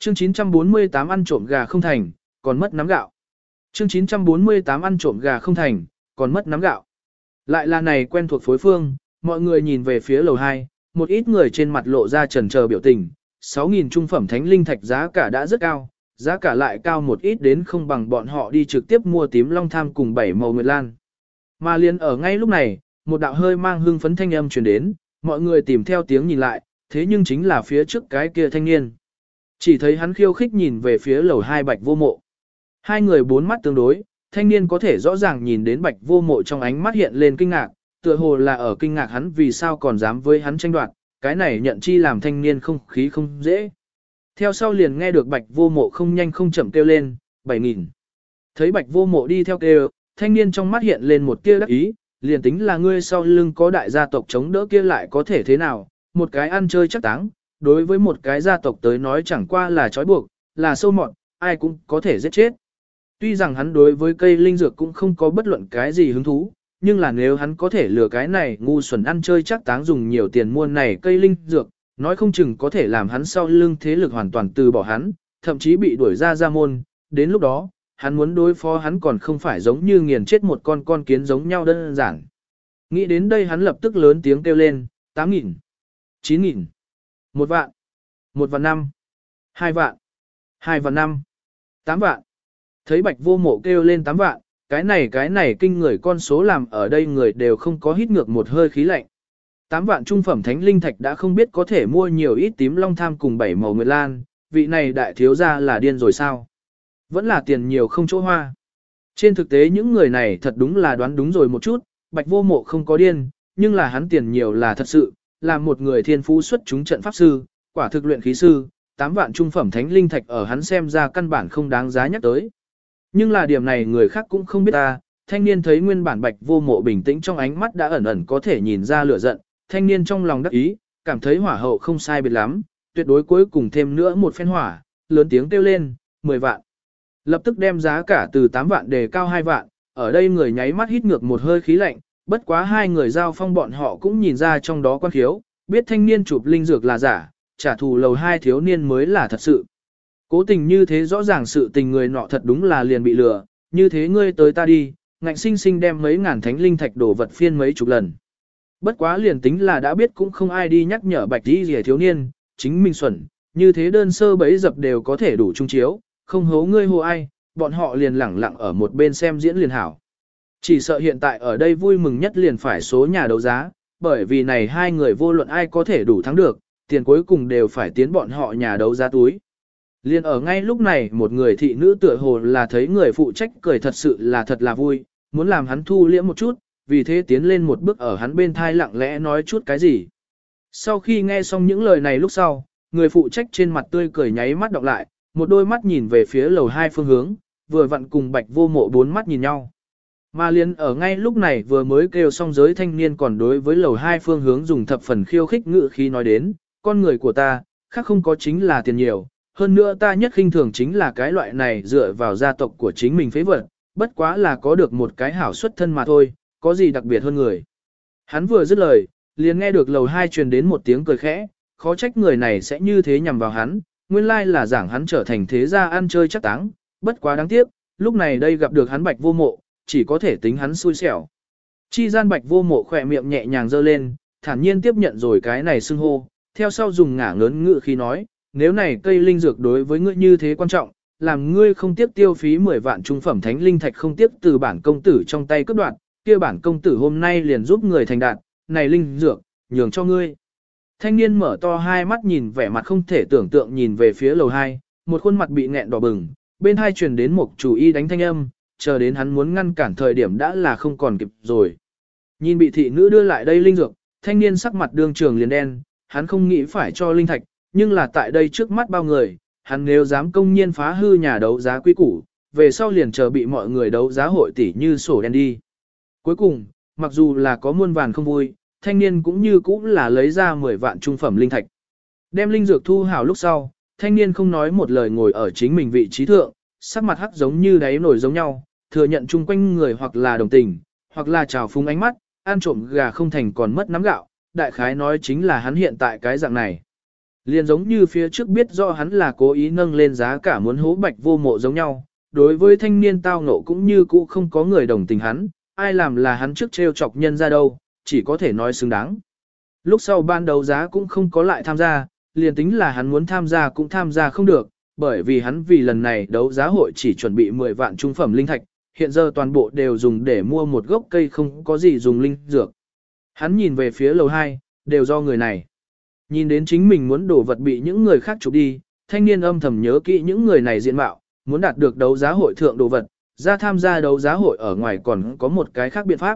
Chương 948 ăn trộm gà không thành, còn mất nắm gạo. Chương 948 ăn trộm gà không thành, còn mất nắm gạo. Lại là này quen thuộc phối phương, mọi người nhìn về phía lầu 2, một ít người trên mặt lộ ra trần chờ biểu tình. 6.000 trung phẩm thánh linh thạch giá cả đã rất cao, giá cả lại cao một ít đến không bằng bọn họ đi trực tiếp mua tím long tham cùng bảy màu nguyệt lan. Mà liền ở ngay lúc này, một đạo hơi mang hương phấn thanh âm truyền đến, mọi người tìm theo tiếng nhìn lại, thế nhưng chính là phía trước cái kia thanh niên. Chỉ thấy hắn khiêu khích nhìn về phía lầu hai bạch vô mộ. Hai người bốn mắt tương đối, thanh niên có thể rõ ràng nhìn đến bạch vô mộ trong ánh mắt hiện lên kinh ngạc, tựa hồ là ở kinh ngạc hắn vì sao còn dám với hắn tranh đoạt, cái này nhận chi làm thanh niên không khí không dễ. Theo sau liền nghe được bạch vô mộ không nhanh không chậm kêu lên, bảy nghìn. Thấy bạch vô mộ đi theo kêu, thanh niên trong mắt hiện lên một tia đắc ý, liền tính là ngươi sau lưng có đại gia tộc chống đỡ kia lại có thể thế nào, một cái ăn chơi chắc táng, đối với một cái gia tộc tới nói chẳng qua là trói buộc, là sâu mọt, ai cũng có thể giết chết. Tuy rằng hắn đối với cây linh dược cũng không có bất luận cái gì hứng thú, nhưng là nếu hắn có thể lừa cái này ngu xuẩn ăn chơi chắc táng dùng nhiều tiền mua này cây linh dược, nói không chừng có thể làm hắn sau lưng thế lực hoàn toàn từ bỏ hắn, thậm chí bị đuổi ra ra môn, đến lúc đó, hắn muốn đối phó hắn còn không phải giống như nghiền chết một con con kiến giống nhau đơn giản. Nghĩ đến đây hắn lập tức lớn tiếng kêu lên, 8.000, 9.000, một vạn, một vạn 5, 2 vạn, hai vạn 5, 8 vạn. Thấy bạch vô mộ kêu lên tám vạn, cái này cái này kinh người con số làm ở đây người đều không có hít ngược một hơi khí lạnh. tám vạn trung phẩm thánh linh thạch đã không biết có thể mua nhiều ít tím long tham cùng bảy màu nguyệt lan, vị này đại thiếu gia là điên rồi sao? Vẫn là tiền nhiều không chỗ hoa. Trên thực tế những người này thật đúng là đoán đúng rồi một chút, bạch vô mộ không có điên, nhưng là hắn tiền nhiều là thật sự, là một người thiên phú xuất chúng trận pháp sư, quả thực luyện khí sư, 8 vạn trung phẩm thánh linh thạch ở hắn xem ra căn bản không đáng giá nhắc tới. Nhưng là điểm này người khác cũng không biết ta, thanh niên thấy nguyên bản bạch vô mộ bình tĩnh trong ánh mắt đã ẩn ẩn có thể nhìn ra lửa giận, thanh niên trong lòng đắc ý, cảm thấy hỏa hậu không sai biệt lắm, tuyệt đối cuối cùng thêm nữa một phen hỏa, lớn tiếng kêu lên, 10 vạn. Lập tức đem giá cả từ 8 vạn đề cao 2 vạn, ở đây người nháy mắt hít ngược một hơi khí lạnh, bất quá hai người giao phong bọn họ cũng nhìn ra trong đó quan khiếu, biết thanh niên chụp linh dược là giả, trả thù lầu hai thiếu niên mới là thật sự. Cố tình như thế rõ ràng sự tình người nọ thật đúng là liền bị lừa, như thế ngươi tới ta đi, ngạnh sinh sinh đem mấy ngàn thánh linh thạch đổ vật phiên mấy chục lần. Bất quá liền tính là đã biết cũng không ai đi nhắc nhở bạch đi rìa thiếu niên, chính mình xuẩn, như thế đơn sơ bấy dập đều có thể đủ trung chiếu, không hố ngươi hô ai, bọn họ liền lẳng lặng ở một bên xem diễn liền hảo. Chỉ sợ hiện tại ở đây vui mừng nhất liền phải số nhà đấu giá, bởi vì này hai người vô luận ai có thể đủ thắng được, tiền cuối cùng đều phải tiến bọn họ nhà đấu giá túi. Liên ở ngay lúc này một người thị nữ tựa hồ là thấy người phụ trách cười thật sự là thật là vui, muốn làm hắn thu liễm một chút, vì thế tiến lên một bước ở hắn bên thai lặng lẽ nói chút cái gì. Sau khi nghe xong những lời này lúc sau, người phụ trách trên mặt tươi cười nháy mắt đọc lại, một đôi mắt nhìn về phía lầu hai phương hướng, vừa vặn cùng bạch vô mộ bốn mắt nhìn nhau. Mà liên ở ngay lúc này vừa mới kêu xong giới thanh niên còn đối với lầu hai phương hướng dùng thập phần khiêu khích ngự khi nói đến, con người của ta, khác không có chính là tiền nhiều, hơn nữa ta nhất khinh thường chính là cái loại này dựa vào gia tộc của chính mình phế vật, bất quá là có được một cái hảo xuất thân mà thôi, có gì đặc biệt hơn người. Hắn vừa dứt lời, liền nghe được lầu hai truyền đến một tiếng cười khẽ, khó trách người này sẽ như thế nhằm vào hắn, nguyên lai là giảng hắn trở thành thế gia ăn chơi chắc táng, bất quá đáng tiếc, lúc này đây gặp được hắn bạch vô mộ, chỉ có thể tính hắn xui xẻo. Chi gian bạch vô mộ khỏe miệng nhẹ nhàng dơ lên, thản nhiên tiếp nhận rồi cái này xưng hô, theo sau dùng ngả ngớn ngự khi nói, nếu này cây linh dược đối với ngươi như thế quan trọng, làm ngươi không tiếp tiêu phí 10 vạn trung phẩm thánh linh thạch không tiếp từ bản công tử trong tay cướp đoạt, kia bản công tử hôm nay liền giúp người thành đạt, này linh dược, nhường cho ngươi. Thanh niên mở to hai mắt nhìn vẻ mặt không thể tưởng tượng nhìn về phía lầu hai, một khuôn mặt bị nghẹn đỏ bừng, bên hai truyền đến một chủ y đánh thanh âm, chờ đến hắn muốn ngăn cản thời điểm đã là không còn kịp rồi. Nhìn bị thị nữ đưa lại đây linh dược, thanh niên sắc mặt đương trường liền đen, hắn không nghĩ phải cho linh thạch, nhưng là tại đây trước mắt bao người, hắn nếu dám công nhiên phá hư nhà đấu giá quý củ, về sau liền chờ bị mọi người đấu giá hội tỷ như sổ đen đi. Cuối cùng, mặc dù là có muôn vàn không vui, thanh niên cũng như cũng là lấy ra 10 vạn trung phẩm linh thạch. Đem linh dược thu hào lúc sau, thanh niên không nói một lời ngồi ở chính mình vị trí thượng, sắc mặt hắc giống như đáy nổi giống nhau, thừa nhận chung quanh người hoặc là đồng tình, hoặc là trào phúng ánh mắt, ăn trộm gà không thành còn mất nắm gạo, đại khái nói chính là hắn hiện tại cái dạng này. Liền giống như phía trước biết do hắn là cố ý nâng lên giá cả muốn hố bạch vô mộ giống nhau, đối với thanh niên tao nộ cũng như cũ không có người đồng tình hắn, ai làm là hắn trước treo chọc nhân ra đâu, chỉ có thể nói xứng đáng. Lúc sau ban đầu giá cũng không có lại tham gia, liền tính là hắn muốn tham gia cũng tham gia không được, bởi vì hắn vì lần này đấu giá hội chỉ chuẩn bị 10 vạn trung phẩm linh thạch, hiện giờ toàn bộ đều dùng để mua một gốc cây không có gì dùng linh dược. Hắn nhìn về phía lầu 2, đều do người này. Nhìn đến chính mình muốn đổ vật bị những người khác chụp đi, thanh niên âm thầm nhớ kỹ những người này diện mạo, muốn đạt được đấu giá hội thượng đồ vật, ra tham gia đấu giá hội ở ngoài còn có một cái khác biện pháp.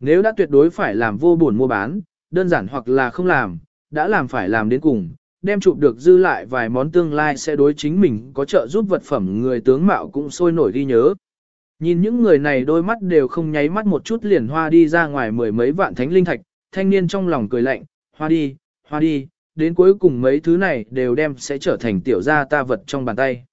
Nếu đã tuyệt đối phải làm vô buồn mua bán, đơn giản hoặc là không làm, đã làm phải làm đến cùng, đem chụp được dư lại vài món tương lai sẽ đối chính mình có trợ giúp vật phẩm người tướng mạo cũng sôi nổi ghi nhớ. Nhìn những người này đôi mắt đều không nháy mắt một chút liền hoa đi ra ngoài mười mấy vạn thánh linh thạch, thanh niên trong lòng cười lạnh, hoa đi, hoa đi, đến cuối cùng mấy thứ này đều đem sẽ trở thành tiểu gia ta vật trong bàn tay.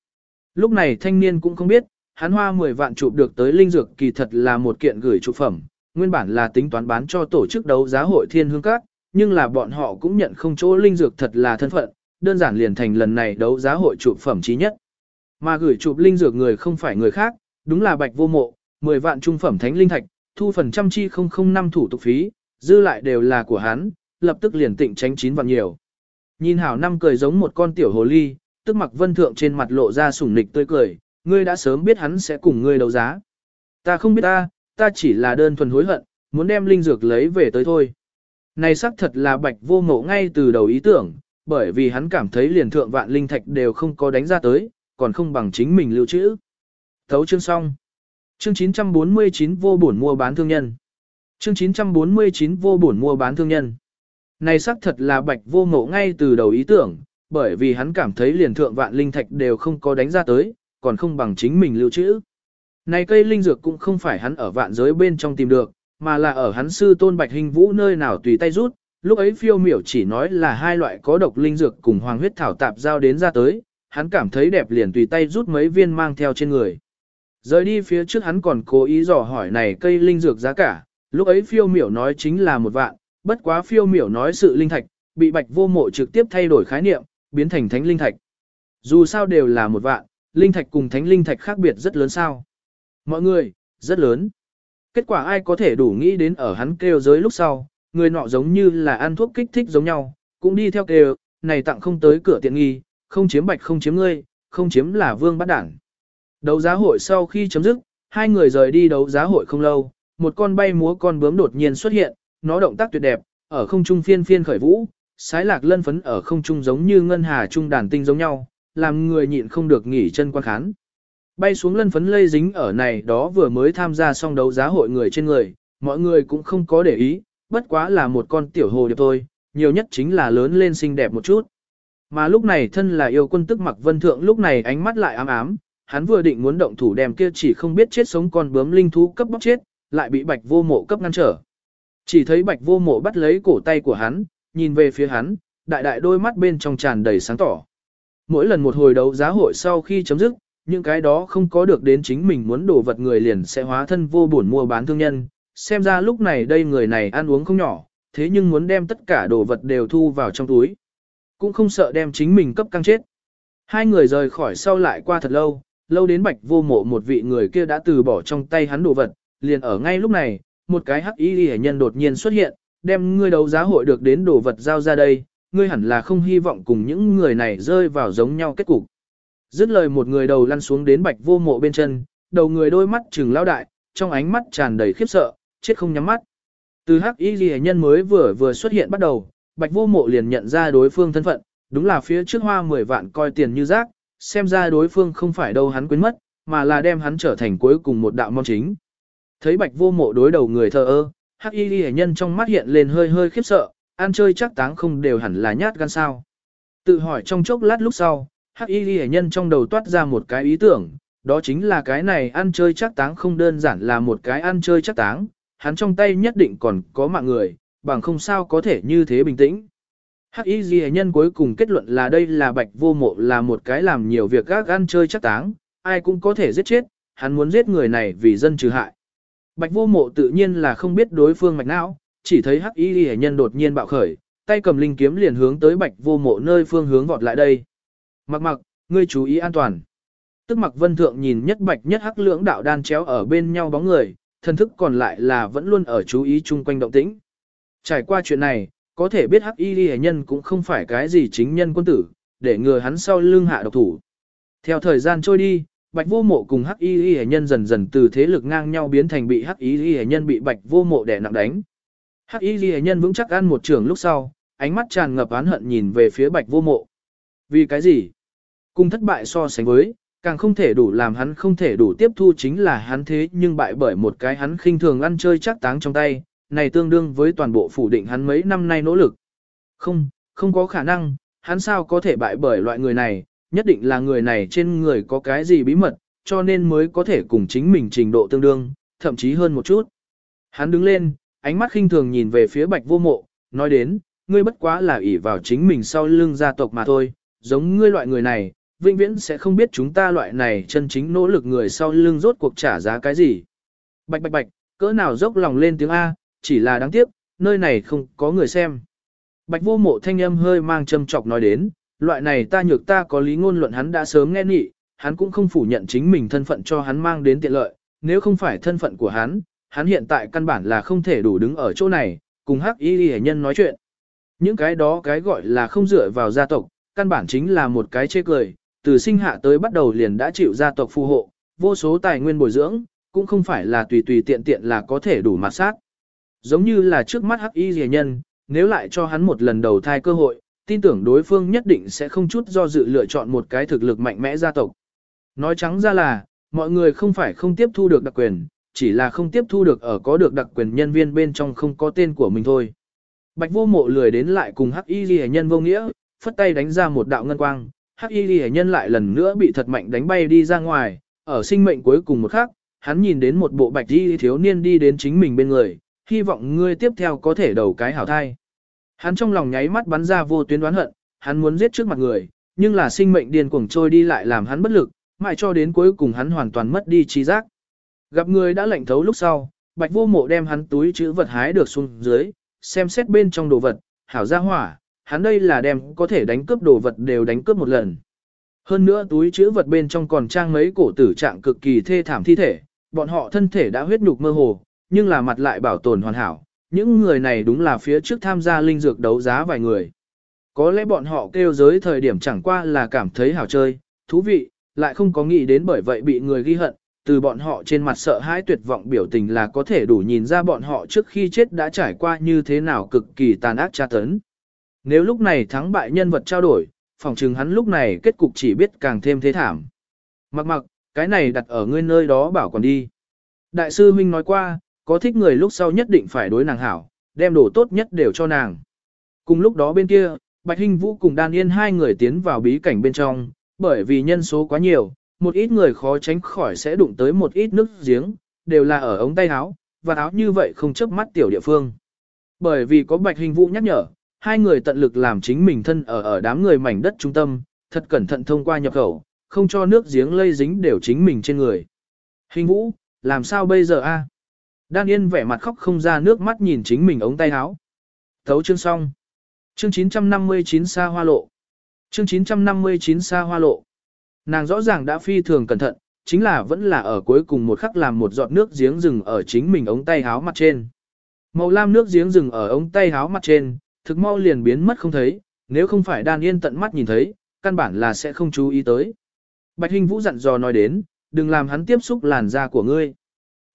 Lúc này thanh niên cũng không biết, hắn hoa 10 vạn chụp được tới linh dược kỳ thật là một kiện gửi trụ phẩm, nguyên bản là tính toán bán cho tổ chức đấu giá hội thiên hương các, nhưng là bọn họ cũng nhận không chỗ linh dược thật là thân phận, đơn giản liền thành lần này đấu giá hội trụ phẩm chí nhất. Mà gửi chụp linh dược người không phải người khác, đúng là bạch vô mộ, 10 vạn trung phẩm thánh linh thạch, thu phần trăm chi không không năm thủ tục phí, dư lại đều là của hắn, lập tức liền tịnh tránh chín vạn nhiều. Nhìn hảo năm cười giống một con tiểu hồ ly, tức mặc vân thượng trên mặt lộ ra sủng nịch tươi cười, ngươi đã sớm biết hắn sẽ cùng ngươi đấu giá. Ta không biết ta, ta chỉ là đơn thuần hối hận, muốn đem linh dược lấy về tới thôi. Này xác thật là bạch vô mộ ngay từ đầu ý tưởng, bởi vì hắn cảm thấy liền thượng vạn linh thạch đều không có đánh ra tới, còn không bằng chính mình lưu trữ. Thấu chương xong. Chương 949 vô bổn mua bán thương nhân. Chương 949 vô bổn mua bán thương nhân. Này xác thật là bạch vô ngộ ngay từ đầu ý tưởng, bởi vì hắn cảm thấy liền thượng vạn linh thạch đều không có đánh ra tới, còn không bằng chính mình lưu trữ. Này cây linh dược cũng không phải hắn ở vạn giới bên trong tìm được, mà là ở hắn sư tôn bạch hình vũ nơi nào tùy tay rút, lúc ấy phiêu miểu chỉ nói là hai loại có độc linh dược cùng hoàng huyết thảo tạp giao đến ra tới, hắn cảm thấy đẹp liền tùy tay rút mấy viên mang theo trên người. Rời đi phía trước hắn còn cố ý dò hỏi này cây linh dược giá cả, lúc ấy phiêu miểu nói chính là một vạn, bất quá phiêu miểu nói sự linh thạch, bị bạch vô mộ trực tiếp thay đổi khái niệm, biến thành thánh linh thạch. Dù sao đều là một vạn, linh thạch cùng thánh linh thạch khác biệt rất lớn sao. Mọi người, rất lớn. Kết quả ai có thể đủ nghĩ đến ở hắn kêu giới lúc sau, người nọ giống như là ăn thuốc kích thích giống nhau, cũng đi theo kêu, này tặng không tới cửa tiện nghi, không chiếm bạch không chiếm ngươi, không chiếm là vương bắt đảng. Đấu giá hội sau khi chấm dứt, hai người rời đi đấu giá hội không lâu, một con bay múa con bướm đột nhiên xuất hiện, nó động tác tuyệt đẹp, ở không trung phiên phiên khởi vũ, sái lạc lân phấn ở không trung giống như ngân hà trung đàn tinh giống nhau, làm người nhịn không được nghỉ chân quan khán. Bay xuống lân phấn lây dính ở này đó vừa mới tham gia xong đấu giá hội người trên người, mọi người cũng không có để ý, bất quá là một con tiểu hồ điệp thôi, nhiều nhất chính là lớn lên xinh đẹp một chút. Mà lúc này thân là yêu quân tức mặc vân thượng lúc này ánh mắt lại ám ám, hắn vừa định muốn động thủ đem kia chỉ không biết chết sống con bướm linh thú cấp bóc chết, lại bị bạch vô mộ cấp ngăn trở. Chỉ thấy bạch vô mộ bắt lấy cổ tay của hắn, nhìn về phía hắn, đại đại đôi mắt bên trong tràn đầy sáng tỏ. Mỗi lần một hồi đấu giá hội sau khi chấm dứt, những cái đó không có được đến chính mình muốn đổ vật người liền sẽ hóa thân vô buồn mua bán thương nhân. Xem ra lúc này đây người này ăn uống không nhỏ, thế nhưng muốn đem tất cả đồ vật đều thu vào trong túi. Cũng không sợ đem chính mình cấp căng chết. Hai người rời khỏi sau lại qua thật lâu, lâu đến bạch vô mộ một vị người kia đã từ bỏ trong tay hắn đồ vật, liền ở ngay lúc này, một cái hắc y hệ nhân đột nhiên xuất hiện, đem ngươi đấu giá hội được đến đồ vật giao ra đây, ngươi hẳn là không hy vọng cùng những người này rơi vào giống nhau kết cục. Dứt lời một người đầu lăn xuống đến bạch vô mộ bên chân, đầu người đôi mắt trừng lao đại, trong ánh mắt tràn đầy khiếp sợ, chết không nhắm mắt. Từ hắc y hệ nhân mới vừa vừa xuất hiện bắt đầu, bạch vô mộ liền nhận ra đối phương thân phận, đúng là phía trước hoa 10 vạn coi tiền như rác, xem ra đối phương không phải đâu hắn quên mất, mà là đem hắn trở thành cuối cùng một đạo mong chính. Thấy bạch vô mộ đối đầu người thờ ơ, hắc y ghi nhân trong mắt hiện lên hơi hơi khiếp sợ, ăn chơi chắc táng không đều hẳn là nhát gan sao. Tự hỏi trong chốc lát lúc sau, hắc y ghi nhân trong đầu toát ra một cái ý tưởng, đó chính là cái này ăn chơi chắc táng không đơn giản là một cái ăn chơi chắc táng, hắn trong tay nhất định còn có mạng người, bằng không sao có thể như thế bình tĩnh. Hắc y ghi nhân cuối cùng kết luận là đây là bạch vô mộ là một cái làm nhiều việc gác ăn chơi chắc táng, ai cũng có thể giết chết, hắn muốn giết người này vì dân trừ hại. Bạch vô mộ tự nhiên là không biết đối phương mạch não, chỉ thấy hắc y ghi nhân đột nhiên bạo khởi, tay cầm linh kiếm liền hướng tới bạch vô mộ nơi phương hướng vọt lại đây. Mặc mặc, ngươi chú ý an toàn. Tức mặc vân thượng nhìn nhất bạch nhất hắc lưỡng đạo đan chéo ở bên nhau bóng người, thân thức còn lại là vẫn luôn ở chú ý chung quanh động tĩnh. Trải qua chuyện này, có thể biết hắc y ghi nhân cũng không phải cái gì chính nhân quân tử, để ngừa hắn sau lưng hạ độc thủ. Theo thời gian trôi đi, bạch vô mộ cùng hắc y ghi nhân dần dần từ thế lực ngang nhau biến thành bị hắc y ghi nhân bị bạch vô mộ đè nặng đánh. Hắc y ghi nhân vững chắc ăn một trường lúc sau, ánh mắt tràn ngập oán hận nhìn về phía bạch vô mộ. Vì cái gì? Cùng thất bại so sánh với, càng không thể đủ làm hắn không thể đủ tiếp thu chính là hắn thế nhưng bại bởi một cái hắn khinh thường ăn chơi chắc táng trong tay, này tương đương với toàn bộ phủ định hắn mấy năm nay nỗ lực. Không, không có khả năng, hắn sao có thể bại bởi loại người này, nhất định là người này trên người có cái gì bí mật, cho nên mới có thể cùng chính mình trình độ tương đương, thậm chí hơn một chút. Hắn đứng lên, ánh mắt khinh thường nhìn về phía bạch vô mộ, nói đến, ngươi bất quá là ỷ vào chính mình sau lưng gia tộc mà thôi, giống ngươi loại người này, vĩnh viễn sẽ không biết chúng ta loại này chân chính nỗ lực người sau lưng rốt cuộc trả giá cái gì. Bạch bạch bạch, cỡ nào dốc lòng lên tiếng A, chỉ là đáng tiếc, nơi này không có người xem. Bạch vô mộ thanh âm hơi mang châm chọc nói đến, loại này ta nhược ta có lý ngôn luận hắn đã sớm nghe nghị, hắn cũng không phủ nhận chính mình thân phận cho hắn mang đến tiện lợi, nếu không phải thân phận của hắn, hắn hiện tại căn bản là không thể đủ đứng ở chỗ này, cùng hắc y hệ nhân nói chuyện. Những cái đó cái gọi là không dựa vào gia tộc, căn bản chính là một cái chê cười, từ sinh hạ tới bắt đầu liền đã chịu gia tộc phù hộ, vô số tài nguyên bồi dưỡng, cũng không phải là tùy tùy tiện tiện là có thể đủ mặt sát. Giống như là trước mắt hắc y rìa nhân, nếu lại cho hắn một lần đầu thai cơ hội, tin tưởng đối phương nhất định sẽ không chút do dự lựa chọn một cái thực lực mạnh mẽ gia tộc. Nói trắng ra là, mọi người không phải không tiếp thu được đặc quyền, chỉ là không tiếp thu được ở có được đặc quyền nhân viên bên trong không có tên của mình thôi. Bạch vô mộ lười đến lại cùng hắc y ghi nhân vô nghĩa, phất tay đánh ra một đạo ngân quang, hắc y ghi nhân lại lần nữa bị thật mạnh đánh bay đi ra ngoài, ở sinh mệnh cuối cùng một khắc, hắn nhìn đến một bộ bạch y thiếu niên đi đến chính mình bên người, hy vọng ngươi tiếp theo có thể đầu cái hảo thai. Hắn trong lòng nháy mắt bắn ra vô tuyến đoán hận, hắn muốn giết trước mặt người, nhưng là sinh mệnh điên cuồng trôi đi lại làm hắn bất lực, mãi cho đến cuối cùng hắn hoàn toàn mất đi trí giác. Gặp người đã lệnh thấu lúc sau, bạch vô mộ đem hắn túi chữ vật hái được xuống dưới, xem xét bên trong đồ vật, hảo ra hỏa, hắn đây là đem có thể đánh cướp đồ vật đều đánh cướp một lần. Hơn nữa túi chữ vật bên trong còn trang mấy cổ tử trạng cực kỳ thê thảm thi thể, bọn họ thân thể đã huyết nhục mơ hồ, nhưng là mặt lại bảo tồn hoàn hảo. Những người này đúng là phía trước tham gia linh dược đấu giá vài người. Có lẽ bọn họ kêu giới thời điểm chẳng qua là cảm thấy hảo chơi, thú vị, lại không có nghĩ đến bởi vậy bị người ghi hận, từ bọn họ trên mặt sợ hãi tuyệt vọng biểu tình là có thể đủ nhìn ra bọn họ trước khi chết đã trải qua như thế nào cực kỳ tàn ác tra tấn. Nếu lúc này thắng bại nhân vật trao đổi, phòng chừng hắn lúc này kết cục chỉ biết càng thêm thế thảm. Mặc mặc, cái này đặt ở ngươi nơi đó bảo còn đi. Đại sư huynh nói qua, có thích người lúc sau nhất định phải đối nàng hảo, đem đồ tốt nhất đều cho nàng. Cùng lúc đó bên kia, Bạch Hinh Vũ cùng Đan Yên hai người tiến vào bí cảnh bên trong, bởi vì nhân số quá nhiều, một ít người khó tránh khỏi sẽ đụng tới một ít nước giếng, đều là ở ống tay áo, và áo như vậy không chấp mắt tiểu địa phương. Bởi vì có Bạch Hình Vũ nhắc nhở, hai người tận lực làm chính mình thân ở ở đám người mảnh đất trung tâm, thật cẩn thận thông qua nhập khẩu, không cho nước giếng lây dính đều chính mình trên người. Hình Vũ, làm sao bây giờ a? Đan Yên vẻ mặt khóc không ra nước mắt nhìn chính mình ống tay áo. Thấu chương xong. Chương 959 xa hoa lộ. Chương 959 xa hoa lộ. Nàng rõ ràng đã phi thường cẩn thận, chính là vẫn là ở cuối cùng một khắc làm một giọt nước giếng rừng ở chính mình ống tay háo mặt trên. Màu lam nước giếng rừng ở ống tay háo mặt trên, thực mau liền biến mất không thấy, nếu không phải đan yên tận mắt nhìn thấy, căn bản là sẽ không chú ý tới. Bạch Hình Vũ dặn dò nói đến, đừng làm hắn tiếp xúc làn da của ngươi.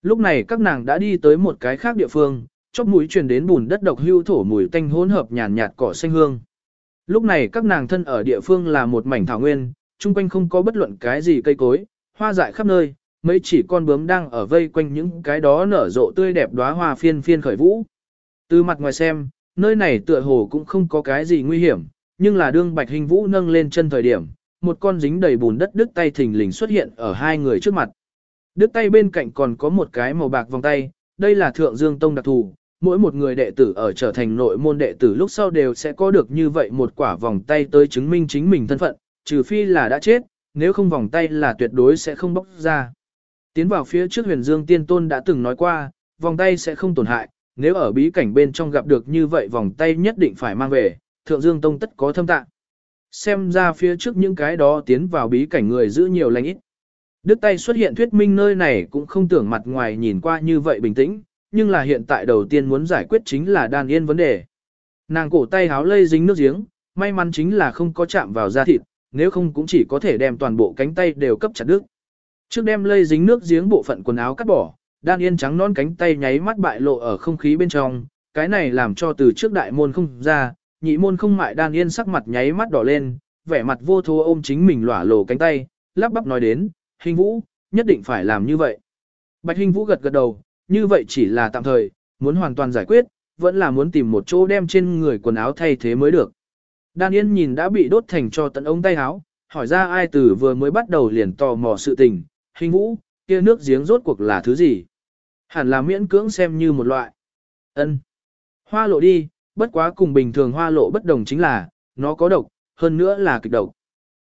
Lúc này các nàng đã đi tới một cái khác địa phương, chóp mũi truyền đến bùn đất độc hưu thổ mùi tanh hỗn hợp nhàn nhạt cỏ xanh hương. Lúc này các nàng thân ở địa phương là một mảnh thảo nguyên, chung quanh không có bất luận cái gì cây cối, hoa dại khắp nơi, mấy chỉ con bướm đang ở vây quanh những cái đó nở rộ tươi đẹp đóa hoa phiên phiên khởi vũ. Từ mặt ngoài xem, nơi này tựa hồ cũng không có cái gì nguy hiểm, nhưng là đương bạch hình vũ nâng lên chân thời điểm, một con dính đầy bùn đất đứt tay thình lình xuất hiện ở hai người trước mặt. Đứt tay bên cạnh còn có một cái màu bạc vòng tay, đây là thượng dương tông đặc thù, mỗi một người đệ tử ở trở thành nội môn đệ tử lúc sau đều sẽ có được như vậy một quả vòng tay tới chứng minh chính mình thân phận, trừ phi là đã chết, nếu không vòng tay là tuyệt đối sẽ không bóc ra. Tiến vào phía trước huyền dương tiên tôn đã từng nói qua, vòng tay sẽ không tổn hại, nếu ở bí cảnh bên trong gặp được như vậy vòng tay nhất định phải mang về, thượng dương tông tất có thâm tạng. Xem ra phía trước những cái đó tiến vào bí cảnh người giữ nhiều lành ít. Đức tay xuất hiện thuyết minh nơi này cũng không tưởng mặt ngoài nhìn qua như vậy bình tĩnh, nhưng là hiện tại đầu tiên muốn giải quyết chính là đan yên vấn đề. Nàng cổ tay háo lây dính nước giếng, may mắn chính là không có chạm vào da thịt, nếu không cũng chỉ có thể đem toàn bộ cánh tay đều cấp chặt đứt. Trước đem lây dính nước giếng bộ phận quần áo cắt bỏ, đan yên trắng non cánh tay nháy mắt bại lộ ở không khí bên trong, cái này làm cho từ trước đại môn không ra, nhị môn không mại đan yên sắc mặt nháy mắt đỏ lên, vẻ mặt vô thô ôm chính mình lỏa lồ cánh tay, lắp bắp nói đến, hình vũ, nhất định phải làm như vậy. Bạch hình vũ gật gật đầu, như vậy chỉ là tạm thời, muốn hoàn toàn giải quyết, vẫn là muốn tìm một chỗ đem trên người quần áo thay thế mới được. Đan Yên nhìn đã bị đốt thành cho tận ống tay áo, hỏi ra ai từ vừa mới bắt đầu liền tò mò sự tình, hình vũ, kia nước giếng rốt cuộc là thứ gì? Hẳn là miễn cưỡng xem như một loại. ân Hoa lộ đi, bất quá cùng bình thường hoa lộ bất đồng chính là, nó có độc, hơn nữa là kịch độc.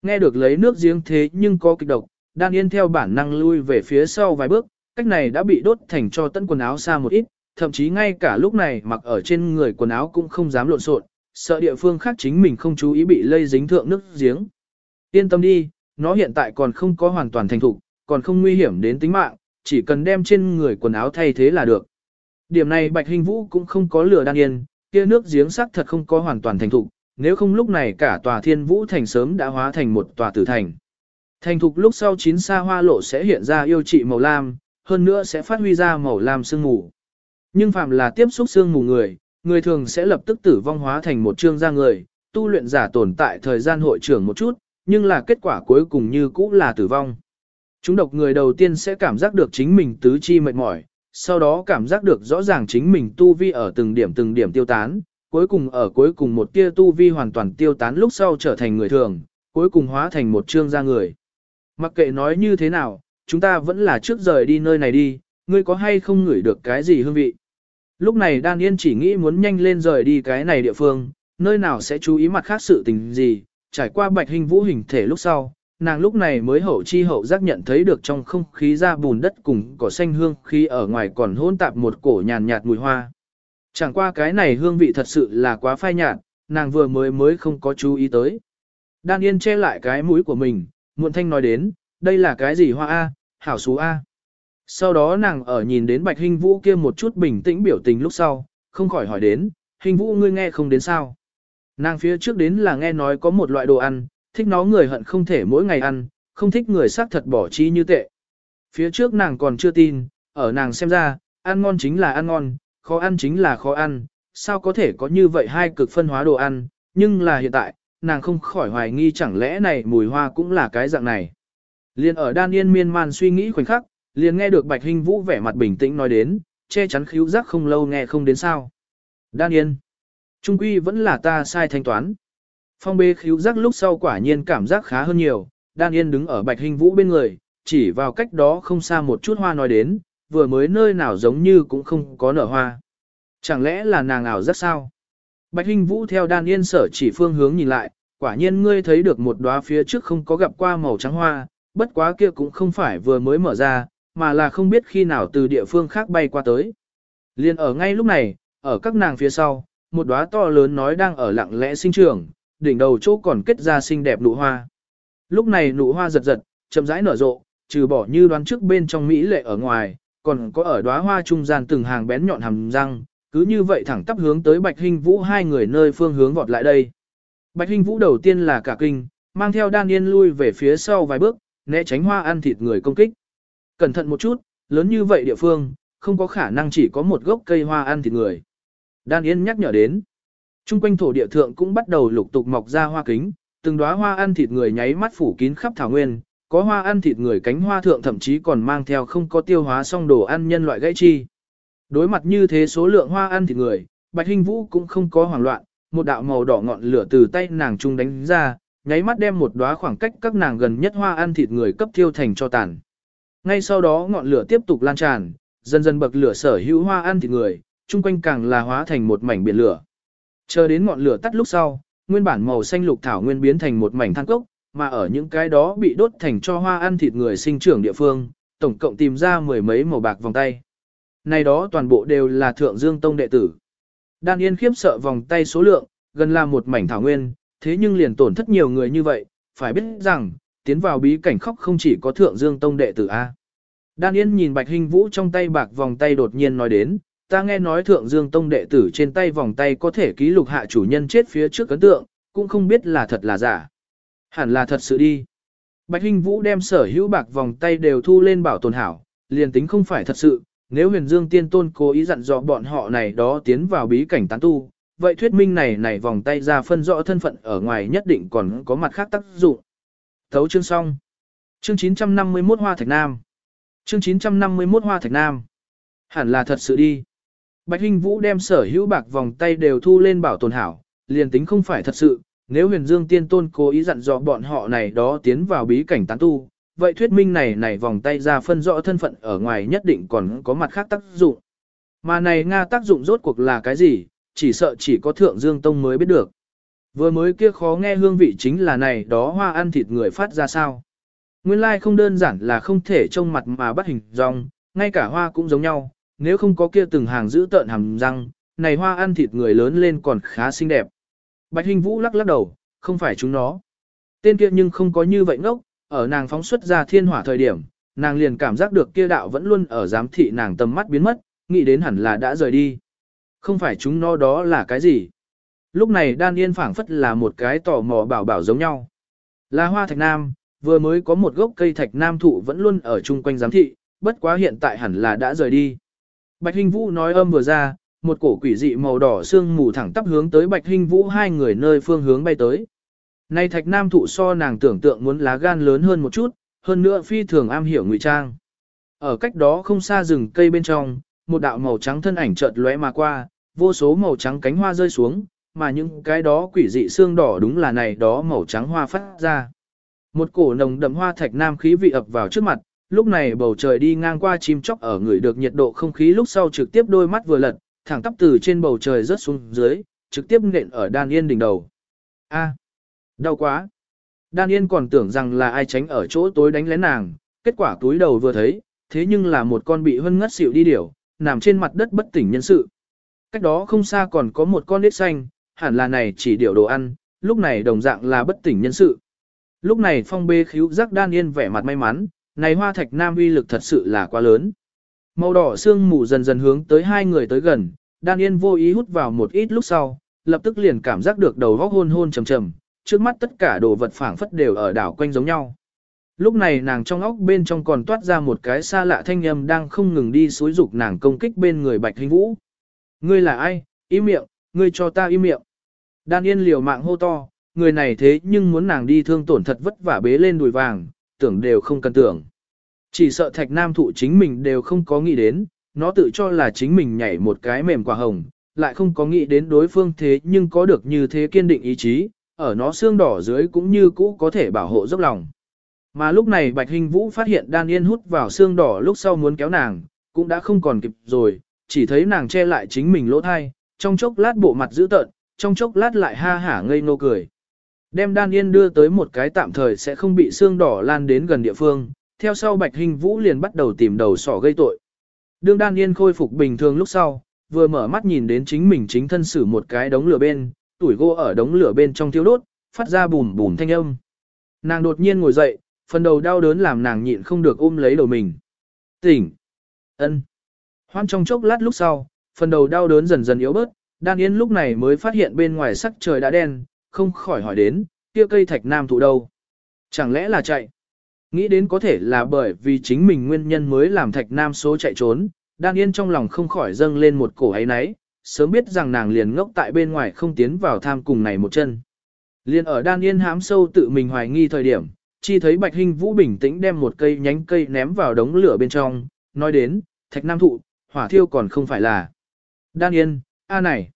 Nghe được lấy nước giếng thế nhưng có kịch độc, Đan Yên theo bản năng lui về phía sau vài bước, cách này đã bị đốt thành cho tận quần áo xa một ít, thậm chí ngay cả lúc này mặc ở trên người quần áo cũng không dám lộn xộn, sợ địa phương khác chính mình không chú ý bị lây dính thượng nước giếng. Yên tâm đi, nó hiện tại còn không có hoàn toàn thành thục, còn không nguy hiểm đến tính mạng, chỉ cần đem trên người quần áo thay thế là được. Điểm này Bạch Hình Vũ cũng không có lừa đan yên, kia nước giếng sắc thật không có hoàn toàn thành thục, nếu không lúc này cả tòa Thiên Vũ thành sớm đã hóa thành một tòa tử thành. Thành thục lúc sau chín xa hoa lộ sẽ hiện ra yêu trị màu lam, hơn nữa sẽ phát huy ra màu lam sương mù. Nhưng phạm là tiếp xúc sương mù người, người thường sẽ lập tức tử vong hóa thành một trương da người, tu luyện giả tồn tại thời gian hội trưởng một chút, nhưng là kết quả cuối cùng như cũ là tử vong. Chúng độc người đầu tiên sẽ cảm giác được chính mình tứ chi mệt mỏi, sau đó cảm giác được rõ ràng chính mình tu vi ở từng điểm từng điểm tiêu tán, cuối cùng ở cuối cùng một tia tu vi hoàn toàn tiêu tán lúc sau trở thành người thường, cuối cùng hóa thành một trương da người. Mặc kệ nói như thế nào, chúng ta vẫn là trước rời đi nơi này đi, ngươi có hay không ngửi được cái gì hương vị. Lúc này Đan Yên chỉ nghĩ muốn nhanh lên rời đi cái này địa phương, nơi nào sẽ chú ý mặt khác sự tình gì, trải qua bạch hình vũ hình thể lúc sau, nàng lúc này mới hậu chi hậu giác nhận thấy được trong không khí ra bùn đất cùng cỏ xanh hương khi ở ngoài còn hôn tạp một cổ nhàn nhạt mùi hoa. Chẳng qua cái này hương vị thật sự là quá phai nhạt, nàng vừa mới mới không có chú ý tới. Đan Yên che lại cái mũi của mình, muộn thanh nói đến, đây là cái gì hoa A, hảo xú A. Sau đó nàng ở nhìn đến bạch hình vũ kia một chút bình tĩnh biểu tình lúc sau, không khỏi hỏi đến, hình vũ ngươi nghe không đến sao. Nàng phía trước đến là nghe nói có một loại đồ ăn, thích nó người hận không thể mỗi ngày ăn, không thích người xác thật bỏ chi như tệ. Phía trước nàng còn chưa tin, ở nàng xem ra, ăn ngon chính là ăn ngon, khó ăn chính là khó ăn, sao có thể có như vậy hai cực phân hóa đồ ăn, nhưng là hiện tại, nàng không khỏi hoài nghi chẳng lẽ này mùi hoa cũng là cái dạng này. Liên ở đan yên miên man suy nghĩ khoảnh khắc, liền nghe được Bạch Hinh Vũ vẻ mặt bình tĩnh nói đến, che chắn khíu giác không lâu nghe không đến sao. Đan yên, trung quy vẫn là ta sai thanh toán. Phong bê khíu giác lúc sau quả nhiên cảm giác khá hơn nhiều, Đan yên đứng ở Bạch Hinh Vũ bên người, chỉ vào cách đó không xa một chút hoa nói đến, vừa mới nơi nào giống như cũng không có nở hoa. Chẳng lẽ là nàng ảo giác sao? Bạch Hinh Vũ theo Đan Yên sở chỉ phương hướng nhìn lại, quả nhiên ngươi thấy được một đóa phía trước không có gặp qua màu trắng hoa, bất quá kia cũng không phải vừa mới mở ra, mà là không biết khi nào từ địa phương khác bay qua tới. Liên ở ngay lúc này, ở các nàng phía sau, một đóa to lớn nói đang ở lặng lẽ sinh trưởng, đỉnh đầu chỗ còn kết ra xinh đẹp nụ hoa. Lúc này nụ hoa giật giật, chậm rãi nở rộ, trừ bỏ như đoán trước bên trong mỹ lệ ở ngoài, còn có ở đóa hoa trung gian từng hàng bén nhọn hàm răng, cứ như vậy thẳng tắp hướng tới Bạch Hinh Vũ hai người nơi phương hướng vọt lại đây. Bạch Hinh Vũ đầu tiên là cả kinh, mang theo Đan Yên lui về phía sau vài bước, né tránh hoa ăn thịt người công kích. Cẩn thận một chút, lớn như vậy địa phương, không có khả năng chỉ có một gốc cây hoa ăn thịt người. Đan Yên nhắc nhở đến. Trung quanh thổ địa thượng cũng bắt đầu lục tục mọc ra hoa kính, từng đóa hoa ăn thịt người nháy mắt phủ kín khắp thảo nguyên, có hoa ăn thịt người cánh hoa thượng thậm chí còn mang theo không có tiêu hóa xong đồ ăn nhân loại gãy chi. Đối mặt như thế số lượng hoa ăn thịt người, Bạch Hinh Vũ cũng không có hoảng loạn, một đạo màu đỏ ngọn lửa từ tay nàng trung đánh ra, nháy mắt đem một đóa khoảng cách các nàng gần nhất hoa ăn thịt người cấp thiêu thành cho tàn. Ngay sau đó ngọn lửa tiếp tục lan tràn, dần dần bậc lửa sở hữu hoa ăn thịt người, chung quanh càng là hóa thành một mảnh biển lửa. Chờ đến ngọn lửa tắt lúc sau, nguyên bản màu xanh lục thảo nguyên biến thành một mảnh than cốc, mà ở những cái đó bị đốt thành cho hoa ăn thịt người sinh trưởng địa phương, tổng cộng tìm ra mười mấy màu bạc vòng tay này đó toàn bộ đều là thượng dương tông đệ tử. Đan Yên khiếp sợ vòng tay số lượng, gần là một mảnh thảo nguyên, thế nhưng liền tổn thất nhiều người như vậy, phải biết rằng, tiến vào bí cảnh khóc không chỉ có thượng dương tông đệ tử A. Đan Yên nhìn Bạch Hình Vũ trong tay bạc vòng tay đột nhiên nói đến, ta nghe nói thượng dương tông đệ tử trên tay vòng tay có thể ký lục hạ chủ nhân chết phía trước ấn tượng, cũng không biết là thật là giả. Hẳn là thật sự đi. Bạch Hinh Vũ đem sở hữu bạc vòng tay đều thu lên bảo tồn hảo, liền tính không phải thật sự, nếu huyền dương tiên tôn cố ý dặn dò bọn họ này đó tiến vào bí cảnh tán tu, vậy thuyết minh này này vòng tay ra phân rõ thân phận ở ngoài nhất định còn có mặt khác tác dụng. Thấu chương xong. Chương 951 Hoa Thạch Nam. Chương 951 Hoa Thạch Nam. Hẳn là thật sự đi. Bạch Hinh Vũ đem sở hữu bạc vòng tay đều thu lên bảo tồn hảo, liền tính không phải thật sự, nếu huyền dương tiên tôn cố ý dặn dò bọn họ này đó tiến vào bí cảnh tán tu, vậy thuyết minh này này vòng tay ra phân rõ thân phận ở ngoài nhất định còn có mặt khác tác dụng. Mà này Nga tác dụng rốt cuộc là cái gì, chỉ sợ chỉ có thượng dương tông mới biết được. Vừa mới kia khó nghe hương vị chính là này đó hoa ăn thịt người phát ra sao. Nguyên lai like không đơn giản là không thể trông mặt mà bắt hình dong, ngay cả hoa cũng giống nhau, nếu không có kia từng hàng giữ tợn hàm răng, này hoa ăn thịt người lớn lên còn khá xinh đẹp. Bạch Hình Vũ lắc lắc đầu, không phải chúng nó. Tên kia nhưng không có như vậy ngốc, ở nàng phóng xuất ra thiên hỏa thời điểm, nàng liền cảm giác được kia đạo vẫn luôn ở giám thị nàng tầm mắt biến mất, nghĩ đến hẳn là đã rời đi. Không phải chúng nó đó là cái gì? Lúc này đan yên phảng phất là một cái tò mò bảo bảo giống nhau. Là hoa thạch nam, vừa mới có một gốc cây thạch nam thụ vẫn luôn ở chung quanh giám thị, bất quá hiện tại hẳn là đã rời đi. Bạch Hinh Vũ nói âm vừa ra, một cổ quỷ dị màu đỏ xương mù thẳng tắp hướng tới Bạch Hinh Vũ hai người nơi phương hướng bay tới. Nay thạch nam thụ so nàng tưởng tượng muốn lá gan lớn hơn một chút, hơn nữa phi thường am hiểu ngụy trang. Ở cách đó không xa rừng cây bên trong, một đạo màu trắng thân ảnh chợt lóe mà qua, vô số màu trắng cánh hoa rơi xuống, mà những cái đó quỷ dị xương đỏ đúng là này đó màu trắng hoa phát ra. Một cổ nồng đậm hoa thạch nam khí vị ập vào trước mặt, lúc này bầu trời đi ngang qua chim chóc ở người được nhiệt độ không khí lúc sau trực tiếp đôi mắt vừa lật, thẳng tắp từ trên bầu trời rớt xuống dưới, trực tiếp nện ở Đan Yên đỉnh đầu. A, đau quá. Đan Yên còn tưởng rằng là ai tránh ở chỗ tối đánh lén nàng, kết quả túi đầu vừa thấy, thế nhưng là một con bị hân ngất xỉu đi điểu, nằm trên mặt đất bất tỉnh nhân sự. Cách đó không xa còn có một con nết xanh, hẳn là này chỉ điểu đồ ăn, lúc này đồng dạng là bất tỉnh nhân sự. Lúc này phong bê khíu giác Đan Yên vẻ mặt may mắn, này hoa thạch nam uy lực thật sự là quá lớn. Màu đỏ xương mù dần dần hướng tới hai người tới gần, Đan Yên vô ý hút vào một ít lúc sau, lập tức liền cảm giác được đầu góc hôn hôn trầm trầm, trước mắt tất cả đồ vật phảng phất đều ở đảo quanh giống nhau. Lúc này nàng trong óc bên trong còn toát ra một cái xa lạ thanh âm đang không ngừng đi xối dục nàng công kích bên người Bạch Hình Vũ. Ngươi là ai? Im miệng, ngươi cho ta im miệng. Đan Yên liều mạng hô to, người này thế nhưng muốn nàng đi thương tổn thật vất vả bế lên đùi vàng, tưởng đều không cần tưởng. Chỉ sợ thạch nam thụ chính mình đều không có nghĩ đến, nó tự cho là chính mình nhảy một cái mềm quả hồng, lại không có nghĩ đến đối phương thế nhưng có được như thế kiên định ý chí, ở nó xương đỏ dưới cũng như cũ có thể bảo hộ dốc lòng. Mà lúc này Bạch Hình Vũ phát hiện Đan Yên hút vào xương đỏ lúc sau muốn kéo nàng, cũng đã không còn kịp rồi, chỉ thấy nàng che lại chính mình lỗ thai, trong chốc lát bộ mặt dữ tợn, trong chốc lát lại ha hả ngây nô cười. Đem Đan Yên đưa tới một cái tạm thời sẽ không bị xương đỏ lan đến gần địa phương, theo sau Bạch Hình Vũ liền bắt đầu tìm đầu sỏ gây tội. Đương Đan Yên khôi phục bình thường lúc sau, vừa mở mắt nhìn đến chính mình chính thân xử một cái đống lửa bên, tuổi gỗ ở đống lửa bên trong thiêu đốt, phát ra bùm bùm thanh âm. Nàng đột nhiên ngồi dậy, phần đầu đau đớn làm nàng nhịn không được ôm lấy đầu mình. Tỉnh! ân. Hoan trong chốc lát lúc sau, phần đầu đau đớn dần dần yếu bớt, Đan Yên lúc này mới phát hiện bên ngoài sắc trời đã đen, không khỏi hỏi đến, kia cây thạch nam thụ đâu? Chẳng lẽ là chạy? Nghĩ đến có thể là bởi vì chính mình nguyên nhân mới làm thạch nam số chạy trốn, đan yên trong lòng không khỏi dâng lên một cổ ấy náy, sớm biết rằng nàng liền ngốc tại bên ngoài không tiến vào tham cùng này một chân. Liền ở đan yên hám sâu tự mình hoài nghi thời điểm, chi thấy bạch hình vũ bình tĩnh đem một cây nhánh cây ném vào đống lửa bên trong, nói đến, thạch nam thụ, hỏa thiêu còn không phải là. Đan yên, a này.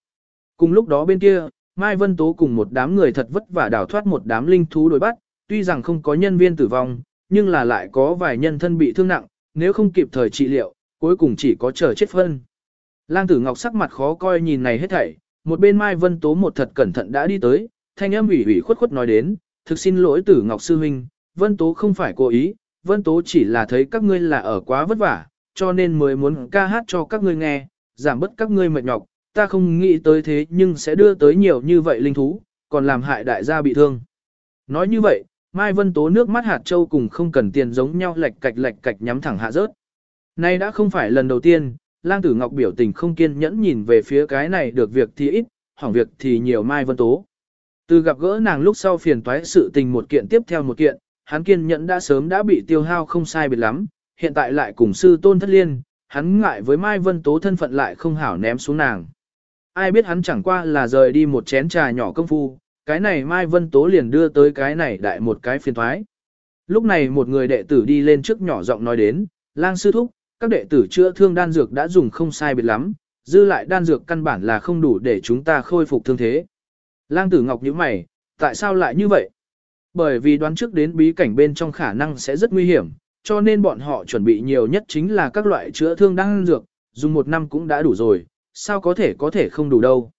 Cùng lúc đó bên kia, Mai Vân Tố cùng một đám người thật vất vả đào thoát một đám linh thú đối bắt, tuy rằng không có nhân viên tử vong, nhưng là lại có vài nhân thân bị thương nặng, nếu không kịp thời trị liệu, cuối cùng chỉ có chờ chết phân. Lang tử ngọc sắc mặt khó coi nhìn này hết thảy, một bên Mai Vân Tố một thật cẩn thận đã đi tới, thanh âm ủy ủy khuất khuất nói đến, thực xin lỗi tử ngọc sư huynh, Vân Tố không phải cố ý, Vân Tố chỉ là thấy các ngươi là ở quá vất vả, cho nên mới muốn ca hát cho các ngươi nghe, giảm bớt các ngươi mệt nhọc, ta không nghĩ tới thế nhưng sẽ đưa tới nhiều như vậy linh thú, còn làm hại đại gia bị thương. Nói như vậy, Mai Vân Tố nước mắt hạt châu cùng không cần tiền giống nhau lệch cạch lệch cạch nhắm thẳng hạ rớt. Nay đã không phải lần đầu tiên, lang tử ngọc biểu tình không kiên nhẫn nhìn về phía cái này được việc thì ít, hỏng việc thì nhiều Mai Vân Tố. Từ gặp gỡ nàng lúc sau phiền toái sự tình một kiện tiếp theo một kiện, hắn kiên nhẫn đã sớm đã bị tiêu hao không sai biệt lắm, hiện tại lại cùng sư tôn thất liên, hắn ngại với Mai Vân Tố thân phận lại không hảo ném xuống nàng. Ai biết hắn chẳng qua là rời đi một chén trà nhỏ công phu, cái này Mai Vân Tố liền đưa tới cái này đại một cái phiền thoái. Lúc này một người đệ tử đi lên trước nhỏ giọng nói đến, lang sư thúc, các đệ tử chữa thương đan dược đã dùng không sai biệt lắm, dư lại đan dược căn bản là không đủ để chúng ta khôi phục thương thế. Lang tử ngọc nhíu mày, tại sao lại như vậy? Bởi vì đoán trước đến bí cảnh bên trong khả năng sẽ rất nguy hiểm, cho nên bọn họ chuẩn bị nhiều nhất chính là các loại chữa thương đan dược, dùng một năm cũng đã đủ rồi, sao có thể có thể không đủ đâu.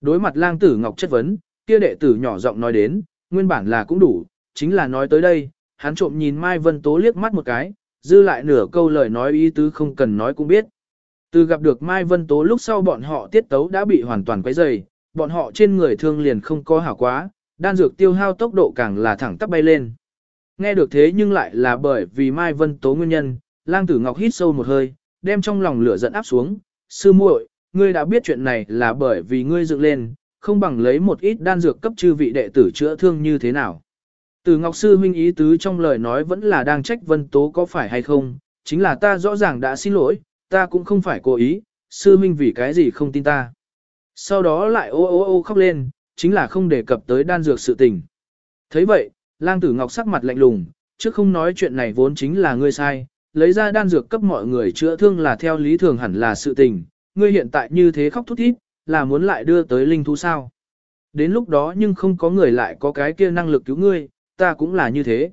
Đối mặt lang tử ngọc chất vấn, kia đệ tử nhỏ giọng nói đến, nguyên bản là cũng đủ, chính là nói tới đây, hắn trộm nhìn Mai Vân Tố liếc mắt một cái, dư lại nửa câu lời nói ý tứ không cần nói cũng biết. Từ gặp được Mai Vân Tố lúc sau bọn họ tiết tấu đã bị hoàn toàn quấy dày, bọn họ trên người thương liền không có hảo quá, đan dược tiêu hao tốc độ càng là thẳng tắp bay lên. Nghe được thế nhưng lại là bởi vì Mai Vân Tố nguyên nhân, lang tử ngọc hít sâu một hơi, đem trong lòng lửa giận áp xuống, sư muội, ngươi đã biết chuyện này là bởi vì ngươi dựng lên, không bằng lấy một ít đan dược cấp chư vị đệ tử chữa thương như thế nào. Từ Ngọc Sư huynh ý tứ trong lời nói vẫn là đang trách Vân Tố có phải hay không, chính là ta rõ ràng đã xin lỗi, ta cũng không phải cố ý, sư huynh vì cái gì không tin ta. Sau đó lại ô ô ô khóc lên, chính là không đề cập tới đan dược sự tình. thấy vậy, lang tử Ngọc sắc mặt lạnh lùng, trước không nói chuyện này vốn chính là ngươi sai, lấy ra đan dược cấp mọi người chữa thương là theo lý thường hẳn là sự tình, ngươi hiện tại như thế khóc thút thít, là muốn lại đưa tới linh thú sao. Đến lúc đó nhưng không có người lại có cái kia năng lực cứu ngươi, ta cũng là như thế.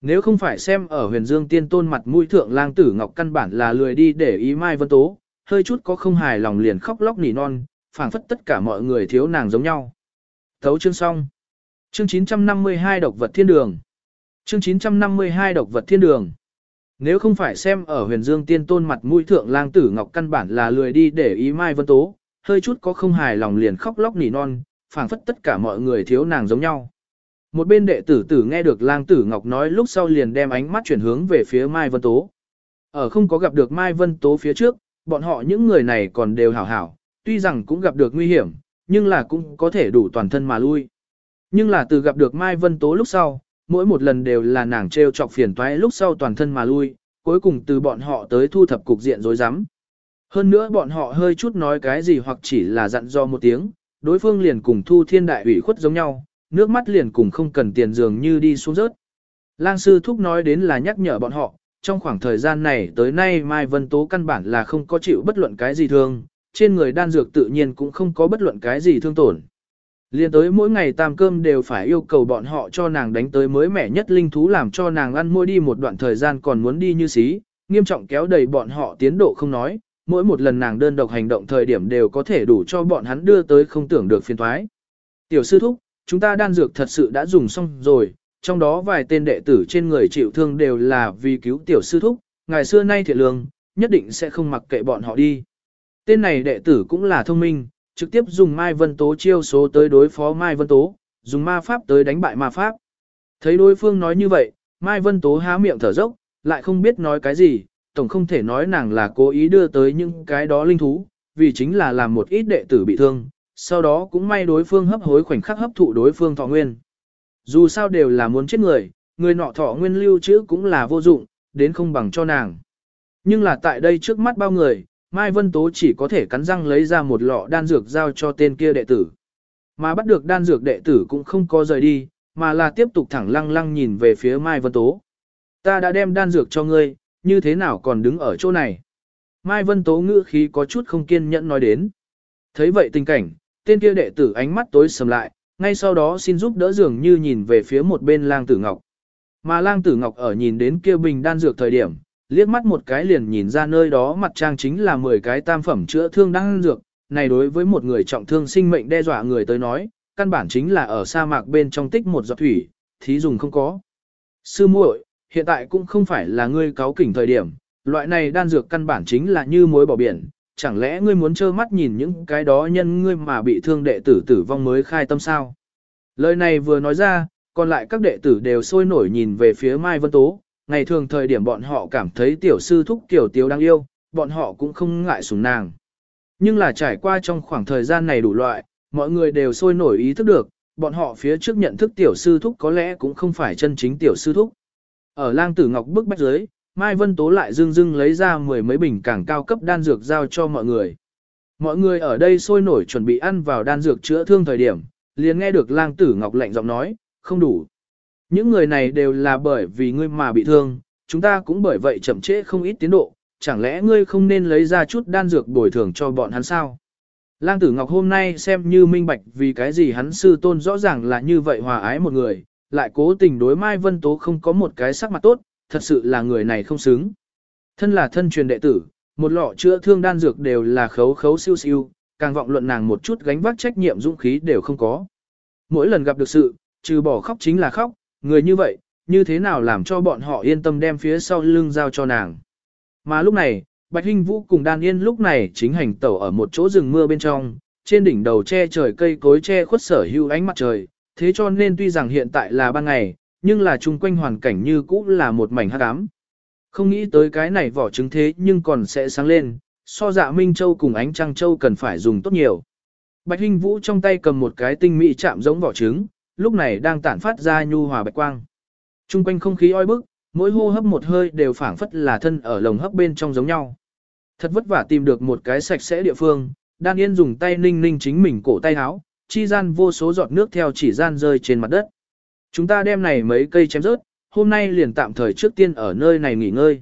Nếu không phải xem ở huyền dương tiên tôn mặt mũi thượng lang tử ngọc căn bản là lười đi để ý mai vân tố, hơi chút có không hài lòng liền khóc lóc nỉ non, phảng phất tất cả mọi người thiếu nàng giống nhau. Thấu chương xong. Chương 952 độc vật thiên đường. Chương 952 độc vật thiên đường. Nếu không phải xem ở huyền dương tiên tôn mặt mũi thượng lang tử ngọc căn bản là lười đi để ý mai vân tố, hơi chút có không hài lòng liền khóc lóc nỉ non, phảng phất tất cả mọi người thiếu nàng giống nhau. Một bên đệ tử tử nghe được lang tử ngọc nói lúc sau liền đem ánh mắt chuyển hướng về phía Mai Vân Tố. Ở không có gặp được Mai Vân Tố phía trước, bọn họ những người này còn đều hảo hảo, tuy rằng cũng gặp được nguy hiểm, nhưng là cũng có thể đủ toàn thân mà lui. Nhưng là từ gặp được Mai Vân Tố lúc sau, mỗi một lần đều là nàng treo chọc phiền toái lúc sau toàn thân mà lui, cuối cùng từ bọn họ tới thu thập cục diện rối rắm. Hơn nữa bọn họ hơi chút nói cái gì hoặc chỉ là dặn do một tiếng, đối phương liền cùng thu thiên đại ủy khuất giống nhau, nước mắt liền cùng không cần tiền dường như đi xuống rớt. Lang sư thúc nói đến là nhắc nhở bọn họ, trong khoảng thời gian này tới nay Mai Vân Tố căn bản là không có chịu bất luận cái gì thương, trên người đan dược tự nhiên cũng không có bất luận cái gì thương tổn. Liên tới mỗi ngày tam cơm đều phải yêu cầu bọn họ cho nàng đánh tới mới mẻ nhất linh thú làm cho nàng ăn môi đi một đoạn thời gian còn muốn đi như xí, nghiêm trọng kéo đầy bọn họ tiến độ không nói, mỗi một lần nàng đơn độc hành động thời điểm đều có thể đủ cho bọn hắn đưa tới không tưởng được phiền thoái. Tiểu sư thúc, chúng ta đan dược thật sự đã dùng xong rồi, trong đó vài tên đệ tử trên người chịu thương đều là vì cứu tiểu sư thúc, ngày xưa nay thiệt lương, nhất định sẽ không mặc kệ bọn họ đi. Tên này đệ tử cũng là thông minh, trực tiếp dùng Mai Vân Tố chiêu số tới đối phó Mai Vân Tố, dùng ma pháp tới đánh bại ma pháp. Thấy đối phương nói như vậy, Mai Vân Tố há miệng thở dốc, lại không biết nói cái gì, tổng không thể nói nàng là cố ý đưa tới những cái đó linh thú, vì chính là làm một ít đệ tử bị thương, sau đó cũng may đối phương hấp hối khoảnh khắc hấp thụ đối phương thọ nguyên. Dù sao đều là muốn chết người, người nọ thọ nguyên lưu trữ cũng là vô dụng, đến không bằng cho nàng. Nhưng là tại đây trước mắt bao người, Mai Vân Tố chỉ có thể cắn răng lấy ra một lọ đan dược giao cho tên kia đệ tử. Mà bắt được đan dược đệ tử cũng không có rời đi, mà là tiếp tục thẳng lăng lăng nhìn về phía Mai Vân Tố. Ta đã đem đan dược cho ngươi, như thế nào còn đứng ở chỗ này? Mai Vân Tố ngữ khí có chút không kiên nhẫn nói đến. Thấy vậy tình cảnh, tên kia đệ tử ánh mắt tối sầm lại, ngay sau đó xin giúp đỡ dường như nhìn về phía một bên lang tử ngọc. Mà lang tử ngọc ở nhìn đến kia bình đan dược thời điểm, liếc mắt một cái liền nhìn ra nơi đó mặt trang chính là 10 cái tam phẩm chữa thương đan dược, này đối với một người trọng thương sinh mệnh đe dọa người tới nói, căn bản chính là ở sa mạc bên trong tích một giọt thủy, thí dùng không có. Sư muội, hiện tại cũng không phải là ngươi cáo kỉnh thời điểm, loại này đan dược căn bản chính là như muối bỏ biển, chẳng lẽ ngươi muốn trơ mắt nhìn những cái đó nhân ngươi mà bị thương đệ tử tử vong mới khai tâm sao? Lời này vừa nói ra, còn lại các đệ tử đều sôi nổi nhìn về phía Mai Vân Tố, ngày thường thời điểm bọn họ cảm thấy tiểu sư thúc tiểu tiếu đáng yêu, bọn họ cũng không ngại sủng nàng. Nhưng là trải qua trong khoảng thời gian này đủ loại, mọi người đều sôi nổi ý thức được, bọn họ phía trước nhận thức tiểu sư thúc có lẽ cũng không phải chân chính tiểu sư thúc. Ở lang tử ngọc bức bách giới. Mai Vân Tố lại dưng dưng lấy ra mười mấy bình càng cao cấp đan dược giao cho mọi người. Mọi người ở đây sôi nổi chuẩn bị ăn vào đan dược chữa thương thời điểm, liền nghe được lang tử ngọc lạnh giọng nói, không đủ. Những người này đều là bởi vì ngươi mà bị thương, chúng ta cũng bởi vậy chậm trễ không ít tiến độ, chẳng lẽ ngươi không nên lấy ra chút đan dược bồi thường cho bọn hắn sao? Lang tử Ngọc hôm nay xem như minh bạch vì cái gì hắn sư tôn rõ ràng là như vậy hòa ái một người, lại cố tình đối Mai Vân Tố không có một cái sắc mặt tốt, thật sự là người này không xứng. Thân là thân truyền đệ tử, một lọ chữa thương đan dược đều là khấu khấu siêu siêu, càng vọng luận nàng một chút gánh vác trách nhiệm dũng khí đều không có. Mỗi lần gặp được sự, trừ bỏ khóc chính là khóc, người như vậy, như thế nào làm cho bọn họ yên tâm đem phía sau lưng giao cho nàng. Mà lúc này, Bạch Hinh Vũ cùng Đan Yên lúc này chính hành tẩu ở một chỗ rừng mưa bên trong, trên đỉnh đầu che trời cây cối che khuất sở hữu ánh mặt trời, thế cho nên tuy rằng hiện tại là ban ngày, nhưng là chung quanh hoàn cảnh như cũ là một mảnh hắc ám. Không nghĩ tới cái này vỏ trứng thế nhưng còn sẽ sáng lên, so dạ Minh Châu cùng ánh trăng châu cần phải dùng tốt nhiều. Bạch Hinh Vũ trong tay cầm một cái tinh mỹ chạm giống vỏ trứng, lúc này đang tản phát ra nhu hòa bạch quang. Trung quanh không khí oi bức, mỗi hô hấp một hơi đều phảng phất là thân ở lồng hấp bên trong giống nhau. Thật vất vả tìm được một cái sạch sẽ địa phương, Đan Yên dùng tay ninh ninh chính mình cổ tay áo, chi gian vô số giọt nước theo chỉ gian rơi trên mặt đất. Chúng ta đem này mấy cây chém rớt, hôm nay liền tạm thời trước tiên ở nơi này nghỉ ngơi.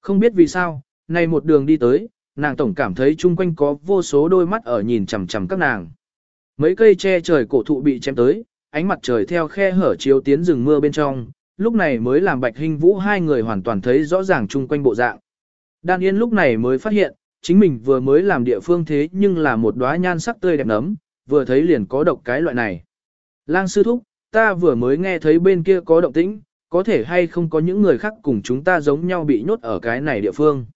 Không biết vì sao, này một đường đi tới, nàng tổng cảm thấy chung quanh có vô số đôi mắt ở nhìn chằm chằm các nàng. Mấy cây che trời cổ thụ bị chém tới, ánh mặt trời theo khe hở chiếu tiến rừng mưa bên trong, lúc này mới làm Bạch Hinh Vũ hai người hoàn toàn thấy rõ ràng chung quanh bộ dạng. Đan Yên lúc này mới phát hiện, chính mình vừa mới làm địa phương thế nhưng là một đóa nhan sắc tươi đẹp nấm, vừa thấy liền có độc cái loại này. Lang sư thúc, ta vừa mới nghe thấy bên kia có động tĩnh, có thể hay không có những người khác cùng chúng ta giống nhau bị nhốt ở cái này địa phương.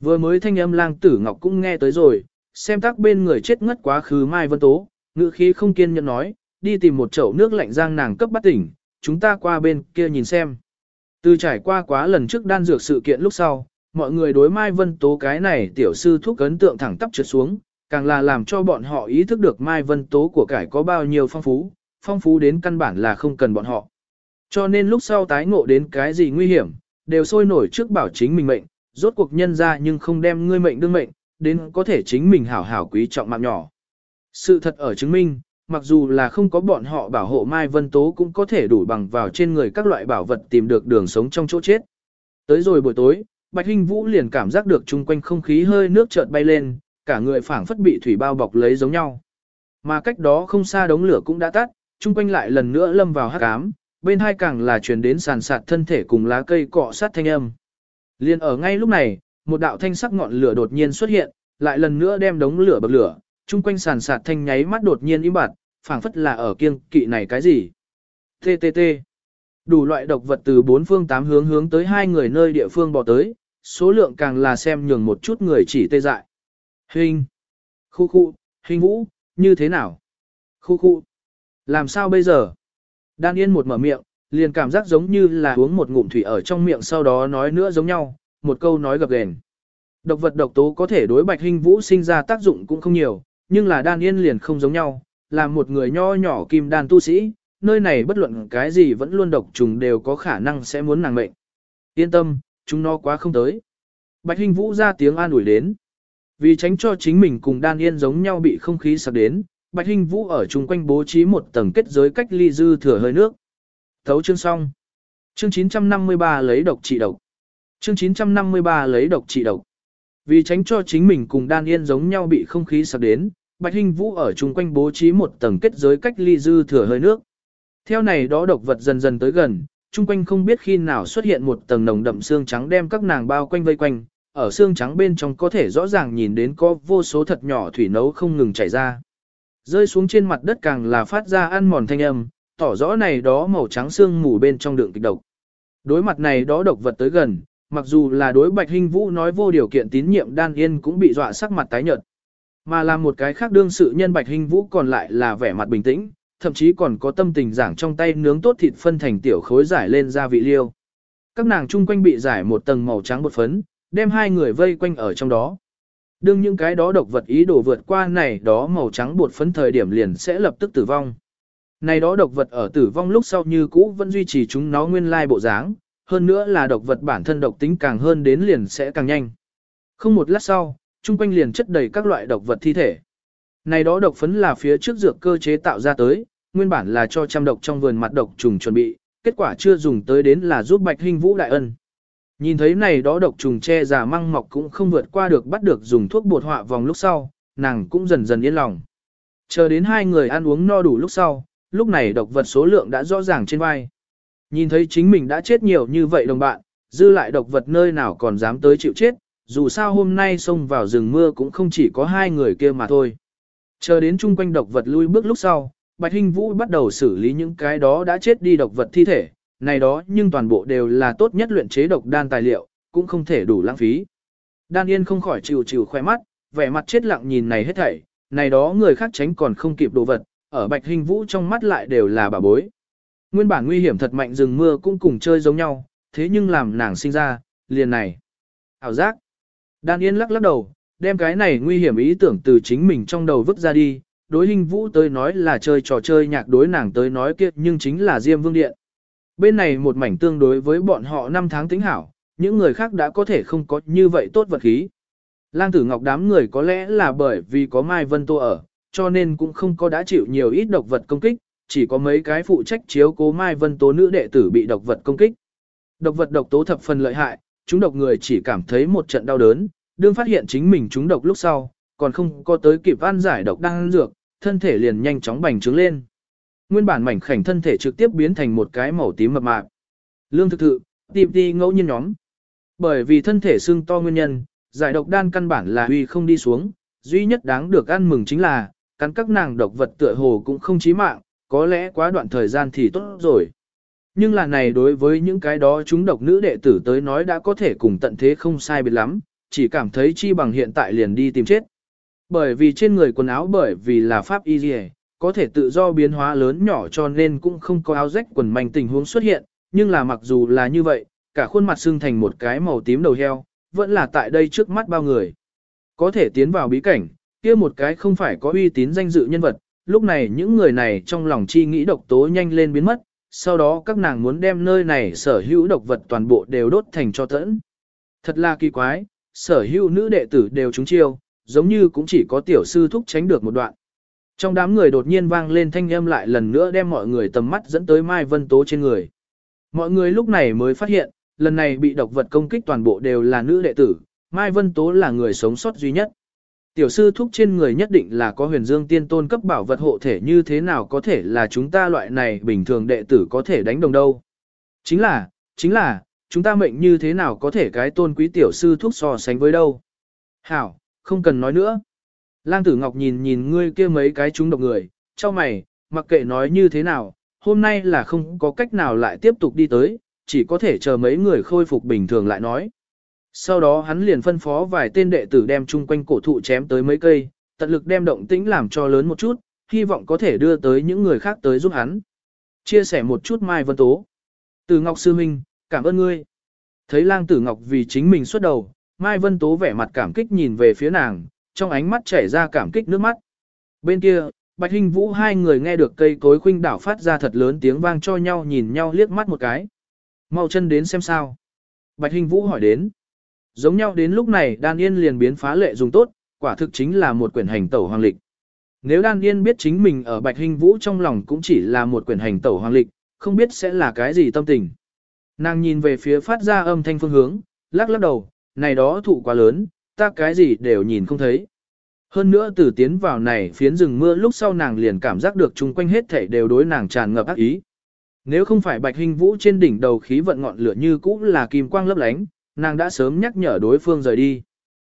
Vừa mới thanh âm lang tử ngọc cũng nghe tới rồi, xem tác bên người chết ngất quá khứ Mai Vân Tố, ngữ khí không kiên nhẫn nói, đi tìm một chậu nước lạnh giang nàng cấp bắt tỉnh, chúng ta qua bên kia nhìn xem. Từ trải qua quá lần trước đan dược sự kiện lúc sau, mọi người đối Mai Vân Tố cái này tiểu sư thuốc ấn tượng thẳng tắp trượt xuống, càng là làm cho bọn họ ý thức được Mai Vân Tố của cải có bao nhiêu phong phú, phong phú đến căn bản là không cần bọn họ. Cho nên lúc sau tái ngộ đến cái gì nguy hiểm, đều sôi nổi trước bảo chính mình mệnh, rốt cuộc nhân ra nhưng không đem ngươi mệnh đương mệnh, đến có thể chính mình hảo hảo quý trọng mạng nhỏ. Sự thật ở chứng minh, mặc dù là không có bọn họ bảo hộ Mai Vân Tố cũng có thể đủ bằng vào trên người các loại bảo vật tìm được đường sống trong chỗ chết. Tới rồi buổi tối, Bạch Hinh Vũ liền cảm giác được chung quanh không khí hơi nước chợt bay lên, cả người phảng phất bị thủy bao bọc lấy giống nhau. Mà cách đó không xa đống lửa cũng đã tắt, chung quanh lại lần nữa lâm vào hắc ám, bên hai càng là truyền đến sàn sạt thân thể cùng lá cây cọ sát thanh âm. Liên ở ngay lúc này, một đạo thanh sắc ngọn lửa đột nhiên xuất hiện, lại lần nữa đem đống lửa bập lửa, chung quanh sàn sạt thanh nháy mắt đột nhiên im bặt, phảng phất là ở kiêng kỵ này cái gì. TTT. Đủ loại độc vật từ bốn phương tám hướng hướng tới hai người nơi địa phương bỏ tới, số lượng càng là xem nhường một chút người chỉ tê dại. Hình. Khu khu, hình vũ, như thế nào? Khu khu. Làm sao bây giờ? Đan Yên một mở miệng, liền cảm giác giống như là uống một ngụm thủy ở trong miệng sau đó nói nữa giống nhau, một câu nói gập ghềnh. Độc vật độc tố có thể đối bạch hình vũ sinh ra tác dụng cũng không nhiều, nhưng là đan yên liền không giống nhau, là một người nho nhỏ kim đan tu sĩ, nơi này bất luận cái gì vẫn luôn độc trùng đều có khả năng sẽ muốn nàng mệnh. Yên tâm, chúng nó quá không tới. Bạch Hinh Vũ ra tiếng an ủi đến. Vì tránh cho chính mình cùng đan yên giống nhau bị không khí sạc đến, Bạch Hinh Vũ ở chung quanh bố trí một tầng kết giới cách ly dư thừa hơi nước. Thấu chương xong. Chương 953 lấy độc trị độc. Chương 953 lấy độc trị độc. Vì tránh cho chính mình cùng đan yên giống nhau bị không khí sạc đến, Bạch Hinh Vũ ở chung quanh bố trí một tầng kết giới cách ly dư thừa hơi nước. Theo này đó độc vật dần dần tới gần, chung quanh không biết khi nào xuất hiện một tầng nồng đậm xương trắng đem các nàng bao quanh vây quanh, ở xương trắng bên trong có thể rõ ràng nhìn đến có vô số thật nhỏ thủy nấu không ngừng chảy ra. Rơi xuống trên mặt đất càng là phát ra ăn mòn thanh âm, tỏ rõ này đó màu trắng xương mù bên trong đường kịch độc. Đối mặt này đó độc vật tới gần, Mặc dù là đối Bạch Hinh Vũ nói vô điều kiện tín nhiệm đan yên cũng bị dọa sắc mặt tái nhợt. Mà làm một cái khác đương sự nhân Bạch Hinh Vũ còn lại là vẻ mặt bình tĩnh, thậm chí còn có tâm tình giảng trong tay nướng tốt thịt phân thành tiểu khối giải lên gia vị liêu. Các nàng chung quanh bị giải một tầng màu trắng bột phấn, đem hai người vây quanh ở trong đó. Đương những cái đó độc vật ý đồ vượt qua này đó màu trắng bột phấn thời điểm liền sẽ lập tức tử vong. Này đó độc vật ở tử vong lúc sau như cũ vẫn duy trì chúng nó nguyên lai bộ dáng, hơn nữa là độc vật bản thân độc tính càng hơn đến liền sẽ càng nhanh. Không một lát sau, chung quanh liền chất đầy các loại độc vật thi thể. Này đó độc phấn là phía trước dược cơ chế tạo ra tới, nguyên bản là cho trăm độc trong vườn mặt độc trùng chuẩn bị, kết quả chưa dùng tới đến là giúp Bạch Hinh Vũ đại ân. Nhìn thấy này đó độc trùng che giả măng mọc cũng không vượt qua được bắt được dùng thuốc bột họa vòng lúc sau, nàng cũng dần dần yên lòng. Chờ đến hai người ăn uống no đủ lúc sau, lúc này độc vật số lượng đã rõ ràng trên vai. Nhìn thấy chính mình đã chết nhiều như vậy đồng bạn, dư lại độc vật nơi nào còn dám tới chịu chết, dù sao hôm nay xông vào rừng mưa cũng không chỉ có hai người kia mà thôi. Chờ đến chung quanh độc vật lui bước lúc sau, Bạch Hinh Vũ bắt đầu xử lý những cái đó đã chết đi độc vật thi thể, này đó nhưng toàn bộ đều là tốt nhất luyện chế độc đan tài liệu, cũng không thể đủ lãng phí. Đan Yên không khỏi chịu chịu khoe mắt, vẻ mặt chết lặng nhìn này hết thảy, này đó người khác tránh còn không kịp đồ vật, ở Bạch Hình Vũ trong mắt lại đều là bà bối. Nguyên bản nguy hiểm thật mạnh rừng mưa cũng cùng chơi giống nhau, thế nhưng làm nàng sinh ra, liền này. Hảo giác. Đan Yên lắc lắc đầu, đem cái này nguy hiểm ý tưởng từ chính mình trong đầu vứt ra đi, đối hình vũ tới nói là chơi trò chơi nhạc đối nàng tới nói kia nhưng chính là Diêm Vương Điện. Bên này một mảnh tương đối với bọn họ năm tháng tính hảo, những người khác đã có thể không có như vậy tốt vật khí. Lang tử ngọc đám người có lẽ là bởi vì có Mai Vân Tô ở, cho nên cũng không có đã chịu nhiều ít độc vật công kích, chỉ có mấy cái phụ trách chiếu cố Mai Vân Tố nữ đệ tử bị độc vật công kích. Độc vật độc tố thập phần lợi hại, chúng độc người chỉ cảm thấy một trận đau đớn, đương phát hiện chính mình chúng độc lúc sau, còn không có tới kịp ăn giải độc đang dược, thân thể liền nhanh chóng bành trướng lên. Nguyên bản mảnh khảnh thân thể trực tiếp biến thành một cái màu tím mập mạp. Lương thực thự, tìm đi ngẫu nhiên nhóm. Bởi vì thân thể xương to nguyên nhân, giải độc đan căn bản là huy không đi xuống, duy nhất đáng được ăn mừng chính là, cắn các nàng độc vật tựa hồ cũng không chí mạng, có lẽ quá đoạn thời gian thì tốt rồi. Nhưng là này đối với những cái đó chúng độc nữ đệ tử tới nói đã có thể cùng tận thế không sai biệt lắm, chỉ cảm thấy chi bằng hiện tại liền đi tìm chết. Bởi vì trên người quần áo bởi vì là pháp y dì có thể tự do biến hóa lớn nhỏ cho nên cũng không có áo rách quần manh tình huống xuất hiện, nhưng là mặc dù là như vậy, cả khuôn mặt xương thành một cái màu tím đầu heo, vẫn là tại đây trước mắt bao người. Có thể tiến vào bí cảnh, kia một cái không phải có uy tín danh dự nhân vật, lúc này những người này trong lòng chi nghĩ độc tố nhanh lên biến mất, sau đó các nàng muốn đem nơi này sở hữu độc vật toàn bộ đều đốt thành cho tẫn. Thật là kỳ quái, sở hữu nữ đệ tử đều trúng chiêu, giống như cũng chỉ có tiểu sư thúc tránh được một đoạn. Trong đám người đột nhiên vang lên thanh âm lại lần nữa đem mọi người tầm mắt dẫn tới Mai Vân Tố trên người. Mọi người lúc này mới phát hiện, lần này bị độc vật công kích toàn bộ đều là nữ đệ tử, Mai Vân Tố là người sống sót duy nhất. Tiểu sư thúc trên người nhất định là có huyền dương tiên tôn cấp bảo vật hộ thể như thế nào có thể là chúng ta loại này bình thường đệ tử có thể đánh đồng đâu. Chính là, chính là, chúng ta mệnh như thế nào có thể cái tôn quý tiểu sư thúc so sánh với đâu. Hảo, không cần nói nữa. Lang tử ngọc nhìn nhìn ngươi kia mấy cái chúng độc người, cho mày, mặc kệ nói như thế nào, hôm nay là không có cách nào lại tiếp tục đi tới, chỉ có thể chờ mấy người khôi phục bình thường lại nói. Sau đó hắn liền phân phó vài tên đệ tử đem chung quanh cổ thụ chém tới mấy cây, tận lực đem động tĩnh làm cho lớn một chút, hy vọng có thể đưa tới những người khác tới giúp hắn. Chia sẻ một chút Mai Vân Tố. Từ Ngọc Sư Minh, cảm ơn ngươi. Thấy lang tử Ngọc vì chính mình xuất đầu, Mai Vân Tố vẻ mặt cảm kích nhìn về phía nàng, trong ánh mắt chảy ra cảm kích nước mắt. Bên kia, Bạch Hinh Vũ hai người nghe được cây cối khuynh đảo phát ra thật lớn tiếng vang cho nhau nhìn nhau liếc mắt một cái. Mau chân đến xem sao. Bạch Hinh Vũ hỏi đến. Giống nhau đến lúc này Đan Yên liền biến phá lệ dùng tốt, quả thực chính là một quyển hành tẩu hoàng lịch. Nếu Đan Yên biết chính mình ở Bạch Hinh Vũ trong lòng cũng chỉ là một quyển hành tẩu hoàng lịch, không biết sẽ là cái gì tâm tình. Nàng nhìn về phía phát ra âm thanh phương hướng, lắc lắc đầu, này đó thụ quá lớn, ta cái gì đều nhìn không thấy. Hơn nữa từ tiến vào này phiến rừng mưa lúc sau nàng liền cảm giác được chung quanh hết thảy đều đối nàng tràn ngập ác ý. Nếu không phải bạch hình vũ trên đỉnh đầu khí vận ngọn lửa như cũ là kim quang lấp lánh, nàng đã sớm nhắc nhở đối phương rời đi.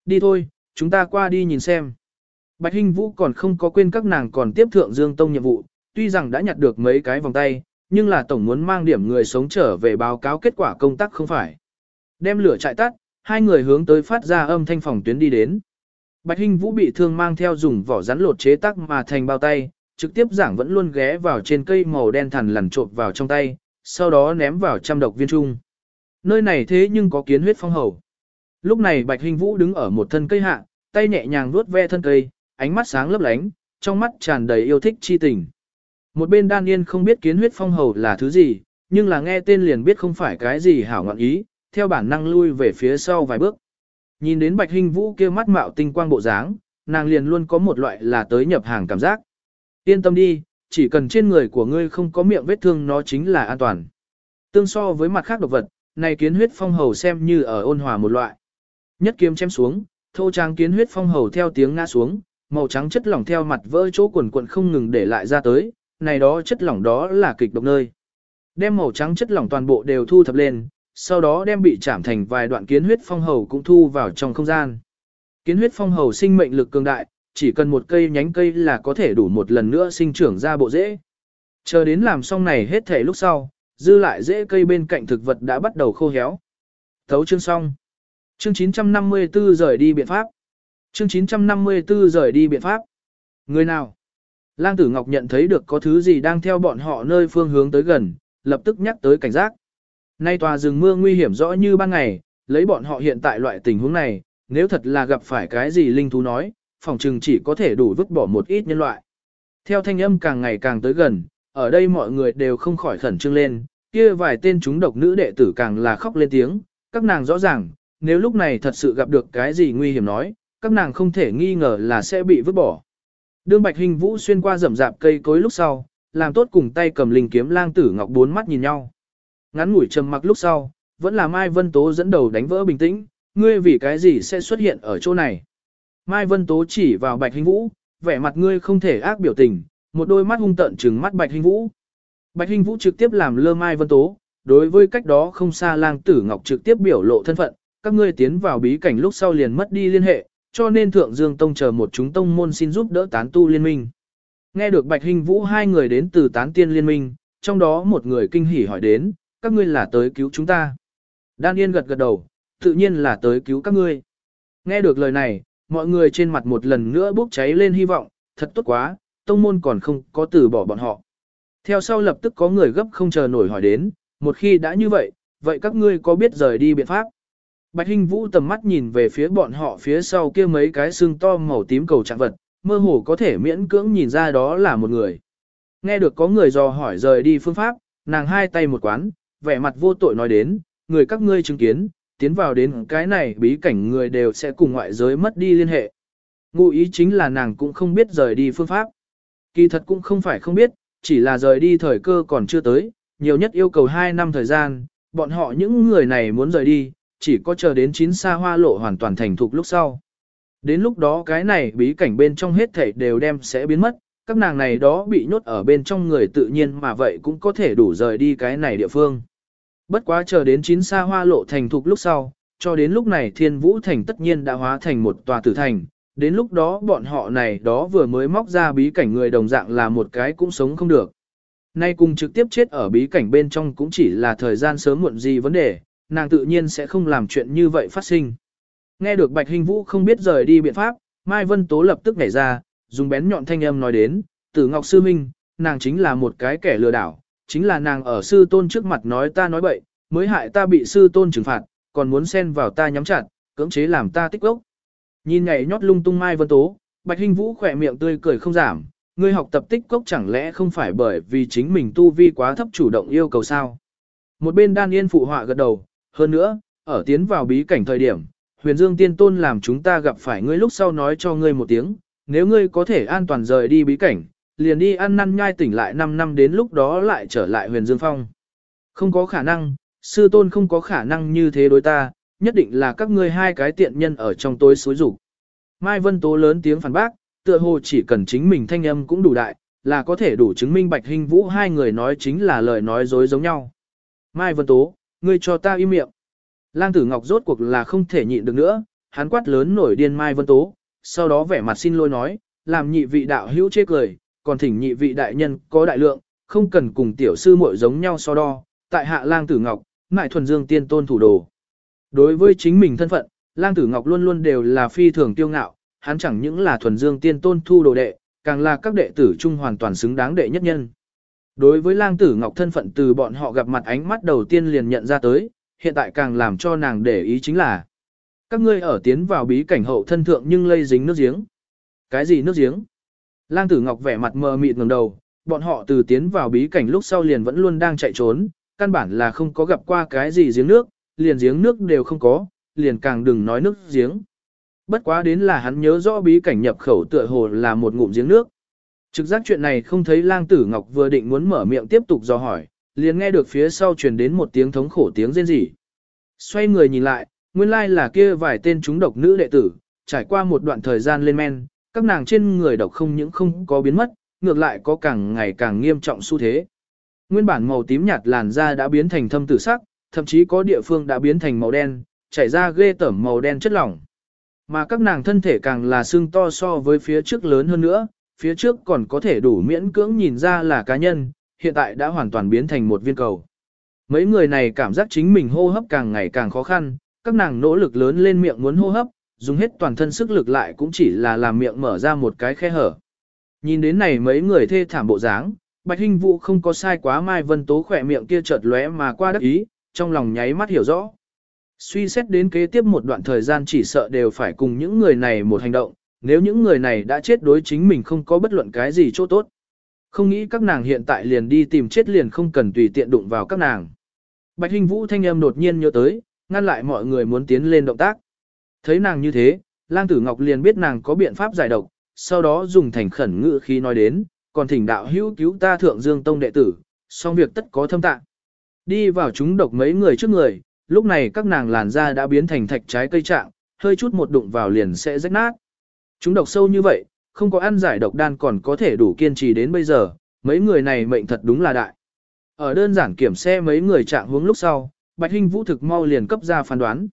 Đi thôi, chúng ta qua đi nhìn xem. Bạch Hinh Vũ còn không có quên các nàng còn tiếp thượng Dương Tông nhiệm vụ, tuy rằng đã nhặt được mấy cái vòng tay, nhưng là tổng muốn mang điểm người sống trở về báo cáo kết quả công tác không phải. đem lửa chạy tắt, hai người hướng tới phát ra âm thanh phòng tuyến đi đến. Bạch Hinh Vũ bị thương mang theo dùng vỏ rắn lột chế tác mà thành bao tay, trực tiếp giảng vẫn luôn ghé vào trên cây màu đen thằn lằn trộn vào trong tay, sau đó ném vào trăm độc viên trung. Nơi này thế nhưng có kiến huyết phong hầu. Lúc này Bạch Hinh Vũ đứng ở một thân cây hạ, tay nhẹ nhàng vuốt ve thân cây, ánh mắt sáng lấp lánh, trong mắt tràn đầy yêu thích chi tình. Một bên đan yên không biết kiến huyết phong hầu là thứ gì, nhưng là nghe tên liền biết không phải cái gì hảo ngọn ý, theo bản năng lui về phía sau vài bước. Nhìn đến Bạch Hinh Vũ kia mắt mạo tinh quang bộ dáng, nàng liền luôn có một loại là tới nhập hàng cảm giác. Yên tâm đi, chỉ cần trên người của ngươi không có miệng vết thương nó chính là an toàn. Tương so với mặt khác độc vật, này kiến huyết phong hầu xem như ở ôn hòa một loại. Nhất kiếm chém xuống, thô trang kiến huyết phong hầu theo tiếng ngã xuống, màu trắng chất lỏng theo mặt vỡ chỗ quần quần không ngừng để lại ra tới, này đó chất lỏng đó là kịch độc nơi. Đem màu trắng chất lỏng toàn bộ đều thu thập lên, sau đó đem bị chạm thành vài đoạn kiến huyết phong hầu cũng thu vào trong không gian. Kiến huyết phong hầu sinh mệnh lực cường đại, chỉ cần một cây nhánh cây là có thể đủ một lần nữa sinh trưởng ra bộ rễ. Chờ đến làm xong này hết thể lúc sau, dư lại rễ cây bên cạnh thực vật đã bắt đầu khô héo. Thấu chương xong. Chương 954 rời đi biện pháp. Chương 954 rời đi biện pháp. Người nào? Lang tử Ngọc nhận thấy được có thứ gì đang theo bọn họ nơi phương hướng tới gần, lập tức nhắc tới cảnh giác. Nay tòa rừng mưa nguy hiểm rõ như ban ngày, lấy bọn họ hiện tại loại tình huống này, nếu thật là gặp phải cái gì linh thú nói, phòng trừng chỉ có thể đủ vứt bỏ một ít nhân loại. Theo thanh âm càng ngày càng tới gần, ở đây mọi người đều không khỏi khẩn trương lên, kia vài tên chúng độc nữ đệ tử càng là khóc lên tiếng, các nàng rõ ràng, nếu lúc này thật sự gặp được cái gì nguy hiểm nói, các nàng không thể nghi ngờ là sẽ bị vứt bỏ. Đương Bạch Hình Vũ xuyên qua rậm rạp cây cối lúc sau, làm tốt cùng tay cầm linh kiếm lang tử ngọc bốn mắt nhìn nhau. Ngắn ngủi trầm mặc lúc sau, vẫn là Mai Vân Tố dẫn đầu đánh vỡ bình tĩnh, ngươi vì cái gì sẽ xuất hiện ở chỗ này. Mai Vân Tố chỉ vào Bạch Hình Vũ, vẻ mặt ngươi không thể ác biểu tình, một đôi mắt hung tợn trừng mắt Bạch Hình Vũ. Bạch Hình Vũ trực tiếp làm lơ Mai Vân Tố, đối với cách đó không xa lang tử ngọc trực tiếp biểu lộ thân phận, các ngươi tiến vào bí cảnh lúc sau liền mất đi liên hệ, cho nên Thượng Dương Tông chờ một chúng tông môn xin giúp đỡ tán tu liên minh. Nghe được Bạch Hình Vũ hai người đến từ tán tiên liên minh, trong đó một người kinh hỉ hỏi đến, các ngươi là tới cứu chúng ta. Đan Yên gật gật đầu, tự nhiên là tới cứu các ngươi. Nghe được lời này, mọi người trên mặt một lần nữa bốc cháy lên hy vọng, thật tốt quá, tông môn còn không có từ bỏ bọn họ. Theo sau lập tức có người gấp không chờ nổi hỏi đến, một khi đã như vậy, vậy các ngươi có biết rời đi biện pháp? Bạch Hinh Vũ tầm mắt nhìn về phía bọn họ phía sau kia mấy cái xương to màu tím cầu trạng vật, mơ hồ có thể miễn cưỡng nhìn ra đó là một người. Nghe được có người dò hỏi rời đi phương pháp, nàng hai tay một quán, vẻ mặt vô tội nói đến, người các ngươi chứng kiến, tiến vào đến cái này bí cảnh người đều sẽ cùng ngoại giới mất đi liên hệ. Ngụ ý chính là nàng cũng không biết rời đi phương pháp. Kỳ thật cũng không phải không biết, chỉ là rời đi thời cơ còn chưa tới, nhiều nhất yêu cầu 2 năm thời gian, bọn họ những người này muốn rời đi, chỉ có chờ đến chín xa hoa lộ hoàn toàn thành thục lúc sau. Đến lúc đó cái này bí cảnh bên trong hết thảy đều đem sẽ biến mất, các nàng này đó bị nhốt ở bên trong người tự nhiên mà vậy cũng có thể đủ rời đi cái này địa phương. Bất quá chờ đến chín xa hoa lộ thành thục lúc sau, cho đến lúc này thiên vũ thành tất nhiên đã hóa thành một tòa tử thành, đến lúc đó bọn họ này đó vừa mới móc ra bí cảnh người đồng dạng là một cái cũng sống không được. Nay cùng trực tiếp chết ở bí cảnh bên trong cũng chỉ là thời gian sớm muộn gì vấn đề, nàng tự nhiên sẽ không làm chuyện như vậy phát sinh. Nghe được Bạch Hình Vũ không biết rời đi biện pháp, Mai Vân Tố lập tức nhảy ra, dùng bén nhọn thanh âm nói đến, Tử Ngọc Sư Minh, nàng chính là một cái kẻ lừa đảo, chính là nàng ở sư tôn trước mặt nói ta nói bậy, mới hại ta bị sư tôn trừng phạt, còn muốn xen vào ta nhắm chặt, cưỡng chế làm ta tích ốc. Nhìn nhảy nhót lung tung Mai Vân Tố, Bạch hinh Vũ khỏe miệng tươi cười không giảm, ngươi học tập tích cốc chẳng lẽ không phải bởi vì chính mình tu vi quá thấp chủ động yêu cầu sao. Một bên đan yên phụ họa gật đầu, hơn nữa, ở tiến vào bí cảnh thời điểm, huyền dương tiên tôn làm chúng ta gặp phải ngươi lúc sau nói cho ngươi một tiếng, nếu ngươi có thể an toàn rời đi bí cảnh, liền đi ăn năn nhai tỉnh lại 5 năm đến lúc đó lại trở lại huyền dương phong. Không có khả năng, sư tôn không có khả năng như thế đối ta, nhất định là các ngươi hai cái tiện nhân ở trong tối xối rủ. Mai Vân Tố lớn tiếng phản bác, tựa hồ chỉ cần chính mình thanh âm cũng đủ đại, là có thể đủ chứng minh Bạch Hình Vũ hai người nói chính là lời nói dối giống nhau. Mai Vân Tố, ngươi cho ta im miệng. Lang Tử Ngọc rốt cuộc là không thể nhịn được nữa, hắn quát lớn nổi điên Mai Vân Tố, sau đó vẻ mặt xin lỗi nói, làm nhị vị đạo hữu chê cười, còn thỉnh nhị vị đại nhân có đại lượng, không cần cùng tiểu sư muội giống nhau so đo, tại hạ Lang Tử Ngọc, ngại thuần dương tiên tôn thủ đồ. Đối với chính mình thân phận, Lang Tử Ngọc luôn luôn đều là phi thường tiêu ngạo, hắn chẳng những là thuần dương tiên tôn thu đồ đệ, càng là các đệ tử trung hoàn toàn xứng đáng đệ nhất nhân. Đối với Lang Tử Ngọc thân phận từ bọn họ gặp mặt ánh mắt đầu tiên liền nhận ra tới, hiện tại càng làm cho nàng để ý chính là các ngươi ở tiến vào bí cảnh hậu thân thượng nhưng lây dính nước giếng. Cái gì nước giếng? Lang Tử Ngọc vẻ mặt mờ mịt ngẩng đầu, bọn họ từ tiến vào bí cảnh lúc sau liền vẫn luôn đang chạy trốn, căn bản là không có gặp qua cái gì giếng nước, liền giếng nước đều không có, liền càng đừng nói nước giếng. Bất quá đến là hắn nhớ rõ bí cảnh nhập khẩu tựa hồ là một ngụm giếng nước. Trực giác chuyện này không thấy lang tử ngọc vừa định muốn mở miệng tiếp tục do hỏi, liền nghe được phía sau truyền đến một tiếng thống khổ tiếng rên rỉ. Xoay người nhìn lại, nguyên lai là kia vài tên chúng độc nữ đệ tử, trải qua một đoạn thời gian lên men, các nàng trên người độc không những không có biến mất, ngược lại có càng ngày càng nghiêm trọng xu thế. Nguyên bản màu tím nhạt làn da đã biến thành thâm tử sắc, thậm chí có địa phương đã biến thành màu đen, chảy ra ghê tởm màu đen chất lỏng. Mà các nàng thân thể càng là xương to so với phía trước lớn hơn nữa, phía trước còn có thể đủ miễn cưỡng nhìn ra là cá nhân, hiện tại đã hoàn toàn biến thành một viên cầu. Mấy người này cảm giác chính mình hô hấp càng ngày càng khó khăn, các nàng nỗ lực lớn lên miệng muốn hô hấp, dùng hết toàn thân sức lực lại cũng chỉ là làm miệng mở ra một cái khe hở. Nhìn đến này mấy người thê thảm bộ dáng, Bạch Hinh Vũ không có sai quá Mai Vân Tố khỏe miệng kia chợt lóe mà qua đắc ý, trong lòng nháy mắt hiểu rõ. Suy xét đến kế tiếp một đoạn thời gian chỉ sợ đều phải cùng những người này một hành động, nếu những người này đã chết đối chính mình không có bất luận cái gì chỗ tốt. Không nghĩ các nàng hiện tại liền đi tìm chết liền không cần tùy tiện đụng vào các nàng. Bạch Hinh Vũ thanh âm đột nhiên nhớ tới, ngăn lại mọi người muốn tiến lên động tác. Thấy nàng như thế, Lang Tử Ngọc liền biết nàng có biện pháp giải độc, sau đó dùng thành khẩn ngữ khi nói đến, còn thỉnh đạo hữu cứu ta thượng dương tông đệ tử, xong việc tất có thâm tạng. Đi vào chúng độc mấy người trước người, lúc này các nàng làn da đã biến thành thạch trái cây trạng, hơi chút một đụng vào liền sẽ rách nát. Chúng độc sâu như vậy, không có ăn giải độc đan còn có thể đủ kiên trì đến bây giờ, mấy người này mệnh thật đúng là đại. Ở đơn giản kiểm xe mấy người trạng hướng lúc sau, Bạch Hinh Vũ thực mau liền cấp ra phán đoán.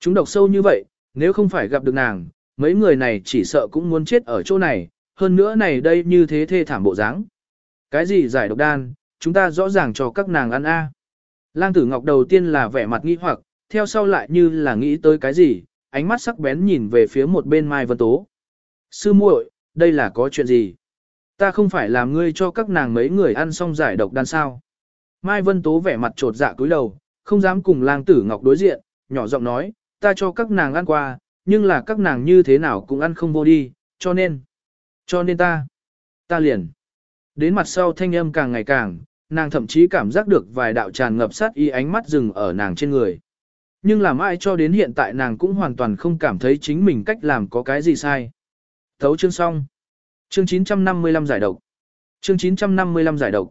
Chúng độc sâu như vậy, nếu không phải gặp được nàng, mấy người này chỉ sợ cũng muốn chết ở chỗ này, hơn nữa này đây như thế thê thảm bộ dáng. Cái gì giải độc đan, chúng ta rõ ràng cho các nàng ăn a. Lang tử ngọc đầu tiên là vẻ mặt nghi hoặc, theo sau lại như là nghĩ tới cái gì, ánh mắt sắc bén nhìn về phía một bên Mai Vân Tố. Sư muội, đây là có chuyện gì? Ta không phải làm ngươi cho các nàng mấy người ăn xong giải độc đan sao? Mai Vân Tố vẻ mặt trột dạ cúi đầu, không dám cùng lang tử ngọc đối diện, nhỏ giọng nói, ta cho các nàng ăn qua, nhưng là các nàng như thế nào cũng ăn không vô đi, cho nên, cho nên ta, ta liền. Đến mặt sau thanh âm càng ngày càng, nàng thậm chí cảm giác được vài đạo tràn ngập sát y ánh mắt dừng ở nàng trên người. Nhưng làm ai cho đến hiện tại nàng cũng hoàn toàn không cảm thấy chính mình cách làm có cái gì sai. Thấu chương xong. Chương 955 giải độc. Chương 955 giải độc.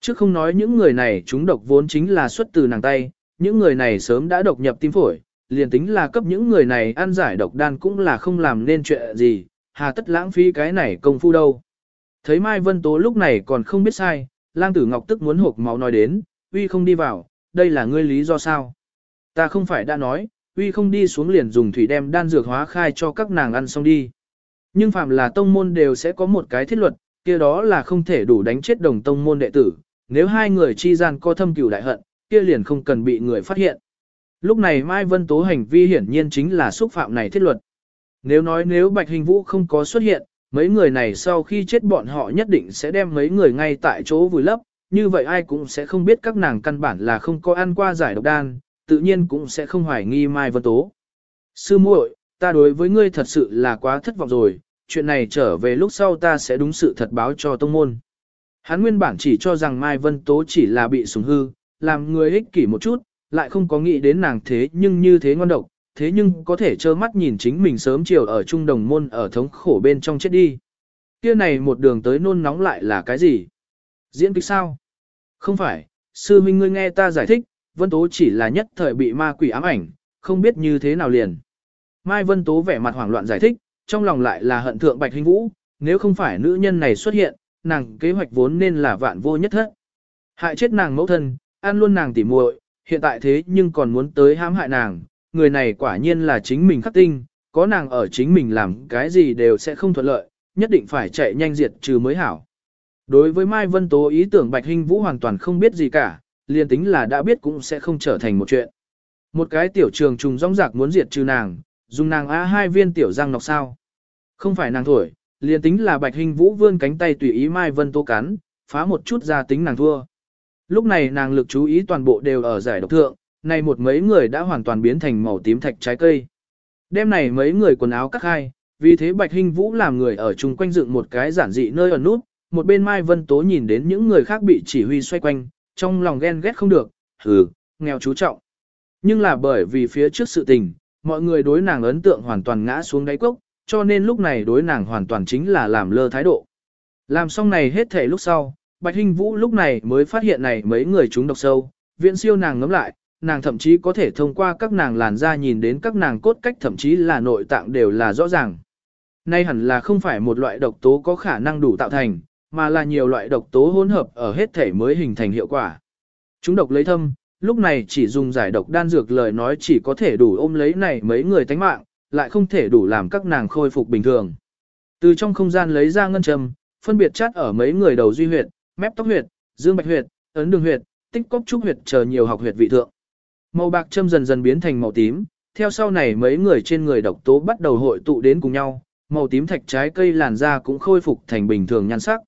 Trước không nói những người này chúng độc vốn chính là xuất từ nàng tay, những người này sớm đã độc nhập tim phổi, liền tính là cấp những người này ăn giải độc đan cũng là không làm nên chuyện gì, hà tất lãng phí cái này công phu đâu. Thấy Mai Vân Tố lúc này còn không biết sai, lang tử ngọc tức muốn hộp máu nói đến, uy không đi vào, đây là ngươi lý do sao? Ta không phải đã nói, uy không đi xuống liền dùng thủy đem đan dược hóa khai cho các nàng ăn xong đi. Nhưng phạm là tông môn đều sẽ có một cái thiết luật, kia đó là không thể đủ đánh chết đồng tông môn đệ tử, nếu hai người chi gian có thâm cửu đại hận, kia liền không cần bị người phát hiện. Lúc này Mai Vân Tố hành vi hiển nhiên chính là xúc phạm này thiết luật. Nếu nói nếu Bạch Hình Vũ không có xuất hiện, mấy người này sau khi chết bọn họ nhất định sẽ đem mấy người ngay tại chỗ vùi lấp, như vậy ai cũng sẽ không biết các nàng căn bản là không có ăn qua giải độc đan, tự nhiên cũng sẽ không hoài nghi Mai Vân Tố. Sư muội, ta đối với ngươi thật sự là quá thất vọng rồi, chuyện này trở về lúc sau ta sẽ đúng sự thật báo cho tông môn. Hắn nguyên bản chỉ cho rằng Mai Vân Tố chỉ là bị sủng hư, làm người ích kỷ một chút, lại không có nghĩ đến nàng thế nhưng như thế ngon độc, thế nhưng có thể trơ mắt nhìn chính mình sớm chiều ở trung đồng môn ở thống khổ bên trong chết đi. Kia này một đường tới nôn nóng lại là cái gì? Diễn kịch sao? Không phải, sư minh ngươi nghe ta giải thích, Vân Tố chỉ là nhất thời bị ma quỷ ám ảnh, không biết như thế nào liền. Mai Vân Tố vẻ mặt hoảng loạn giải thích, trong lòng lại là hận thượng Bạch Hình Vũ, nếu không phải nữ nhân này xuất hiện, nàng kế hoạch vốn nên là vạn vô nhất thất. Hại chết nàng mẫu thân, ăn luôn nàng tỉ muội, hiện tại thế nhưng còn muốn tới hãm hại nàng, người này quả nhiên là chính mình khắc tinh, có nàng ở chính mình làm cái gì đều sẽ không thuận lợi, nhất định phải chạy nhanh diệt trừ mới hảo. Đối với Mai Vân Tố ý tưởng Bạch Hinh Vũ hoàn toàn không biết gì cả, liền tính là đã biết cũng sẽ không trở thành một chuyện. Một cái tiểu trường trùng rong rạc muốn diệt trừ nàng, dùng nàng a hai viên tiểu răng nọc sao. Không phải nàng thổi, liền tính là bạch Hinh vũ vươn cánh tay tùy ý Mai Vân Tố cắn, phá một chút ra tính nàng thua. Lúc này nàng lực chú ý toàn bộ đều ở giải độc thượng, này một mấy người đã hoàn toàn biến thành màu tím thạch trái cây. Đêm này mấy người quần áo cắt hai, vì thế Bạch Hinh Vũ làm người ở chung quanh dựng một cái giản dị nơi ở nút, một bên Mai Vân Tố nhìn đến những người khác bị chỉ huy xoay quanh, trong lòng ghen ghét không được, hừ, nghèo chú trọng. Nhưng là bởi vì phía trước sự tình, mọi người đối nàng ấn tượng hoàn toàn ngã xuống đáy cốc, cho nên lúc này đối nàng hoàn toàn chính là làm lơ thái độ. Làm xong này hết thể lúc sau, Bạch Hinh Vũ lúc này mới phát hiện này mấy người chúng độc sâu, viện siêu nàng ngấm lại, nàng thậm chí có thể thông qua các nàng làn da nhìn đến các nàng cốt cách thậm chí là nội tạng đều là rõ ràng. Nay hẳn là không phải một loại độc tố có khả năng đủ tạo thành, mà là nhiều loại độc tố hỗn hợp ở hết thể mới hình thành hiệu quả. Chúng độc lấy thâm, lúc này chỉ dùng giải độc đan dược lời nói chỉ có thể đủ ôm lấy này mấy người tánh mạng, lại không thể đủ làm các nàng khôi phục bình thường. Từ trong không gian lấy ra ngân châm, phân biệt chát ở mấy người đầu duy huyệt, mép tóc huyệt, dương bạch huyệt, ấn đường huyệt, tích cốc trúc huyệt chờ nhiều học huyệt vị thượng. Màu bạc châm dần dần biến thành màu tím, theo sau này mấy người trên người độc tố bắt đầu hội tụ đến cùng nhau, màu tím thạch trái cây làn da cũng khôi phục thành bình thường nhan sắc.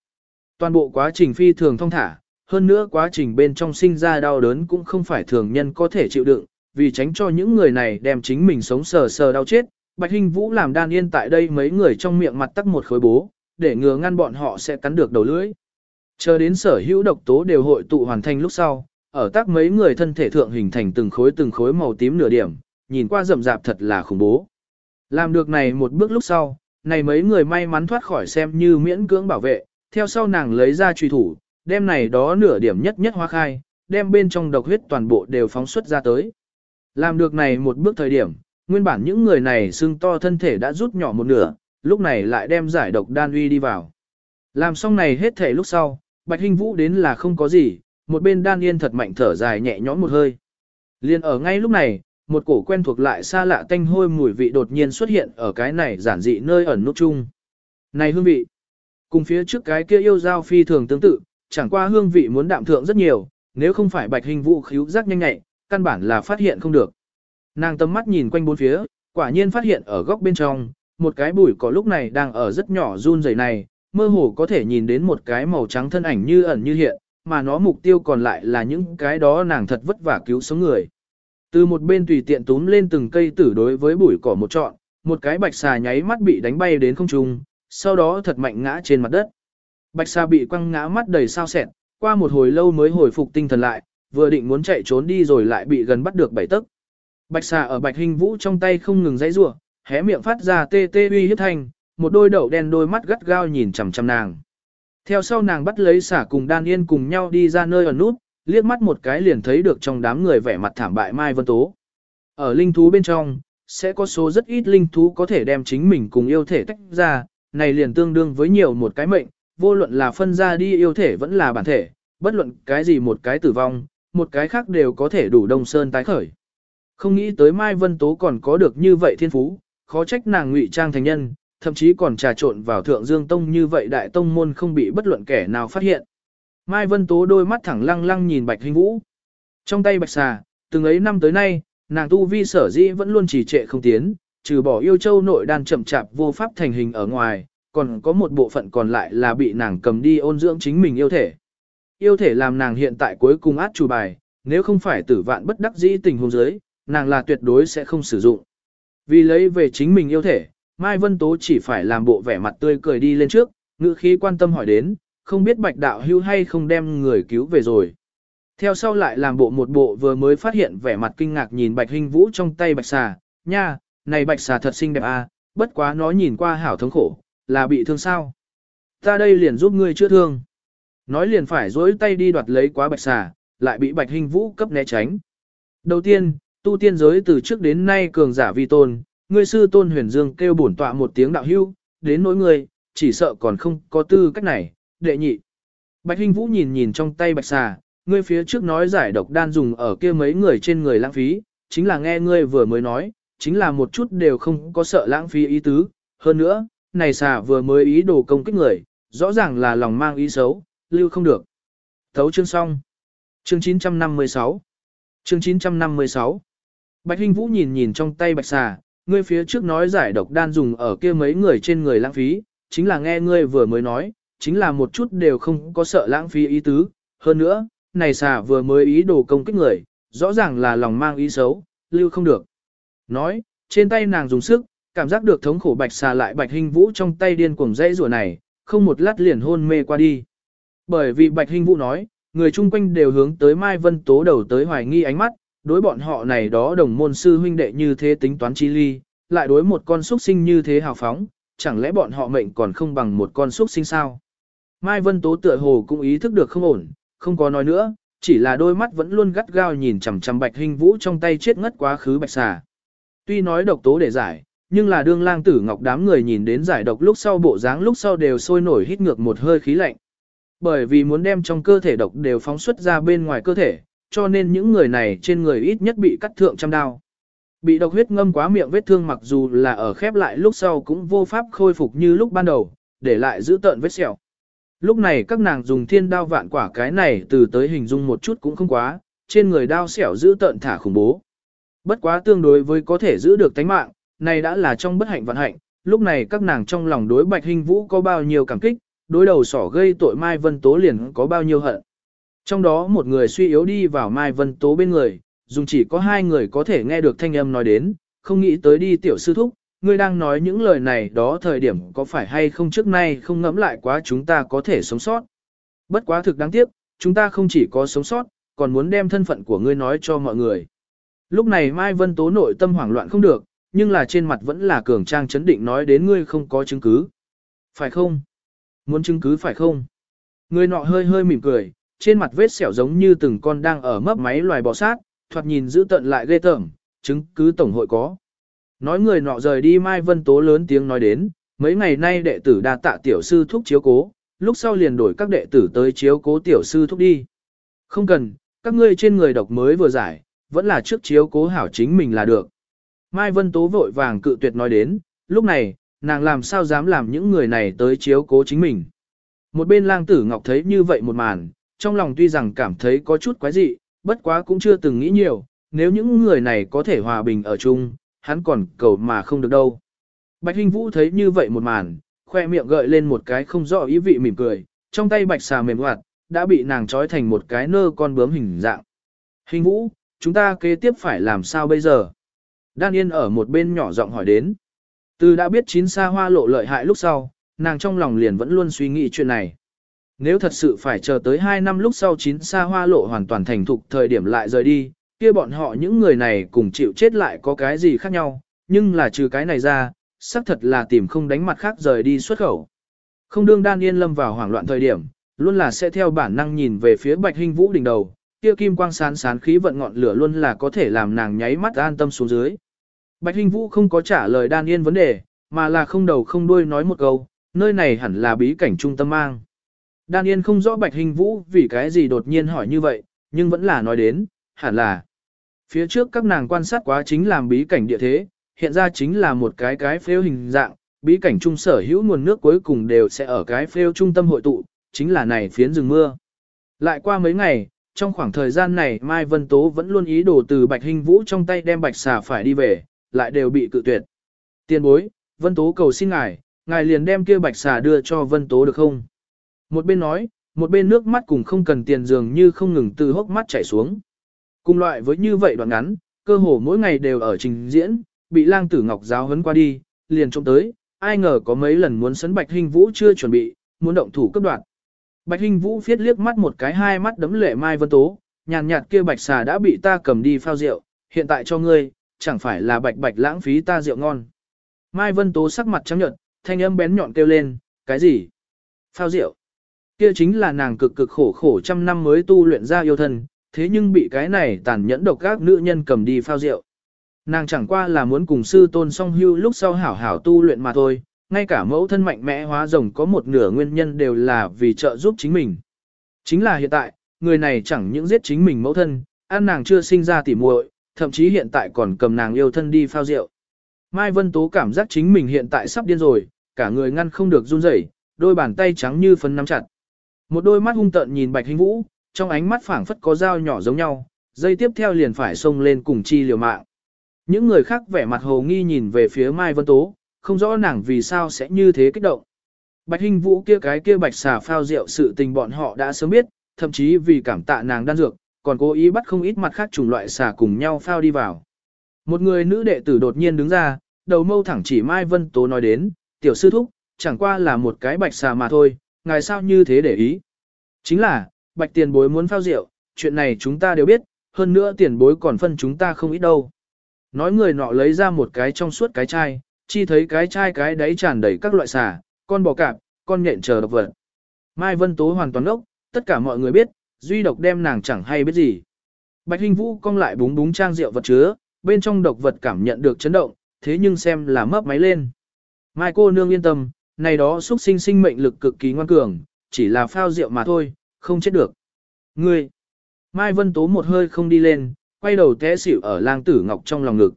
Toàn bộ quá trình phi thường thông thả, hơn nữa quá trình bên trong sinh ra đau đớn cũng không phải thường nhân có thể chịu đựng, vì tránh cho những người này đem chính mình sống sờ sờ đau chết. Bạch Hinh Vũ làm đan yên tại đây mấy người trong miệng mặt tắc một khối bố, để ngừa ngăn bọn họ sẽ cắn được đầu lưỡi. Chờ đến sở hữu độc tố đều hội tụ hoàn thành lúc sau, ở tác mấy người thân thể thượng hình thành từng khối từng khối màu tím nửa điểm, nhìn qua rậm rạp thật là khủng bố. Làm được này một bước lúc sau, này mấy người may mắn thoát khỏi xem như miễn cưỡng bảo vệ, theo sau nàng lấy ra truy thủ, đem này đó nửa điểm nhất nhất hóa khai, đem bên trong độc huyết toàn bộ đều phóng xuất ra tới. Làm được này một bước thời điểm, nguyên bản những người này xương to thân thể đã rút nhỏ một nửa, lúc này lại đem giải độc đan uy đi vào. Làm xong này hết thể lúc sau, Bạch Hinh Vũ đến là không có gì, một bên đan yên thật mạnh thở dài nhẹ nhõm một hơi. Liên ở ngay lúc này, một cổ quen thuộc lại xa lạ tanh hôi mùi vị đột nhiên xuất hiện ở cái này giản dị nơi ẩn nút chung. Này hương vị, cùng phía trước cái kia yêu giao phi thường tương tự, chẳng qua hương vị muốn đạm thượng rất nhiều, nếu không phải bạch hình vũ khíu giác nhanh nhạy, căn bản là phát hiện không được. Nàng tầm mắt nhìn quanh bốn phía, quả nhiên phát hiện ở góc bên trong, một cái bụi cỏ lúc này đang ở rất nhỏ run rẩy này, mơ hồ có thể nhìn đến một cái màu trắng thân ảnh như ẩn như hiện, mà nó mục tiêu còn lại là những cái đó nàng thật vất vả cứu sống người. Từ một bên tùy tiện túm lên từng cây tử đối với bụi cỏ một trọn, một cái bạch xà nháy mắt bị đánh bay đến không trung, sau đó thật mạnh ngã trên mặt đất. Bạch xà bị quăng ngã mắt đầy sao sẹn, qua một hồi lâu mới hồi phục tinh thần lại, vừa định muốn chạy trốn đi rồi lại bị gần bắt được bảy tấc. Bạch xà ở bạch hình vũ trong tay không ngừng dãy rủa, hé miệng phát ra tê tê uy hiếp thanh, một đôi đậu đen đôi mắt gắt gao nhìn chằm chằm nàng. Theo sau nàng bắt lấy xả cùng đan yên cùng nhau đi ra nơi ở nút, liếc mắt một cái liền thấy được trong đám người vẻ mặt thảm bại Mai Vân Tố. Ở linh thú bên trong, sẽ có số rất ít linh thú có thể đem chính mình cùng yêu thể tách ra, này liền tương đương với nhiều một cái mệnh, vô luận là phân ra đi yêu thể vẫn là bản thể, bất luận cái gì một cái tử vong, một cái khác đều có thể đủ đông sơn tái khởi. Không nghĩ tới Mai Vân Tố còn có được như vậy thiên phú, khó trách nàng ngụy trang thành nhân, thậm chí còn trà trộn vào thượng dương tông như vậy đại tông môn không bị bất luận kẻ nào phát hiện. Mai Vân Tố đôi mắt thẳng lăng lăng nhìn Bạch Hình Vũ. Trong tay Bạch Xà, từng ấy năm tới nay, nàng tu vi sở dĩ vẫn luôn trì trệ không tiến, trừ bỏ yêu châu nội đan chậm chạp vô pháp thành hình ở ngoài, còn có một bộ phận còn lại là bị nàng cầm đi ôn dưỡng chính mình yêu thể. Yêu thể làm nàng hiện tại cuối cùng át chủ bài, nếu không phải tử vạn bất đắc dĩ tình huống dưới, nàng là tuyệt đối sẽ không sử dụng. Vì lấy về chính mình yêu thể, Mai Vân Tố chỉ phải làm bộ vẻ mặt tươi cười đi lên trước, ngữ khí quan tâm hỏi đến, không biết bạch đạo hưu hay không đem người cứu về rồi. Theo sau lại làm bộ một bộ vừa mới phát hiện vẻ mặt kinh ngạc nhìn bạch hình vũ trong tay bạch xà, nha, này bạch xà thật xinh đẹp à, bất quá nó nhìn qua hảo thống khổ, là bị thương sao. Ta đây liền giúp ngươi chữa thương. Nói liền phải dối tay đi đoạt lấy quá bạch xà, lại bị bạch hình vũ cấp né tránh. Đầu tiên, tu tiên giới từ trước đến nay cường giả vi tôn, ngươi sư tôn huyền dương kêu bổn tọa một tiếng đạo hưu, đến nỗi ngươi, chỉ sợ còn không có tư cách này, đệ nhị. Bạch Hinh Vũ nhìn nhìn trong tay bạch xà, ngươi phía trước nói giải độc đan dùng ở kia mấy người trên người lãng phí, chính là nghe ngươi vừa mới nói, chính là một chút đều không có sợ lãng phí ý tứ, hơn nữa, này xà vừa mới ý đồ công kích người, rõ ràng là lòng mang ý xấu, lưu không được. Thấu chương xong. Chương 956. Chương 956. Bạch Hinh Vũ nhìn nhìn trong tay bạch xà, ngươi phía trước nói giải độc đan dùng ở kia mấy người trên người lãng phí, chính là nghe ngươi vừa mới nói, chính là một chút đều không có sợ lãng phí ý tứ. Hơn nữa, này xà vừa mới ý đồ công kích người, rõ ràng là lòng mang ý xấu, lưu không được. Nói, trên tay nàng dùng sức, cảm giác được thống khổ bạch xà lại bạch hình vũ trong tay điên cuồng dây rùa này, không một lát liền hôn mê qua đi. Bởi vì bạch hình vũ nói, người chung quanh đều hướng tới Mai Vân Tố đầu tới hoài nghi ánh mắt, đối bọn họ này đó đồng môn sư huynh đệ như thế tính toán chi ly, lại đối một con xuất sinh như thế hào phóng, chẳng lẽ bọn họ mệnh còn không bằng một con xuất sinh sao? Mai Vân Tố tựa hồ cũng ý thức được không ổn, không có nói nữa, chỉ là đôi mắt vẫn luôn gắt gao nhìn chằm chằm Bạch Hình Vũ trong tay chết ngất quá khứ bạch xà. Tuy nói độc tố để giải, nhưng là đương lang tử ngọc đám người nhìn đến giải độc lúc sau bộ dáng lúc sau đều sôi nổi hít ngược một hơi khí lạnh. Bởi vì muốn đem trong cơ thể độc đều phóng xuất ra bên ngoài cơ thể, cho nên những người này trên người ít nhất bị cắt thượng trăm đao. Bị độc huyết ngâm quá miệng vết thương mặc dù là ở khép lại lúc sau cũng vô pháp khôi phục như lúc ban đầu, để lại giữ tợn vết sẹo. Lúc này các nàng dùng thiên đao vạn quả cái này từ tới hình dung một chút cũng không quá, trên người đao sẹo giữ tợn thả khủng bố. Bất quá tương đối với có thể giữ được tánh mạng, này đã là trong bất hạnh vận hạnh, lúc này các nàng trong lòng đối bạch hình vũ có bao nhiêu cảm kích, đối đầu sỏ gây tội Mai Vân Tố liền có bao nhiêu hận. Trong đó một người suy yếu đi vào Mai Vân Tố bên người, dùng chỉ có hai người có thể nghe được thanh âm nói đến, không nghĩ tới đi tiểu sư thúc, ngươi đang nói những lời này đó thời điểm có phải hay không trước nay không ngẫm lại quá chúng ta có thể sống sót. Bất quá thực đáng tiếc, chúng ta không chỉ có sống sót, còn muốn đem thân phận của ngươi nói cho mọi người. Lúc này Mai Vân Tố nội tâm hoảng loạn không được, nhưng là trên mặt vẫn là cường trang chấn định nói đến ngươi không có chứng cứ. Phải không? Muốn chứng cứ phải không? Người nọ hơi hơi mỉm cười, trên mặt vết sẹo giống như từng con đang ở mấp máy loài bò sát, thoạt nhìn giữ tận lại ghê tởm, chứng cứ tổng hội có. Nói người nọ rời đi Mai Vân Tố lớn tiếng nói đến, mấy ngày nay đệ tử đa tạ tiểu sư thúc chiếu cố, lúc sau liền đổi các đệ tử tới chiếu cố tiểu sư thúc đi. Không cần, các ngươi trên người độc mới vừa giải, vẫn là trước chiếu cố hảo chính mình là được. Mai Vân Tố vội vàng cự tuyệt nói đến, lúc này, nàng làm sao dám làm những người này tới chiếu cố chính mình. Một bên lang tử ngọc thấy như vậy một màn, trong lòng tuy rằng cảm thấy có chút quái dị, bất quá cũng chưa từng nghĩ nhiều, nếu những người này có thể hòa bình ở chung, hắn còn cầu mà không được đâu. Bạch Hinh Vũ thấy như vậy một màn, khoe miệng gợi lên một cái không rõ ý vị mỉm cười, trong tay bạch xà mềm hoạt, đã bị nàng trói thành một cái nơ con bướm hình dạng. Hình Vũ, chúng ta kế tiếp phải làm sao bây giờ? Đan Yên ở một bên nhỏ giọng hỏi đến. Từ đã biết chín xa hoa lộ lợi hại lúc sau, nàng trong lòng liền vẫn luôn suy nghĩ chuyện này. Nếu thật sự phải chờ tới 2 năm lúc sau chín xa hoa lộ hoàn toàn thành thục thời điểm lại rời đi, kia bọn họ những người này cùng chịu chết lại có cái gì khác nhau, nhưng là trừ cái này ra, xác thật là tìm không đánh mặt khác rời đi xuất khẩu. Không đương đan yên lâm vào hoảng loạn thời điểm, luôn là sẽ theo bản năng nhìn về phía bạch hình vũ đỉnh đầu, kia kim quang sán sán khí vận ngọn lửa luôn là có thể làm nàng nháy mắt an tâm xuống dưới. Bạch hình vũ không có trả lời đan yên vấn đề, mà là không đầu không đuôi nói một câu, nơi này hẳn là bí cảnh trung tâm mang. Đan yên không rõ bạch hình vũ vì cái gì đột nhiên hỏi như vậy, nhưng vẫn là nói đến, hẳn là. Phía trước các nàng quan sát quá chính làm bí cảnh địa thế, hiện ra chính là một cái cái phêu hình dạng, bí cảnh trung sở hữu nguồn nước cuối cùng đều sẽ ở cái phêu trung tâm hội tụ, chính là này phiến rừng mưa. Lại qua mấy ngày, trong khoảng thời gian này Mai Vân Tố vẫn luôn ý đồ từ Bạch Hình Vũ trong tay đem Bạch xà phải đi về, lại đều bị cự tuyệt. Tiên bối, Vân Tố cầu xin ngài, ngài liền đem kia Bạch xà đưa cho Vân Tố được không? Một bên nói, một bên nước mắt cùng không cần tiền dường như không ngừng từ hốc mắt chảy xuống. Cùng loại với như vậy đoạn ngắn, cơ hồ mỗi ngày đều ở trình diễn, bị lang tử ngọc giáo hấn qua đi, liền trông tới, ai ngờ có mấy lần muốn sấn Bạch Hinh Vũ chưa chuẩn bị, muốn động thủ cấp đoạn. Bạch Hinh Vũ phiết liếc mắt một cái hai mắt đấm lệ Mai Vân Tố, nhàn nhạt kia bạch xà đã bị ta cầm đi phao rượu, hiện tại cho ngươi, chẳng phải là bạch bạch lãng phí ta rượu ngon. Mai Vân Tố sắc mặt trắng nhợt, thanh âm bén nhọn kêu lên, cái gì? Phao rượu. Kia chính là nàng cực cực khổ khổ trăm năm mới tu luyện ra yêu thân, thế nhưng bị cái này tàn nhẫn độc các nữ nhân cầm đi phao rượu. Nàng chẳng qua là muốn cùng sư tôn song hưu lúc sau hảo hảo tu luyện mà thôi, ngay cả mẫu thân mạnh mẽ hóa rồng có một nửa nguyên nhân đều là vì trợ giúp chính mình. Chính là hiện tại, người này chẳng những giết chính mình mẫu thân, ăn nàng chưa sinh ra tỉ muội, thậm chí hiện tại còn cầm nàng yêu thân đi phao rượu. Mai Vân Tố cảm giác chính mình hiện tại sắp điên rồi, cả người ngăn không được run rẩy, đôi bàn tay trắng như phấn nắm chặt. Một đôi mắt hung tợn nhìn Bạch Hình Vũ, trong ánh mắt phảng phất có dao nhỏ giống nhau, dây tiếp theo liền phải xông lên cùng chi liều mạng. Những người khác vẻ mặt hồ nghi nhìn về phía Mai Vân Tố, không rõ nàng vì sao sẽ như thế kích động. Bạch Hinh Vũ kia cái kia bạch xà phao rượu sự tình bọn họ đã sớm biết, thậm chí vì cảm tạ nàng đan dược, còn cố ý bắt không ít mặt khác chủng loại xà cùng nhau phao đi vào. Một người nữ đệ tử đột nhiên đứng ra, đầu mâu thẳng chỉ Mai Vân Tố nói đến, tiểu sư thúc, chẳng qua là một cái bạch xà mà thôi, ngài sao như thế để ý. Chính là, bạch tiền bối muốn phao rượu, chuyện này chúng ta đều biết, hơn nữa tiền bối còn phân chúng ta không ít đâu. Nói người nọ lấy ra một cái trong suốt cái chai, chi thấy cái chai cái đấy tràn đầy các loại xà, con bò cạp, con nhện chờ độc vật. Mai Vân Tố hoàn toàn ốc, tất cả mọi người biết, duy độc đem nàng chẳng hay biết gì. Bạch Hinh Vũ cong lại búng búng trang rượu vật chứa, bên trong độc vật cảm nhận được chấn động, thế nhưng xem là mấp máy lên. Mai cô nương yên tâm, này đó xuất sinh sinh mệnh lực cực kỳ ngoan cường, chỉ là phao rượu mà thôi, không chết được. Ngươi! Mai Vân Tố một hơi không đi lên, quay đầu té xỉu ở lang tử ngọc trong lòng ngực.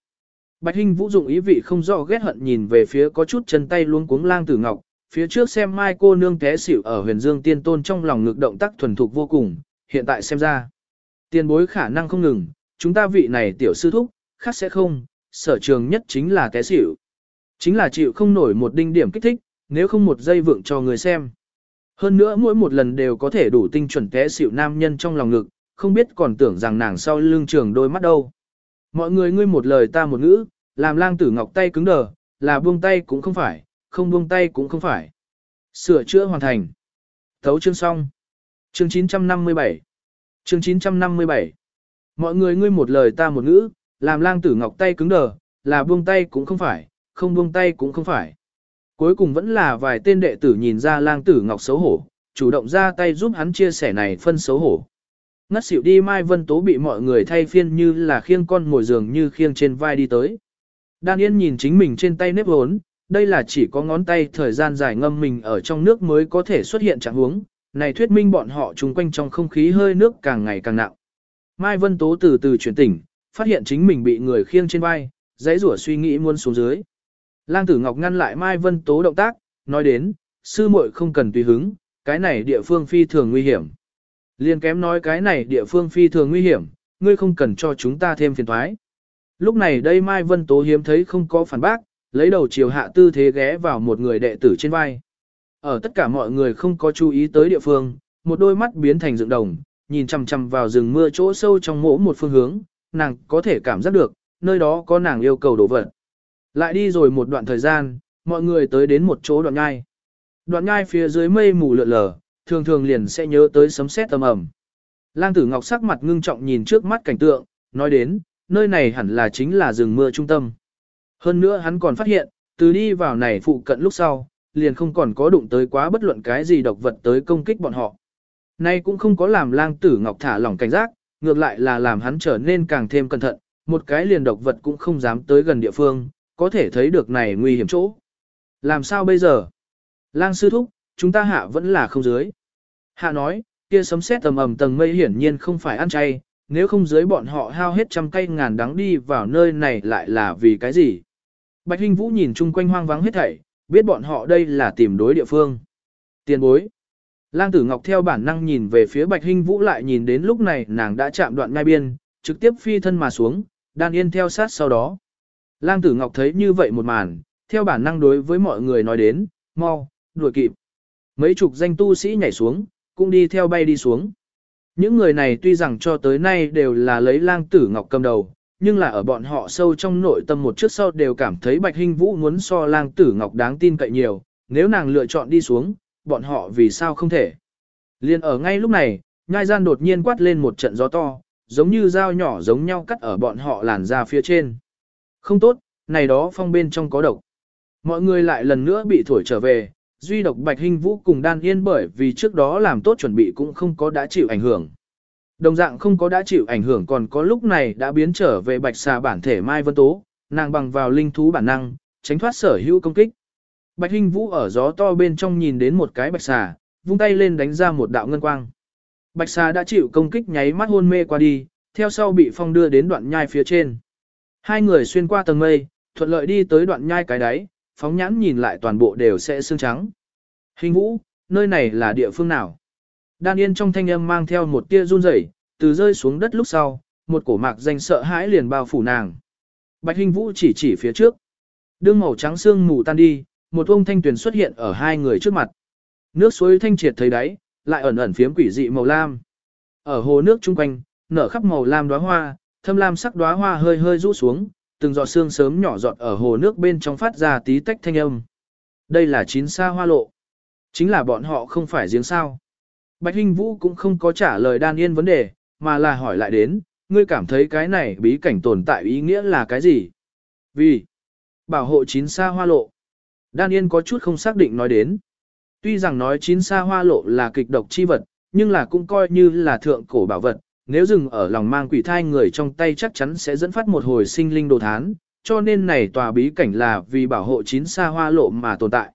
Bạch Hinh Vũ dụng ý vị không rõ ghét hận nhìn về phía có chút chân tay luống cuống lang tử ngọc, phía trước xem Mai cô nương té xỉu ở huyền dương tiên tôn trong lòng ngực động tác thuần thục vô cùng, hiện tại xem ra. Tiền bối khả năng không ngừng, chúng ta vị này tiểu sư thúc, khác sẽ không, sở trường nhất chính là té xỉu. Chính là chịu không nổi một đinh điểm kích thích, nếu không một giây vượng cho người xem. Hơn nữa mỗi một lần đều có thể đủ tinh chuẩn té xịu nam nhân trong lòng ngực, không biết còn tưởng rằng nàng sau lưng trường đôi mắt đâu. Mọi người ngươi một lời ta một ngữ, làm lang tử ngọc tay cứng đờ, là buông tay cũng không phải, không buông tay cũng không phải. Sửa chữa hoàn thành. Thấu chương xong. Chương 957. Chương 957. Mọi người ngươi một lời ta một ngữ, làm lang tử ngọc tay cứng đờ, là buông tay cũng không phải, không buông tay cũng không phải. Cuối cùng vẫn là vài tên đệ tử nhìn ra lang tử ngọc xấu hổ, chủ động ra tay giúp hắn chia sẻ này phân xấu hổ. Ngất xỉu đi Mai Vân Tố bị mọi người thay phiên như là khiêng con ngồi giường như khiêng trên vai đi tới. Đan Yên nhìn chính mình trên tay nếp hốn, đây là chỉ có ngón tay thời gian dài ngâm mình ở trong nước mới có thể xuất hiện trạng huống. Này thuyết minh bọn họ chung quanh trong không khí hơi nước càng ngày càng nặng. Mai Vân Tố từ từ chuyển tỉnh, phát hiện chính mình bị người khiêng trên vai, dãy rủa suy nghĩ muốn xuống dưới. Lang Tử Ngọc ngăn lại Mai Vân Tố động tác, nói đến, sư muội không cần tùy hứng, cái này địa phương phi thường nguy hiểm. Liên kém nói cái này địa phương phi thường nguy hiểm, ngươi không cần cho chúng ta thêm phiền thoái. Lúc này đây Mai Vân Tố hiếm thấy không có phản bác, lấy đầu chiều hạ tư thế ghé vào một người đệ tử trên vai. Ở tất cả mọi người không có chú ý tới địa phương, một đôi mắt biến thành dựng đồng, nhìn chằm chằm vào rừng mưa chỗ sâu trong mỗ một phương hướng, nàng có thể cảm giác được, nơi đó có nàng yêu cầu đổ vật. Lại đi rồi một đoạn thời gian, mọi người tới đến một chỗ đoạn ngai. Đoạn ngai phía dưới mây mù lượn lờ, thường thường liền sẽ nhớ tới sấm sét tầm ầm. Lang tử ngọc sắc mặt ngưng trọng nhìn trước mắt cảnh tượng, nói đến, nơi này hẳn là chính là rừng mưa trung tâm. Hơn nữa hắn còn phát hiện, từ đi vào này phụ cận lúc sau, liền không còn có đụng tới quá bất luận cái gì độc vật tới công kích bọn họ. Nay cũng không có làm lang tử ngọc thả lỏng cảnh giác, ngược lại là làm hắn trở nên càng thêm cẩn thận, một cái liền độc vật cũng không dám tới gần địa phương, có thể thấy được này nguy hiểm chỗ. Làm sao bây giờ? Lang sư thúc, chúng ta hạ vẫn là không dưới. Hạ nói, kia sấm sét tầm ầm tầng mây hiển nhiên không phải ăn chay, nếu không dưới bọn họ hao hết trăm cây ngàn đắng đi vào nơi này lại là vì cái gì? Bạch Hinh Vũ nhìn chung quanh hoang vắng hết thảy, biết bọn họ đây là tìm đối địa phương. Tiền bối. Lang Tử Ngọc theo bản năng nhìn về phía Bạch Hinh Vũ lại nhìn đến lúc này nàng đã chạm đoạn ngay biên, trực tiếp phi thân mà xuống, đan yên theo sát sau đó. Lang Tử Ngọc thấy như vậy một màn, theo bản năng đối với mọi người nói đến, mau, đuổi kịp. Mấy chục danh tu sĩ nhảy xuống, cũng đi theo bay đi xuống. Những người này tuy rằng cho tới nay đều là lấy lang tử ngọc cầm đầu, nhưng là ở bọn họ sâu trong nội tâm một trước sau đều cảm thấy Bạch Hinh Vũ muốn so lang tử ngọc đáng tin cậy nhiều, nếu nàng lựa chọn đi xuống, bọn họ vì sao không thể. Liên ở ngay lúc này, nhai gian đột nhiên quát lên một trận gió to, giống như dao nhỏ giống nhau cắt ở bọn họ làn ra phía trên. Không tốt, này đó phong bên trong có độc. Mọi người lại lần nữa bị thổi trở về, duy độc Bạch Hinh Vũ cùng Đan Yên bởi vì trước đó làm tốt chuẩn bị cũng không có đã chịu ảnh hưởng. Đồng dạng không có đã chịu ảnh hưởng còn có lúc này đã biến trở về Bạch Xà bản thể Mai Vân Tố, nàng bằng vào linh thú bản năng, tránh thoát sở hữu công kích. Bạch Hinh Vũ ở gió to bên trong nhìn đến một cái bạch xà, vung tay lên đánh ra một đạo ngân quang. Bạch xà đã chịu công kích nháy mắt hôn mê qua đi, theo sau bị phong đưa đến đoạn nhai phía trên. Hai người xuyên qua tầng mây, thuận lợi đi tới đoạn nhai cái đáy, phóng nhãn nhìn lại toàn bộ đều sẽ xương trắng. Hình vũ, nơi này là địa phương nào? Đan yên trong thanh âm mang theo một tia run rẩy, từ rơi xuống đất lúc sau, một cổ mạc danh sợ hãi liền bao phủ nàng. Bạch Hinh Vũ chỉ chỉ phía trước. Đương màu trắng xương mù tan đi, một ông thanh tuyển xuất hiện ở hai người trước mặt. Nước suối thanh triệt thấy đáy, lại ẩn ẩn phiếm quỷ dị màu lam. Ở hồ nước chung quanh, nở khắp màu lam đóa hoa, thâm lam sắc đóa hoa hơi hơi rũ xuống, từng giọt sương sớm nhỏ giọt ở hồ nước bên trong phát ra tí tách thanh âm. Đây là chín sa hoa lộ. Chính là bọn họ không phải giếng sao. Bạch Hinh Vũ cũng không có trả lời đan yên vấn đề, mà là hỏi lại đến, ngươi cảm thấy cái này bí cảnh tồn tại ý nghĩa là cái gì? Vì, bảo hộ chín sa hoa lộ. Đan Yên có chút không xác định nói đến. Tuy rằng nói chín sa hoa lộ là kịch độc chi vật, nhưng là cũng coi như là thượng cổ bảo vật, nếu dừng ở lòng mang quỷ thai người trong tay chắc chắn sẽ dẫn phát một hồi sinh linh đồ thán, cho nên này tòa bí cảnh là vì bảo hộ chín sa hoa lộ mà tồn tại.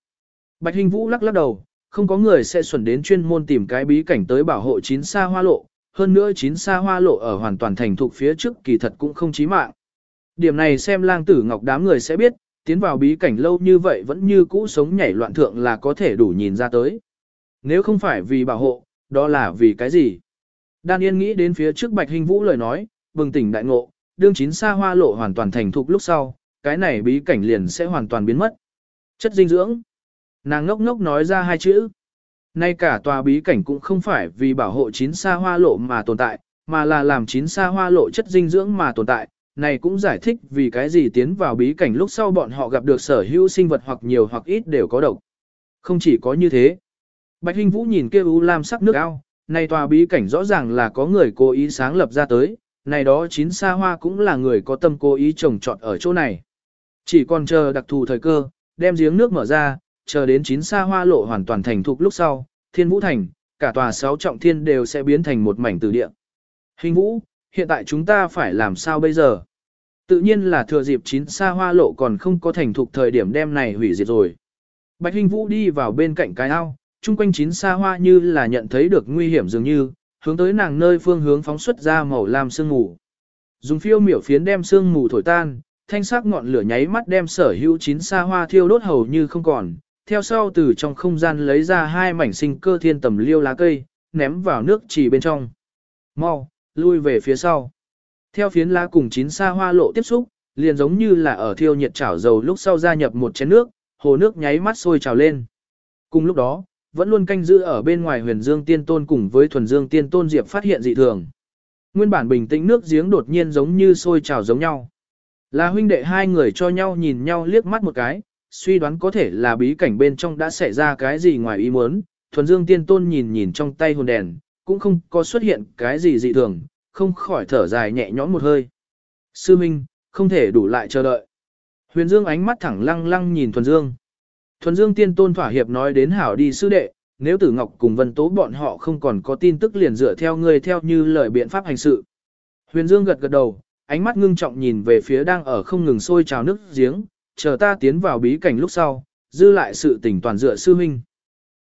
Bạch Hình Vũ lắc lắc đầu, không có người sẽ xuẩn đến chuyên môn tìm cái bí cảnh tới bảo hộ chín sa hoa lộ, hơn nữa chín sa hoa lộ ở hoàn toàn thành thục phía trước kỳ thật cũng không chí mạng. Điểm này xem lang tử ngọc đám người sẽ biết, tiến vào bí cảnh lâu như vậy vẫn như cũ sống nhảy loạn thượng là có thể đủ nhìn ra tới. Nếu không phải vì bảo hộ, đó là vì cái gì? Đan Yên nghĩ đến phía trước Bạch Hình Vũ lời nói, bừng tỉnh đại ngộ, đương chín sa hoa lộ hoàn toàn thành thục lúc sau, cái này bí cảnh liền sẽ hoàn toàn biến mất. Chất dinh dưỡng. Nàng ngốc ngốc nói ra hai chữ. Nay cả tòa bí cảnh cũng không phải vì bảo hộ chín sa hoa lộ mà tồn tại, mà là làm chín sa hoa lộ chất dinh dưỡng mà tồn tại. Này cũng giải thích vì cái gì tiến vào bí cảnh lúc sau bọn họ gặp được sở hữu sinh vật hoặc nhiều hoặc ít đều có độc. Không chỉ có như thế. Bạch Hinh Vũ nhìn kia u lam sắc nước ao, này tòa bí cảnh rõ ràng là có người cố ý sáng lập ra tới, này đó chín sa hoa cũng là người có tâm cố ý trồng trọt ở chỗ này. Chỉ còn chờ đặc thù thời cơ, đem giếng nước mở ra, chờ đến chín sa hoa lộ hoàn toàn thành thục lúc sau, thiên vũ thành, cả tòa sáu trọng thiên đều sẽ biến thành một mảnh từ địa. Hình vũ, hiện tại chúng ta phải làm sao bây giờ? Tự nhiên là thừa dịp chín sa hoa lộ còn không có thành thục thời điểm đem này hủy diệt rồi. Bạch Hình Vũ đi vào bên cạnh cái ao, chung quanh chín sa hoa như là nhận thấy được nguy hiểm dường như, hướng tới nàng nơi phương hướng phóng xuất ra màu lam sương mù. Dùng phiêu miểu phiến đem sương mù thổi tan, thanh sắc ngọn lửa nháy mắt đem sở hữu chín sa hoa thiêu đốt hầu như không còn, theo sau từ trong không gian lấy ra hai mảnh sinh cơ thiên tầm liêu lá cây, ném vào nước chỉ bên trong. Mau, lui về phía sau. Theo phiến lá cùng chín sa hoa lộ tiếp xúc, liền giống như là ở thiêu nhiệt chảo dầu lúc sau gia nhập một chén nước, hồ nước nháy mắt sôi trào lên. Cùng lúc đó, vẫn luôn canh giữ ở bên ngoài huyền dương tiên tôn cùng với thuần dương tiên tôn diệp phát hiện dị thường. Nguyên bản bình tĩnh nước giếng đột nhiên giống như sôi trào giống nhau. Là huynh đệ hai người cho nhau nhìn nhau liếc mắt một cái, suy đoán có thể là bí cảnh bên trong đã xảy ra cái gì ngoài ý muốn. Thuần Dương Tiên Tôn nhìn nhìn trong tay hồn đèn, cũng không có xuất hiện cái gì dị thường, không khỏi thở dài nhẹ nhõm một hơi. Sư Minh, không thể đủ lại chờ đợi. Huyền Dương ánh mắt thẳng lăng lăng nhìn Thuần Dương. Thuần Dương Tiên Tôn thỏa hiệp nói đến hảo đi sư đệ, nếu Tử Ngọc cùng Vân Tố bọn họ không còn có tin tức liền dựa theo ngươi theo như lời biện pháp hành sự. Huyền Dương gật gật đầu, ánh mắt ngưng trọng nhìn về phía đang ở không ngừng sôi trào nước giếng, chờ ta tiến vào bí cảnh lúc sau, dư lại sự tình toàn dựa sư huynh.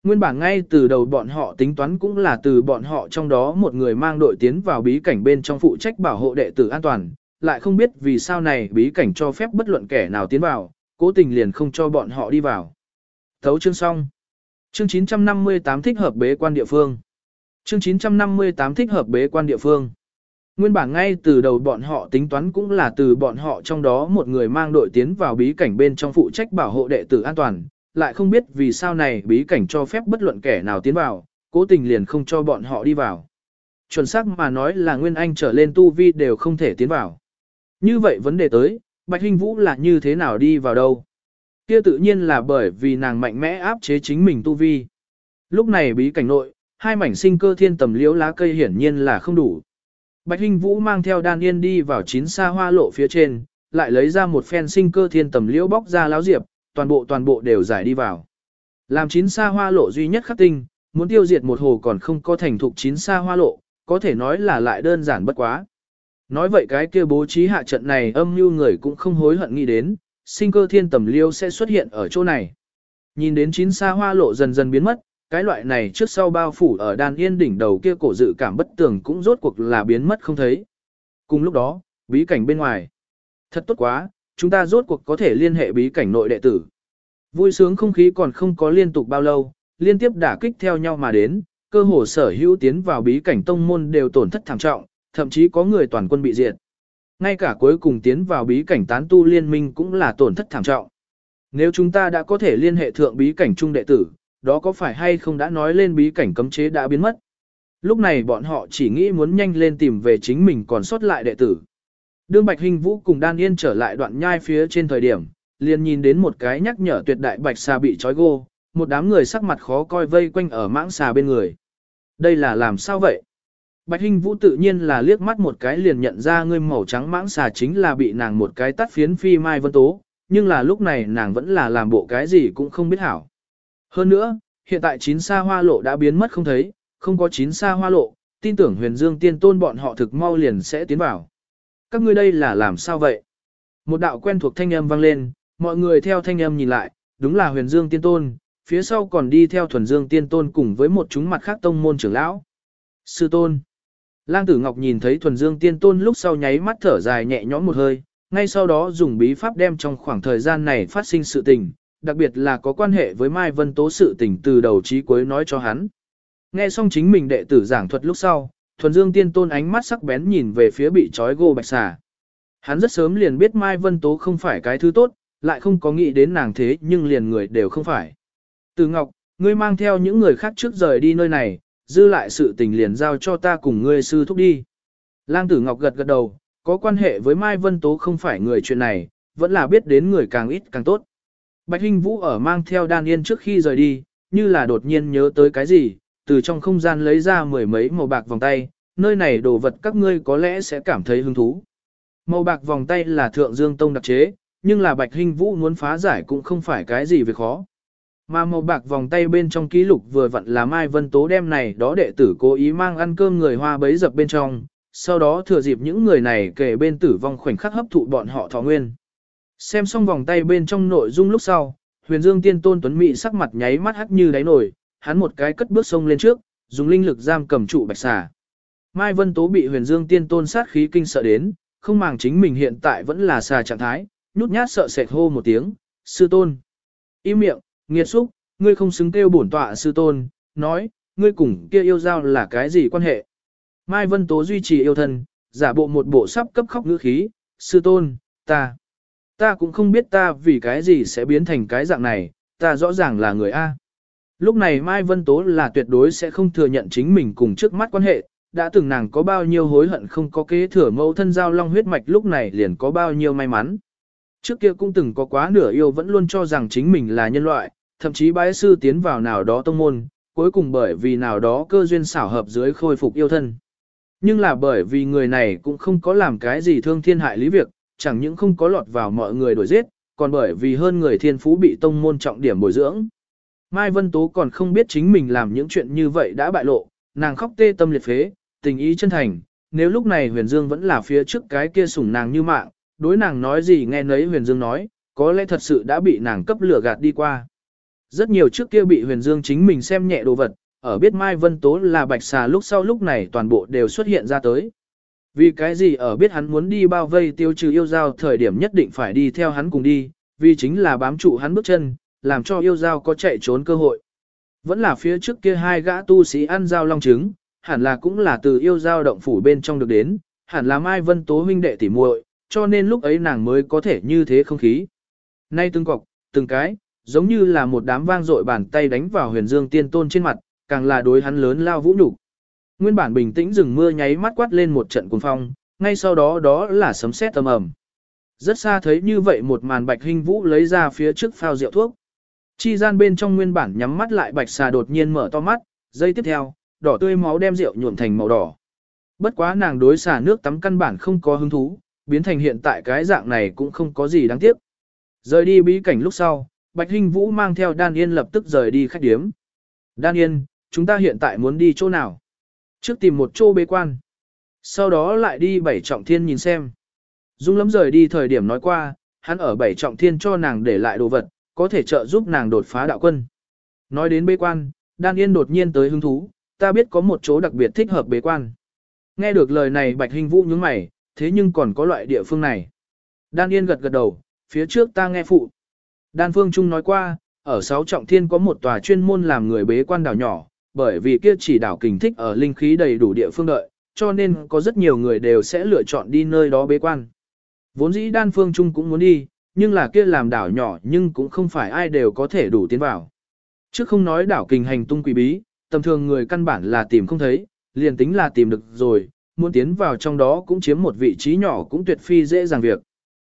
Nguyên bản ngay từ đầu bọn họ tính toán cũng là từ bọn họ trong đó một người mang đội tiến vào bí cảnh bên trong phụ trách bảo hộ đệ tử an toàn, lại không biết vì sao này bí cảnh cho phép bất luận kẻ nào tiến vào, cố tình liền không cho bọn họ đi vào. Thấu chương xong. Chương 958 thích hợp bế quan địa phương. Chương 958 thích hợp bế quan địa phương. Nguyên bản ngay từ đầu bọn họ tính toán cũng là từ bọn họ trong đó một người mang đội tiến vào bí cảnh bên trong phụ trách bảo hộ đệ tử an toàn, lại không biết vì sao này bí cảnh cho phép bất luận kẻ nào tiến vào, cố tình liền không cho bọn họ đi vào. Chuẩn xác mà nói là Nguyên Anh trở lên tu vi đều không thể tiến vào. Như vậy vấn đề tới, Bạch Hinh Vũ là như thế nào đi vào đâu? Kia tự nhiên là bởi vì nàng mạnh mẽ áp chế chính mình tu vi. Lúc này bí cảnh nội, hai mảnh sinh cơ thiên tầm liễu lá cây hiển nhiên là không đủ. Bạch Hinh Vũ mang theo đan yên đi vào chín xa hoa lộ phía trên, lại lấy ra một phen sinh cơ thiên tầm liễu bóc ra láo diệp, toàn bộ toàn bộ đều giải đi vào. Làm chín xa hoa lộ duy nhất khắc tinh, muốn tiêu diệt một hồ còn không có thành thục chín xa hoa lộ, có thể nói là lại đơn giản bất quá. Nói vậy cái kia bố trí hạ trận này âm mưu người cũng không hối hận nghĩ đến, sinh cơ thiên tầm liêu sẽ xuất hiện ở chỗ này. Nhìn đến chín xa hoa lộ dần dần biến mất, cái loại này trước sau bao phủ ở đan yên đỉnh đầu kia cổ dự cảm bất tường cũng rốt cuộc là biến mất không thấy. Cùng lúc đó, bí cảnh bên ngoài. Thật tốt quá, chúng ta rốt cuộc có thể liên hệ bí cảnh nội đệ tử. Vui sướng không khí còn không có liên tục bao lâu, liên tiếp đả kích theo nhau mà đến, cơ hồ sở hữu tiến vào bí cảnh tông môn đều tổn thất thảm trọng, thậm chí có người toàn quân bị diệt ngay cả cuối cùng tiến vào bí cảnh tán tu liên minh cũng là tổn thất thảm trọng. Nếu chúng ta đã có thể liên hệ thượng bí cảnh trung đệ tử, đó có phải hay không đã nói lên bí cảnh cấm chế đã biến mất? Lúc này bọn họ chỉ nghĩ muốn nhanh lên tìm về chính mình còn sót lại đệ tử. Đương Bạch Hình Vũ cùng Đan Yên trở lại đoạn nhai phía trên thời điểm, liền nhìn đến một cái nhắc nhở tuyệt đại bạch xà bị trói gô, một đám người sắc mặt khó coi vây quanh ở mãng xà bên người. Đây là làm sao vậy? Bạch Hinh Vũ tự nhiên là liếc mắt một cái liền nhận ra người màu trắng mãng xà chính là bị nàng một cái tắt phiến phi mai vân tố, nhưng là lúc này nàng vẫn là làm bộ cái gì cũng không biết hảo. Hơn nữa, hiện tại chín xa hoa lộ đã biến mất không thấy, không có chín xa hoa lộ, tin tưởng huyền dương tiên tôn bọn họ thực mau liền sẽ tiến vào. Các ngươi đây là làm sao vậy? Một đạo quen thuộc thanh âm vang lên, mọi người theo thanh âm nhìn lại, đúng là huyền dương tiên tôn, phía sau còn đi theo thuần dương tiên tôn cùng với một chúng mặt khác tông môn trưởng lão. Sư tôn. Lang tử ngọc nhìn thấy thuần dương tiên tôn lúc sau nháy mắt thở dài nhẹ nhõm một hơi, ngay sau đó dùng bí pháp đem trong khoảng thời gian này phát sinh sự tình, đặc biệt là có quan hệ với Mai Vân Tố sự tình từ đầu chí cuối nói cho hắn. Nghe xong chính mình đệ tử giảng thuật lúc sau, thuần dương tiên tôn ánh mắt sắc bén nhìn về phía bị trói gô bạch xà. Hắn rất sớm liền biết Mai Vân Tố không phải cái thứ tốt, lại không có nghĩ đến nàng thế nhưng liền người đều không phải. Từ Ngọc, ngươi mang theo những người khác trước rời đi nơi này, dư lại sự tình liền giao cho ta cùng ngươi sư thúc đi. Lang Tử Ngọc gật gật đầu, có quan hệ với Mai Vân Tố không phải người chuyện này, vẫn là biết đến người càng ít càng tốt. Bạch Hinh Vũ ở mang theo Đan Yên trước khi rời đi, như là đột nhiên nhớ tới cái gì, từ trong không gian lấy ra mười mấy màu bạc vòng tay, nơi này đồ vật các ngươi có lẽ sẽ cảm thấy hứng thú. Màu bạc vòng tay là thượng dương tông đặc chế, nhưng là Bạch Hinh Vũ muốn phá giải cũng không phải cái gì việc khó. Mà màu bạc vòng tay bên trong ký lục vừa vặn là Mai Vân Tố đem này đó đệ tử cố ý mang ăn cơm người hoa bấy dập bên trong, sau đó thừa dịp những người này kể bên tử vong khoảnh khắc hấp thụ bọn họ thọ nguyên. Xem xong vòng tay bên trong nội dung lúc sau, huyền dương tiên tôn tuấn mỹ sắc mặt nháy mắt hắt như đáy nổi, hắn một cái cất bước sông lên trước, dùng linh lực giam cầm trụ bạch xà. Mai Vân Tố bị huyền dương tiên tôn sát khí kinh sợ đến, không màng chính mình hiện tại vẫn là xà trạng thái, nhút nhát sợ sệt hô một tiếng, sư tôn. Im miệng, nghiệt xúc, ngươi không xứng kêu bổn tọa sư tôn, nói, ngươi cùng kia yêu giao là cái gì quan hệ. Mai Vân Tố duy trì yêu thân, giả bộ một bộ sắp cấp khóc ngữ khí, sư tôn, ta. Ta cũng không biết ta vì cái gì sẽ biến thành cái dạng này, ta rõ ràng là người A. Lúc này Mai Vân Tố là tuyệt đối sẽ không thừa nhận chính mình cùng trước mắt quan hệ, đã từng nàng có bao nhiêu hối hận không có kế thừa mẫu thân giao long huyết mạch lúc này liền có bao nhiêu may mắn. Trước kia cũng từng có quá nửa yêu vẫn luôn cho rằng chính mình là nhân loại, thậm chí bái sư tiến vào nào đó tông môn, cuối cùng bởi vì nào đó cơ duyên xảo hợp dưới khôi phục yêu thân. Nhưng là bởi vì người này cũng không có làm cái gì thương thiên hại lý việc, chẳng những không có lọt vào mọi người đuổi giết, còn bởi vì hơn người thiên phú bị tông môn trọng điểm bồi dưỡng. Mai Vân Tố còn không biết chính mình làm những chuyện như vậy đã bại lộ, nàng khóc tê tâm liệt phế, tình ý chân thành, nếu lúc này Huyền Dương vẫn là phía trước cái kia sủng nàng như mạng, đối nàng nói gì nghe nấy Huyền Dương nói, có lẽ thật sự đã bị nàng cấp lửa gạt đi qua. Rất nhiều trước kia bị Huyền Dương chính mình xem nhẹ đồ vật, ở biết Mai Vân Tố là bạch xà lúc sau lúc này toàn bộ đều xuất hiện ra tới. Vì cái gì ở biết hắn muốn đi bao vây tiêu trừ yêu giao thời điểm nhất định phải đi theo hắn cùng đi, vì chính là bám trụ hắn bước chân, làm cho yêu giao có chạy trốn cơ hội. Vẫn là phía trước kia hai gã tu sĩ ăn giao long trứng, hẳn là cũng là từ yêu giao động phủ bên trong được đến, hẳn là Mai Vân Tố huynh đệ tỉ muội, cho nên lúc ấy nàng mới có thể như thế không khí. Nay từng cọc, từng cái, giống như là một đám vang dội bàn tay đánh vào huyền dương tiên tôn trên mặt, càng là đối hắn lớn lao vũ nhục. Nguyên bản bình tĩnh rừng mưa nháy mắt quát lên một trận cuồng phong, ngay sau đó đó là sấm sét âm ầm. Rất xa thấy như vậy một màn bạch hình vũ lấy ra phía trước phao rượu thuốc. Chi gian bên trong nguyên bản nhắm mắt lại bạch xà đột nhiên mở to mắt, giây tiếp theo, đỏ tươi máu đem rượu nhuộm thành màu đỏ. Bất quá nàng đối xà nước tắm căn bản không có hứng thú, biến thành hiện tại cái dạng này cũng không có gì đáng tiếc. Rời đi bí cảnh lúc sau, Bạch Hinh Vũ mang theo Đan Yên lập tức rời đi khách điếm. Đan Yên, chúng ta hiện tại muốn đi chỗ nào? Trước tìm một chỗ bế quan. Sau đó lại đi bảy trọng thiên nhìn xem. Dung lắm rời đi thời điểm nói qua, hắn ở bảy trọng thiên cho nàng để lại đồ vật, có thể trợ giúp nàng đột phá đạo quân. Nói đến bế quan, Đan Yên đột nhiên tới hứng thú, ta biết có một chỗ đặc biệt thích hợp bế quan. Nghe được lời này Bạch Hình Vũ nhướng mày, thế nhưng còn có loại địa phương này. Đan Yên gật gật đầu, phía trước ta nghe phụ. Đan Phương Trung nói qua, ở sáu trọng thiên có một tòa chuyên môn làm người bế quan đảo nhỏ, bởi vì kia chỉ đảo kình thích ở linh khí đầy đủ địa phương đợi, cho nên có rất nhiều người đều sẽ lựa chọn đi nơi đó bế quan. Vốn dĩ đan phương trung cũng muốn đi, nhưng là kia làm đảo nhỏ nhưng cũng không phải ai đều có thể đủ tiến vào. Chứ không nói đảo kình hành tung quỷ bí, tầm thường người căn bản là tìm không thấy, liền tính là tìm được rồi, muốn tiến vào trong đó cũng chiếm một vị trí nhỏ cũng tuyệt phi dễ dàng việc.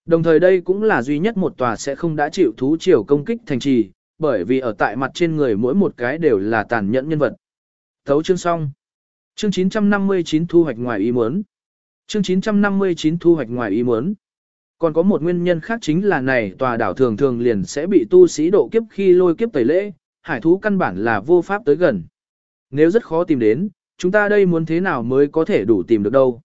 Đồng thời đây cũng là duy nhất một tòa sẽ không đã chịu thú triều công kích thành trì, bởi vì ở tại mặt trên người mỗi một cái đều là tàn nhẫn nhân vật. Thấu chương xong. Chương 959 thu hoạch ngoài ý muốn. Chương 959 thu hoạch ngoài ý muốn. Còn có một nguyên nhân khác chính là này tòa đảo thường thường liền sẽ bị tu sĩ độ kiếp khi lôi kiếp tẩy lễ, hải thú căn bản là vô pháp tới gần. Nếu rất khó tìm đến, chúng ta đây muốn thế nào mới có thể đủ tìm được đâu.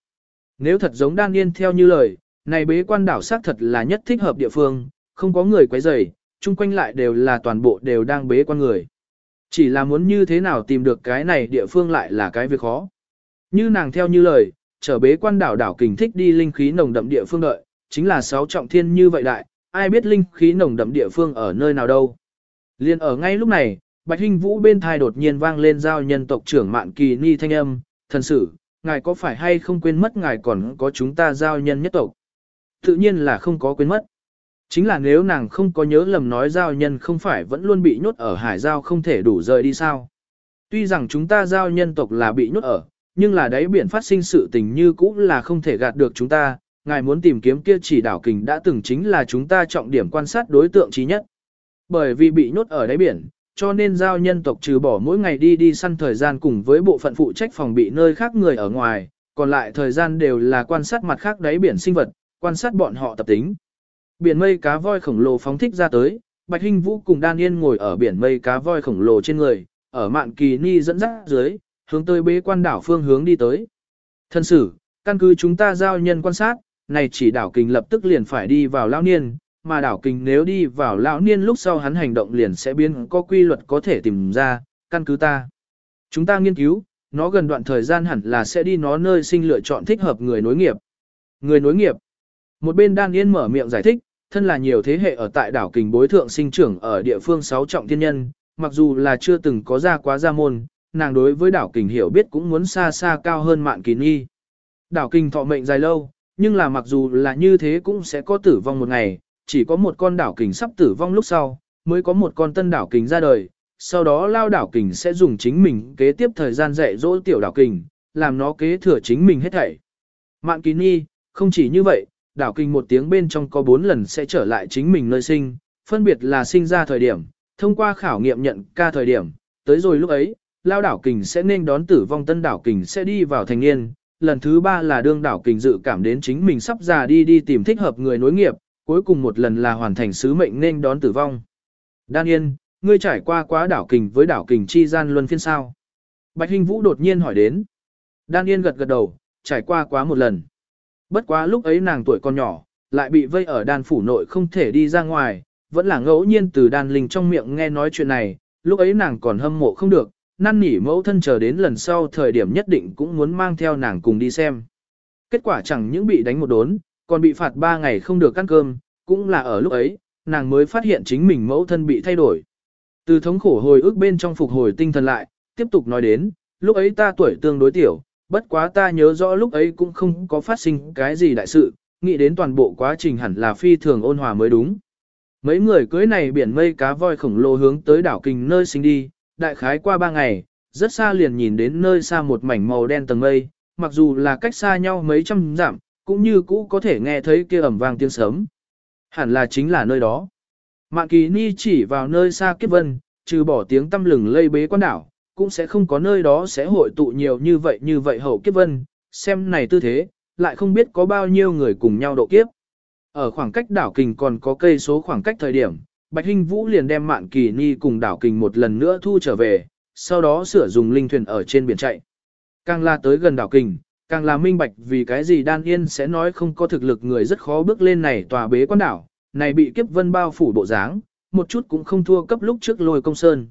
Nếu thật giống đan yên theo như lời, này bế quan đảo xác thật là nhất thích hợp địa phương, không có người quấy rầy, chung quanh lại đều là toàn bộ đều đang bế quan người. Chỉ là muốn như thế nào tìm được cái này địa phương lại là cái việc khó. Như nàng theo như lời, trở bế quan đảo đảo kình thích đi linh khí nồng đậm địa phương đợi, chính là sáu trọng thiên như vậy đại, ai biết linh khí nồng đậm địa phương ở nơi nào đâu. Liên ở ngay lúc này, Bạch Hinh Vũ bên thai đột nhiên vang lên giao nhân tộc trưởng Mạn Kỳ Ni thanh âm, thần sử, ngài có phải hay không quên mất ngài còn có chúng ta giao nhân nhất tộc? Tự nhiên là không có quên mất. Chính là nếu nàng không có nhớ lầm nói giao nhân không phải vẫn luôn bị nhốt ở hải giao không thể đủ rời đi sao. Tuy rằng chúng ta giao nhân tộc là bị nhốt ở, nhưng là đáy biển phát sinh sự tình như cũ là không thể gạt được chúng ta, ngài muốn tìm kiếm kia chỉ đảo kình đã từng chính là chúng ta trọng điểm quan sát đối tượng trí nhất. Bởi vì bị nhốt ở đáy biển, cho nên giao nhân tộc trừ bỏ mỗi ngày đi đi săn thời gian cùng với bộ phận phụ trách phòng bị nơi khác người ở ngoài, còn lại thời gian đều là quan sát mặt khác đáy biển sinh vật, quan sát bọn họ tập tính. Biển mây cá voi khổng lồ phóng thích ra tới, Bạch Hinh Vũ cùng Đan Yên ngồi ở biển mây cá voi khổng lồ trên người, ở mạn kỳ ni dẫn dắt dưới, hướng tới bế quan đảo phương hướng đi tới. Thân sử, căn cứ chúng ta giao nhân quan sát, này chỉ đảo kình lập tức liền phải đi vào lão niên, mà đảo kình nếu đi vào lão niên lúc sau hắn hành động liền sẽ biến có quy luật có thể tìm ra, căn cứ ta. Chúng ta nghiên cứu, nó gần đoạn thời gian hẳn là sẽ đi nó nơi sinh lựa chọn thích hợp người nối nghiệp. Người nối nghiệp. Một bên đan yên mở miệng giải thích, thân là nhiều thế hệ ở tại đảo kình bối thượng sinh trưởng ở địa phương sáu trọng thiên nhân, mặc dù là chưa từng có ra quá gia môn, nàng đối với đảo kình hiểu biết cũng muốn xa xa cao hơn mạn kỳ nghi. Đảo kình thọ mệnh dài lâu, nhưng là mặc dù là như thế cũng sẽ có tử vong một ngày, chỉ có một con đảo kình sắp tử vong lúc sau, mới có một con tân đảo kình ra đời, sau đó lao đảo kình sẽ dùng chính mình kế tiếp thời gian dạy dỗ tiểu đảo kình, làm nó kế thừa chính mình hết thảy. Mạn kỳ nghi, không chỉ như vậy, đảo kinh một tiếng bên trong có bốn lần sẽ trở lại chính mình nơi sinh, phân biệt là sinh ra thời điểm, thông qua khảo nghiệm nhận ca thời điểm, tới rồi lúc ấy, lao đảo kình sẽ nên đón tử vong tân đảo kình sẽ đi vào thành niên, lần thứ ba là đương đảo kình dự cảm đến chính mình sắp già đi đi tìm thích hợp người nối nghiệp, cuối cùng một lần là hoàn thành sứ mệnh nên đón tử vong. Đan Yên, ngươi trải qua quá đảo kình với đảo kình chi gian luân phiên sao? Bạch Hinh Vũ đột nhiên hỏi đến. Đan Yên gật gật đầu, trải qua quá một lần. Bất quá lúc ấy nàng tuổi còn nhỏ, lại bị vây ở đan phủ nội không thể đi ra ngoài, vẫn là ngẫu nhiên từ đan linh trong miệng nghe nói chuyện này, lúc ấy nàng còn hâm mộ không được, năn nỉ mẫu thân chờ đến lần sau thời điểm nhất định cũng muốn mang theo nàng cùng đi xem. Kết quả chẳng những bị đánh một đốn, còn bị phạt ba ngày không được ăn cơm, cũng là ở lúc ấy, nàng mới phát hiện chính mình mẫu thân bị thay đổi. Từ thống khổ hồi ức bên trong phục hồi tinh thần lại, tiếp tục nói đến, lúc ấy ta tuổi tương đối tiểu, bất quá ta nhớ rõ lúc ấy cũng không có phát sinh cái gì đại sự, nghĩ đến toàn bộ quá trình hẳn là phi thường ôn hòa mới đúng. Mấy người cưới này biển mây cá voi khổng lồ hướng tới đảo kinh nơi sinh đi, đại khái qua ba ngày, rất xa liền nhìn đến nơi xa một mảnh màu đen tầng mây, mặc dù là cách xa nhau mấy trăm dặm, cũng như cũ có thể nghe thấy kia ẩm vang tiếng sớm. Hẳn là chính là nơi đó. Mạn kỳ ni chỉ vào nơi xa kiếp vân, trừ bỏ tiếng tâm lừng lây bế quan đảo, cũng sẽ không có nơi đó sẽ hội tụ nhiều như vậy như vậy hậu kiếp vân, xem này tư thế, lại không biết có bao nhiêu người cùng nhau độ kiếp. Ở khoảng cách đảo kình còn có cây số khoảng cách thời điểm, Bạch Hinh Vũ liền đem Mạn Kỳ Ni cùng đảo kình một lần nữa thu trở về, sau đó sửa dùng linh thuyền ở trên biển chạy. Càng là tới gần đảo kình, càng là minh bạch vì cái gì Đan Yên sẽ nói không có thực lực người rất khó bước lên này tòa bế quan đảo, này bị kiếp vân bao phủ bộ dáng, một chút cũng không thua cấp lúc trước lôi công sơn.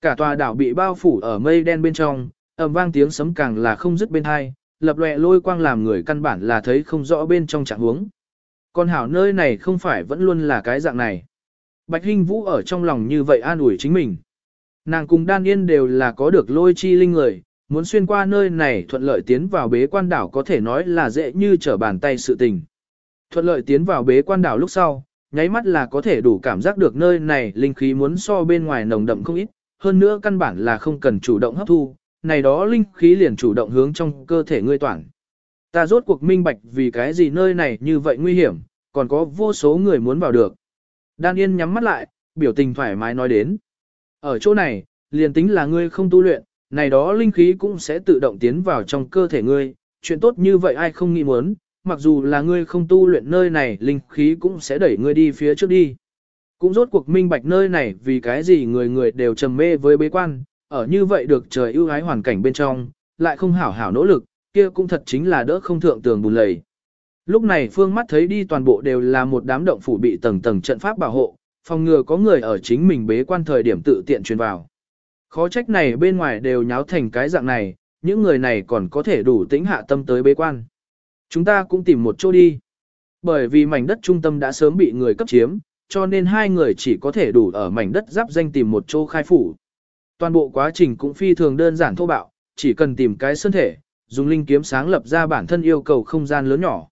Cả tòa đảo bị bao phủ ở mây đen bên trong, ầm vang tiếng sấm càng là không dứt bên hai, lập lòe lôi quang làm người căn bản là thấy không rõ bên trong trạng huống. Con hảo nơi này không phải vẫn luôn là cái dạng này. Bạch Hinh Vũ ở trong lòng như vậy an ủi chính mình. Nàng cùng Đan Yên đều là có được lôi chi linh người, muốn xuyên qua nơi này thuận lợi tiến vào bế quan đảo có thể nói là dễ như trở bàn tay sự tình. Thuận lợi tiến vào bế quan đảo lúc sau, nháy mắt là có thể đủ cảm giác được nơi này linh khí muốn so bên ngoài nồng đậm không ít, hơn nữa căn bản là không cần chủ động hấp thu, này đó linh khí liền chủ động hướng trong cơ thể ngươi toàn. Ta rốt cuộc minh bạch vì cái gì nơi này như vậy nguy hiểm, còn có vô số người muốn vào được. Đan Yên nhắm mắt lại, biểu tình thoải mái nói đến. Ở chỗ này, liền tính là ngươi không tu luyện, này đó linh khí cũng sẽ tự động tiến vào trong cơ thể ngươi, chuyện tốt như vậy ai không nghĩ muốn, mặc dù là ngươi không tu luyện nơi này linh khí cũng sẽ đẩy ngươi đi phía trước đi. Cũng rốt cuộc minh bạch nơi này vì cái gì người người đều trầm mê với bế quan, ở như vậy được trời ưu ái hoàn cảnh bên trong, lại không hảo hảo nỗ lực, kia cũng thật chính là đỡ không thượng tường bùn lầy. Lúc này phương mắt thấy đi toàn bộ đều là một đám động phủ bị tầng tầng trận pháp bảo hộ, phòng ngừa có người ở chính mình bế quan thời điểm tự tiện truyền vào. Khó trách này bên ngoài đều nháo thành cái dạng này, những người này còn có thể đủ tĩnh hạ tâm tới bế quan. Chúng ta cũng tìm một chỗ đi. Bởi vì mảnh đất trung tâm đã sớm bị người cấp chiếm, cho nên hai người chỉ có thể đủ ở mảnh đất giáp danh tìm một chỗ khai phủ. Toàn bộ quá trình cũng phi thường đơn giản thô bạo, chỉ cần tìm cái sơn thể, dùng linh kiếm sáng lập ra bản thân yêu cầu không gian lớn nhỏ.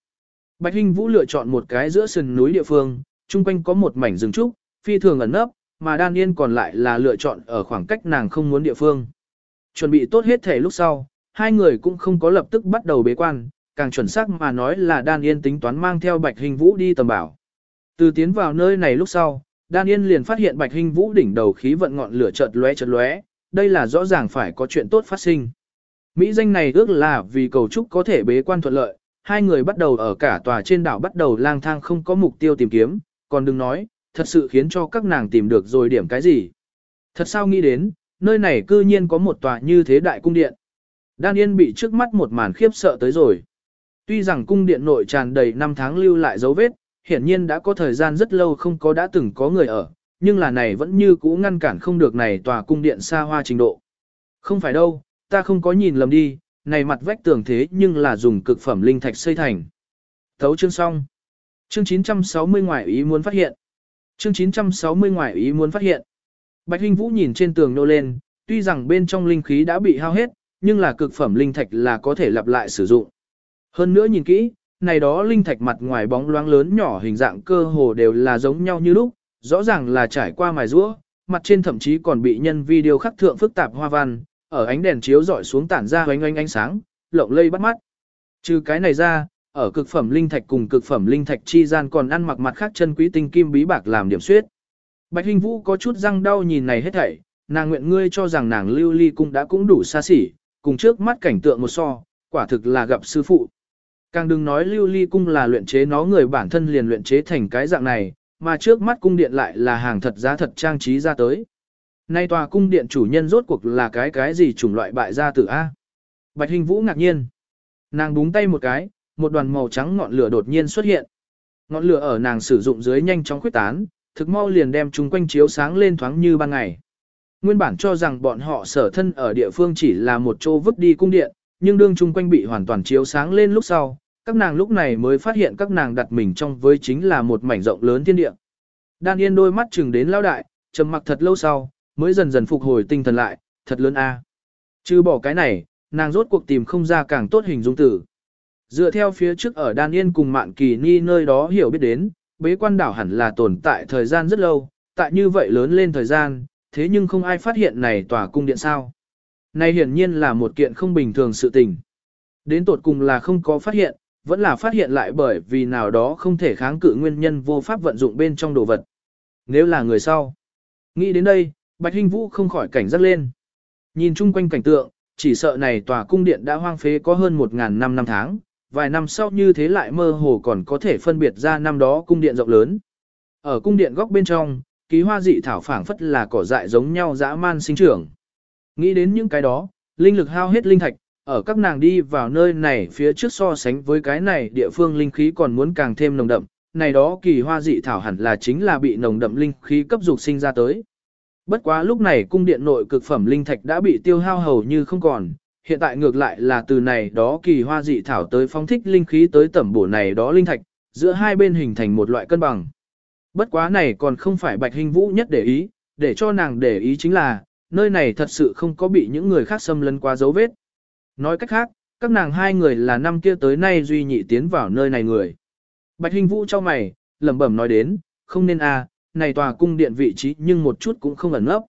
Bạch Hinh Vũ lựa chọn một cái giữa sườn núi địa phương, chung quanh có một mảnh rừng trúc, phi thường ẩn nấp, mà Đan Yên còn lại là lựa chọn ở khoảng cách nàng không muốn địa phương. Chuẩn bị tốt hết thể lúc sau, hai người cũng không có lập tức bắt đầu bế quan, càng chuẩn xác mà nói là Đan Yên tính toán mang theo Bạch Hinh Vũ đi tầm bảo. Từ tiến vào nơi này lúc sau, Đan Yên liền phát hiện Bạch Hinh Vũ đỉnh đầu khí vận ngọn lửa chợt lóe chợt lóe, đây là rõ ràng phải có chuyện tốt phát sinh. Mỹ danh này ước là vì cầu chúc có thể bế quan thuận lợi, hai người bắt đầu ở cả tòa trên đảo bắt đầu lang thang không có mục tiêu tìm kiếm, còn đừng nói, thật sự khiến cho các nàng tìm được rồi điểm cái gì. Thật sao nghĩ đến, nơi này cư nhiên có một tòa như thế đại cung điện. Đan Yên bị trước mắt một màn khiếp sợ tới rồi. Tuy rằng cung điện nội tràn đầy năm tháng lưu lại dấu vết, hiển nhiên đã có thời gian rất lâu không có đã từng có người ở, nhưng là này vẫn như cũ ngăn cản không được này tòa cung điện xa hoa trình độ. Không phải đâu, ta không có nhìn lầm đi, này mặt vách tường thế nhưng là dùng cực phẩm linh thạch xây thành. Thấu chương xong. Chương 960 ngoại ý muốn phát hiện. Chương 960 ngoại ý muốn phát hiện. Bạch Hinh Vũ nhìn trên tường nô lên, tuy rằng bên trong linh khí đã bị hao hết, nhưng là cực phẩm linh thạch là có thể lặp lại sử dụng. Hơn nữa nhìn kỹ, này đó linh thạch mặt ngoài bóng loáng lớn nhỏ hình dạng cơ hồ đều là giống nhau như lúc, rõ ràng là trải qua mài rũa, mặt trên thậm chí còn bị nhân vi điều khắc thượng phức tạp hoa văn, ở ánh đèn chiếu rọi xuống tản ra oanh ánh ánh sáng, lộng lây bắt mắt. Trừ cái này ra, ở cực phẩm linh thạch cùng cực phẩm linh thạch chi gian còn ăn mặc mặt khác chân quý tinh kim bí bạc làm điểm suyết. Bạch Hinh Vũ có chút răng đau nhìn này hết thảy, nàng nguyện ngươi cho rằng nàng lưu ly cung đã cũng đủ xa xỉ, cùng trước mắt cảnh tượng một so, quả thực là gặp sư phụ. Càng đừng nói lưu ly cung là luyện chế nó người bản thân liền luyện chế thành cái dạng này, mà trước mắt cung điện lại là hàng thật giá thật trang trí ra tới. Nay tòa cung điện chủ nhân rốt cuộc là cái cái gì chủng loại bại gia tử A. Bạch Hình Vũ ngạc nhiên. Nàng búng tay một cái, một đoàn màu trắng ngọn lửa đột nhiên xuất hiện. Ngọn lửa ở nàng sử dụng dưới nhanh chóng khuyết tán, thực mau liền đem chúng quanh chiếu sáng lên thoáng như ban ngày. Nguyên bản cho rằng bọn họ sở thân ở địa phương chỉ là một chỗ vứt đi cung điện, nhưng đương chung quanh bị hoàn toàn chiếu sáng lên lúc sau, các nàng lúc này mới phát hiện các nàng đặt mình trong với chính là một mảnh rộng lớn thiên địa. Đan Yên đôi mắt chừng đến lao đại, trầm mặc thật lâu sau, mới dần dần phục hồi tinh thần lại, thật lớn a. À. Chứ bỏ cái này, nàng rốt cuộc tìm không ra càng tốt hình dung tử. Dựa theo phía trước ở Đan Yên cùng Mạn Kỳ Ni nơi đó hiểu biết đến, bế quan đảo hẳn là tồn tại thời gian rất lâu, tại như vậy lớn lên thời gian, thế nhưng không ai phát hiện này tòa cung điện sao. Này hiển nhiên là một kiện không bình thường sự tình. Đến tột cùng là không có phát hiện, vẫn là phát hiện lại bởi vì nào đó không thể kháng cự nguyên nhân vô pháp vận dụng bên trong đồ vật. Nếu là người sau. Nghĩ đến đây, Bạch Hinh Vũ không khỏi cảnh giác lên. Nhìn chung quanh cảnh tượng, chỉ sợ này tòa cung điện đã hoang phế có hơn 1.000 năm năm tháng, vài năm sau như thế lại mơ hồ còn có thể phân biệt ra năm đó cung điện rộng lớn. Ở cung điện góc bên trong, ký hoa dị thảo phảng phất là cỏ dại giống nhau dã man sinh trưởng. Nghĩ đến những cái đó, linh lực hao hết linh thạch, ở các nàng đi vào nơi này phía trước so sánh với cái này địa phương linh khí còn muốn càng thêm nồng đậm, này đó kỳ hoa dị thảo hẳn là chính là bị nồng đậm linh khí cấp dục sinh ra tới. Bất quá lúc này cung điện nội cực phẩm linh thạch đã bị tiêu hao hầu như không còn, hiện tại ngược lại là từ này đó kỳ hoa dị thảo tới phóng thích linh khí tới tẩm bổ này đó linh thạch, giữa hai bên hình thành một loại cân bằng. Bất quá này còn không phải bạch hình vũ nhất để ý, để cho nàng để ý chính là, nơi này thật sự không có bị những người khác xâm lấn qua dấu vết. nói cách khác, các nàng hai người là năm kia tới nay duy nhị tiến vào nơi này người. Bạch Hình Vũ cho mày, lẩm bẩm nói đến, không nên a, à, này tòa cung điện vị trí nhưng một chút cũng không ẩn nấp.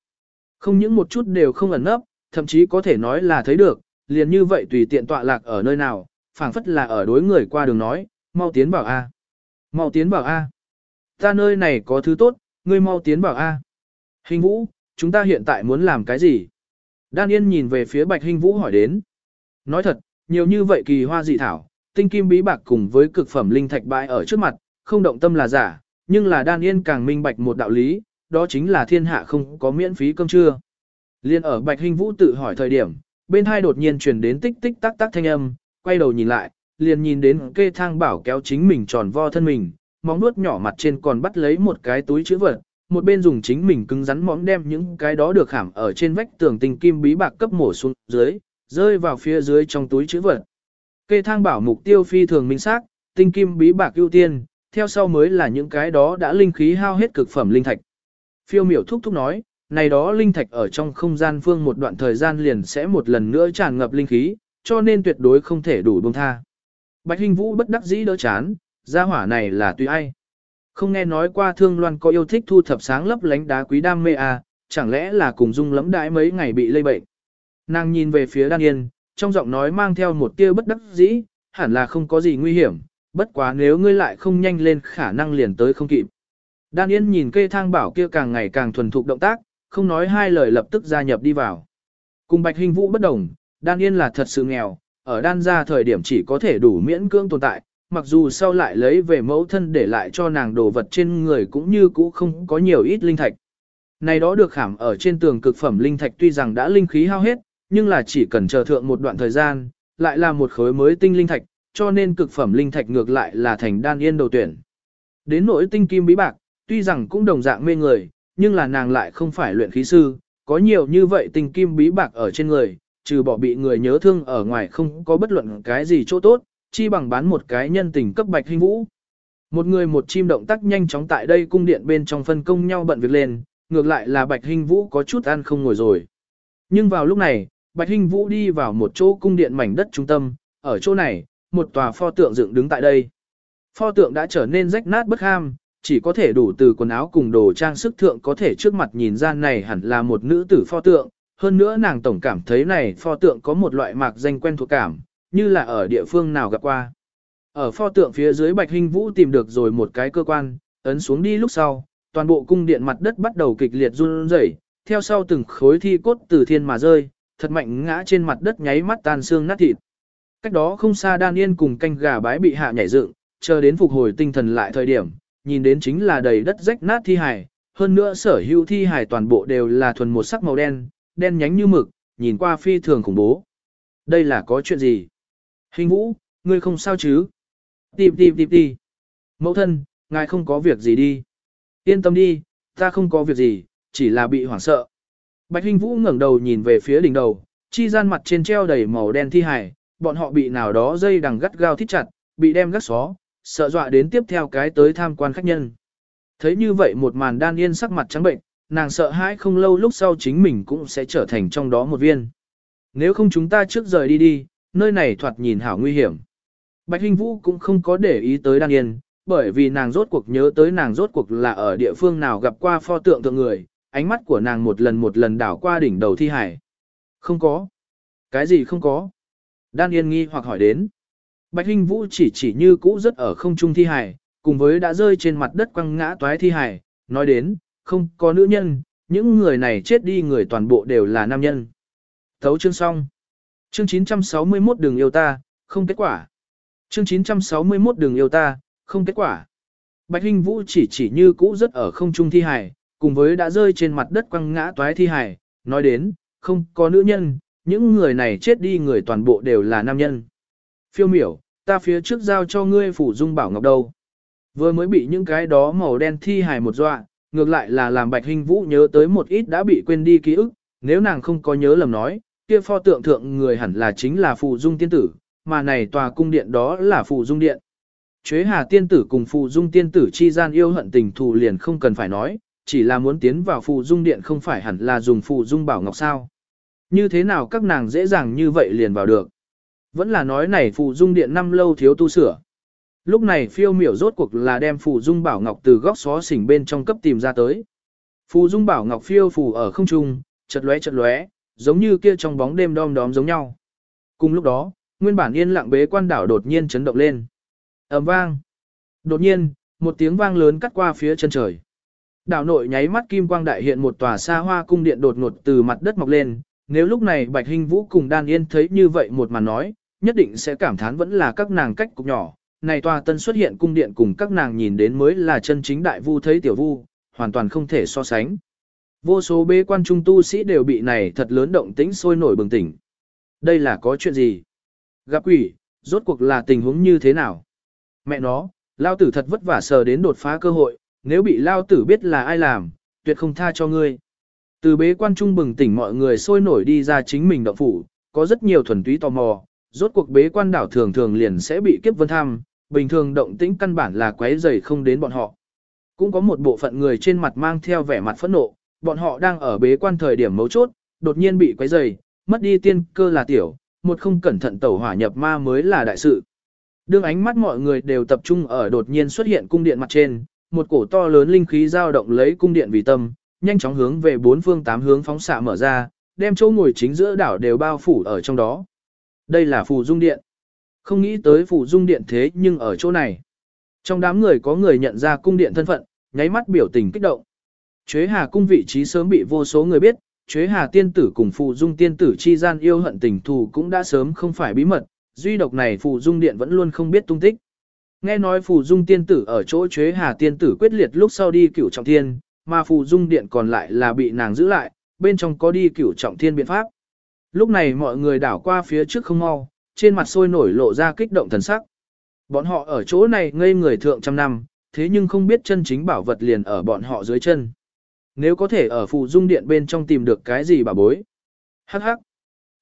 Không những một chút đều không ẩn nấp, thậm chí có thể nói là thấy được, liền như vậy tùy tiện tọa lạc ở nơi nào, phảng phất là ở đối người qua đường nói, mau tiến vào a. Mau tiến vào a. Ta nơi này có thứ tốt, ngươi mau tiến vào a. Hình Vũ, chúng ta hiện tại muốn làm cái gì? Đan Yên nhìn về phía Bạch Hinh Vũ hỏi đến. Nói thật, nhiều như vậy kỳ hoa dị thảo, tinh kim bí bạc cùng với cực phẩm linh thạch bãi ở trước mặt, không động tâm là giả, nhưng là Đan Yên càng minh bạch một đạo lý, đó chính là thiên hạ không có miễn phí cơm trưa. Liên ở Bạch Hinh Vũ tự hỏi thời điểm, bên hai đột nhiên truyền đến tích tích tắc tắc thanh âm, quay đầu nhìn lại, liền nhìn đến kê thang bảo kéo chính mình tròn vo thân mình, móng nuốt nhỏ mặt trên còn bắt lấy một cái túi chữ vật, một bên dùng chính mình cứng rắn móng đem những cái đó được khảm ở trên vách tường tinh kim bí bạc cấp mổ xuống dưới, rơi vào phía dưới trong túi chữ vật. Kê thang bảo mục tiêu phi thường minh xác, tinh kim bí bạc ưu tiên, theo sau mới là những cái đó đã linh khí hao hết cực phẩm linh thạch. Phiêu miểu thúc thúc nói, này đó linh thạch ở trong không gian phương một đoạn thời gian liền sẽ một lần nữa tràn ngập linh khí, cho nên tuyệt đối không thể đủ buông tha. Bạch Hình Vũ bất đắc dĩ đỡ chán, gia hỏa này là tùy ai. Không nghe nói qua thương loan có yêu thích thu thập sáng lấp lánh đá quý đam mê à, chẳng lẽ là cùng dung lẫm đãi mấy ngày bị lây bệnh. Nàng nhìn về phía Đan Yên, trong giọng nói mang theo một tia bất đắc dĩ, hẳn là không có gì nguy hiểm, bất quá nếu ngươi lại không nhanh lên khả năng liền tới không kịp. Đan Yên nhìn cây thang bảo kia càng ngày càng thuần thục động tác, không nói hai lời lập tức gia nhập đi vào. Cùng Bạch Hình Vũ bất đồng, Đan Yên là thật sự nghèo, ở đan gia thời điểm chỉ có thể đủ miễn cưỡng tồn tại, mặc dù sau lại lấy về mẫu thân để lại cho nàng đồ vật trên người cũng như cũ không có nhiều ít linh thạch. Này đó được khảm ở trên tường cực phẩm linh thạch tuy rằng đã linh khí hao hết, nhưng là chỉ cần chờ thượng một đoạn thời gian, lại là một khối mới tinh linh thạch, cho nên cực phẩm linh thạch ngược lại là thành đan yên đầu tuyển. Đến nỗi tinh kim bí bạc, tuy rằng cũng đồng dạng mê người, nhưng là nàng lại không phải luyện khí sư, có nhiều như vậy tinh kim bí bạc ở trên người, trừ bỏ bị người nhớ thương ở ngoài không có bất luận cái gì chỗ tốt, chi bằng bán một cái nhân tình cấp bạch hình vũ. Một người một chim động tác nhanh chóng tại đây cung điện bên trong phân công nhau bận việc lên, ngược lại là bạch hình vũ có chút ăn không ngồi rồi. Nhưng vào lúc này, bạch hình vũ đi vào một chỗ cung điện mảnh đất trung tâm, ở chỗ này, một tòa pho tượng dựng đứng tại đây. Pho tượng đã trở nên rách nát bất ham, chỉ có thể đủ từ quần áo cùng đồ trang sức thượng có thể trước mặt nhìn ra này hẳn là một nữ tử pho tượng, hơn nữa nàng tổng cảm thấy này pho tượng có một loại mạc danh quen thuộc cảm, như là ở địa phương nào gặp qua. Ở pho tượng phía dưới Bạch Hinh Vũ tìm được rồi một cái cơ quan, ấn xuống đi lúc sau, toàn bộ cung điện mặt đất bắt đầu kịch liệt run rẩy, theo sau từng khối thi cốt từ thiên mà rơi, thật mạnh ngã trên mặt đất nháy mắt tan xương nát thịt. Cách đó không xa Đan Yên cùng canh gà bái bị hạ nhảy dựng, chờ đến phục hồi tinh thần lại thời điểm, nhìn đến chính là đầy đất rách nát thi hài, hơn nữa sở hữu thi hài toàn bộ đều là thuần một sắc màu đen, đen nhánh như mực, nhìn qua phi thường khủng bố. Đây là có chuyện gì? Hình vũ, ngươi không sao chứ? Tìm tìm tìm tìm. Mẫu thân, ngài không có việc gì đi. Yên tâm đi, ta không có việc gì, chỉ là bị hoảng sợ. Bạch Hình Vũ ngẩng đầu nhìn về phía đỉnh đầu, chi gian mặt trên treo đầy màu đen thi hài, bọn họ bị nào đó dây đằng gắt gao thít chặt, bị đem gắt xó, sợ dọa đến tiếp theo cái tới tham quan khách nhân. Thấy như vậy một màn đan yên sắc mặt trắng bệnh, nàng sợ hãi không lâu lúc sau chính mình cũng sẽ trở thành trong đó một viên. Nếu không chúng ta trước rời đi đi, nơi này thoạt nhìn hảo nguy hiểm. Bạch Hinh Vũ cũng không có để ý tới Đan Yên, bởi vì nàng rốt cuộc nhớ tới nàng rốt cuộc là ở địa phương nào gặp qua pho tượng tượng người, ánh mắt của nàng một lần một lần đảo qua đỉnh đầu thi hải. Không có. Cái gì không có? Đan Yên nghi hoặc hỏi đến. Bạch Hinh Vũ chỉ chỉ như cũ rất ở không trung thi hải, cùng với đã rơi trên mặt đất quăng ngã toái thi hải, nói đến, không có nữ nhân, những người này chết đi người toàn bộ đều là nam nhân. Thấu chương xong. Chương 961 đừng yêu ta, không kết quả. Chương 961 đừng yêu ta, không kết quả. Bạch Hinh Vũ chỉ chỉ như cũ rất ở không trung thi hài, cùng với đã rơi trên mặt đất quăng ngã toái thi hài, nói đến, không có nữ nhân, những người này chết đi người toàn bộ đều là nam nhân. Phiêu miểu, ta phía trước giao cho ngươi phủ dung bảo ngọc đâu. Vừa mới bị những cái đó màu đen thi hài một dọa, ngược lại là làm Bạch Hinh Vũ nhớ tới một ít đã bị quên đi ký ức, nếu nàng không có nhớ lầm nói, kia pho tượng thượng người hẳn là chính là Phù Dung tiên tử, mà này tòa cung điện đó là Phù Dung điện. Chế Hà tiên tử cùng Phù Dung tiên tử chi gian yêu hận tình thù liền không cần phải nói, chỉ là muốn tiến vào Phù Dung điện không phải hẳn là dùng Phù Dung bảo ngọc sao? Như thế nào các nàng dễ dàng như vậy liền vào được? Vẫn là nói này phù dung điện năm lâu thiếu tu sửa. Lúc này phiêu miểu rốt cuộc là đem phù dung bảo ngọc từ góc xó xỉnh bên trong cấp tìm ra tới. Phù dung bảo ngọc phiêu phù ở không trung, chật lóe chật lóe, giống như kia trong bóng đêm đom đóm giống nhau. Cùng lúc đó, nguyên bản yên lặng bế quan đảo đột nhiên chấn động lên. ầm vang. Đột nhiên, một tiếng vang lớn cắt qua phía chân trời. Đảo nội nháy mắt kim quang đại hiện một tòa xa hoa cung điện đột ngột từ mặt đất mọc lên, nếu lúc này Bạch Hinh Vũ cùng Đan Yên thấy như vậy một màn nói, nhất định sẽ cảm thán vẫn là các nàng cách cục nhỏ, này tòa tân xuất hiện cung điện cùng các nàng nhìn đến mới là chân chính đại vu thấy tiểu vu, hoàn toàn không thể so sánh. Vô số bế quan trung tu sĩ đều bị này thật lớn động tĩnh sôi nổi bừng tỉnh. Đây là có chuyện gì? Gặp quỷ, rốt cuộc là tình huống như thế nào? Mẹ nó, lao tử thật vất vả sờ đến đột phá cơ hội, nếu bị lao tử biết là ai làm, tuyệt không tha cho ngươi. Từ bế quan trung bừng tỉnh mọi người sôi nổi đi ra chính mình động phủ, có rất nhiều thuần túy tò mò, rốt cuộc bế quan đảo thường thường liền sẽ bị kiếp vân tham, bình thường động tĩnh căn bản là quấy rầy không đến bọn họ. Cũng có một bộ phận người trên mặt mang theo vẻ mặt phẫn nộ, bọn họ đang ở bế quan thời điểm mấu chốt, đột nhiên bị quấy rầy, mất đi tiên cơ là tiểu, một không cẩn thận tẩu hỏa nhập ma mới là đại sự. Đương ánh mắt mọi người đều tập trung ở đột nhiên xuất hiện cung điện mặt trên, một cổ to lớn linh khí dao động lấy cung điện vì tâm, nhanh chóng hướng về bốn phương tám hướng phóng xạ mở ra, đem chỗ ngồi chính giữa đảo đều bao phủ ở trong đó. Đây là phù dung điện. Không nghĩ tới phù dung điện thế nhưng ở chỗ này. Trong đám người có người nhận ra cung điện thân phận, nháy mắt biểu tình kích động. Chuế Hà cung vị trí sớm bị vô số người biết, Chuế Hà tiên tử cùng phù dung tiên tử chi gian yêu hận tình thù cũng đã sớm không phải bí mật, duy độc này phù dung điện vẫn luôn không biết tung tích. Nghe nói phù dung tiên tử ở chỗ Chuế Hà tiên tử quyết liệt lúc sau đi cửu trọng thiên, mà phù dung điện còn lại là bị nàng giữ lại, bên trong có đi cửu trọng thiên biện pháp. Lúc này mọi người đảo qua phía trước không mau, trên mặt sôi nổi lộ ra kích động thần sắc. Bọn họ ở chỗ này ngây người thượng trăm năm, thế nhưng không biết chân chính bảo vật liền ở bọn họ dưới chân. Nếu có thể ở phụ dung điện bên trong tìm được cái gì bà bối. Hắc hắc.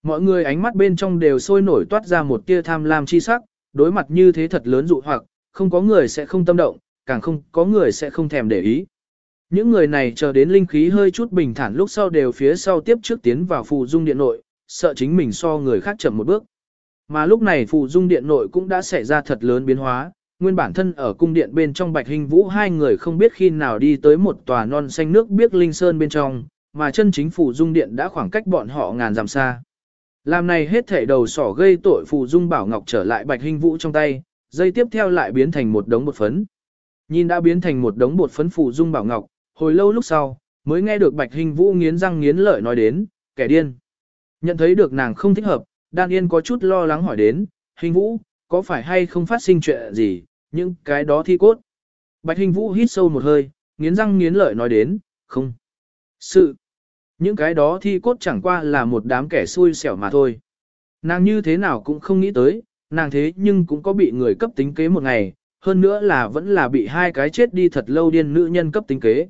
Mọi người ánh mắt bên trong đều sôi nổi toát ra một tia tham lam chi sắc, đối mặt như thế thật lớn dụ hoặc, không có người sẽ không tâm động, càng không có người sẽ không thèm để ý. Những người này chờ đến linh khí hơi chút bình thản lúc sau đều phía sau tiếp trước tiến vào phụ dung điện nội, sợ chính mình so người khác chậm một bước. Mà lúc này phụ dung điện nội cũng đã xảy ra thật lớn biến hóa, nguyên bản thân ở cung điện bên trong bạch hình vũ hai người không biết khi nào đi tới một tòa non xanh nước biếc linh sơn bên trong, mà chân chính phủ dung điện đã khoảng cách bọn họ ngàn dặm xa. Làm này hết thể đầu sỏ gây tội phù dung bảo ngọc trở lại bạch hình vũ trong tay, dây tiếp theo lại biến thành một đống bột phấn. Nhìn đã biến thành một đống bột phấn phù dung bảo ngọc, hồi lâu lúc sau, mới nghe được bạch hình vũ nghiến răng nghiến lợi nói đến, kẻ điên. Nhận thấy được nàng không thích hợp, Đan Yên có chút lo lắng hỏi đến, hình vũ, có phải hay không phát sinh chuyện gì, những cái đó thi cốt. Bạch hình vũ hít sâu một hơi, nghiến răng nghiến lợi nói đến, không. Sự. Những cái đó thi cốt chẳng qua là một đám kẻ xui xẻo mà thôi. Nàng như thế nào cũng không nghĩ tới, nàng thế nhưng cũng có bị người cấp tính kế một ngày, hơn nữa là vẫn là bị hai cái chết đi thật lâu điên nữ nhân cấp tính kế.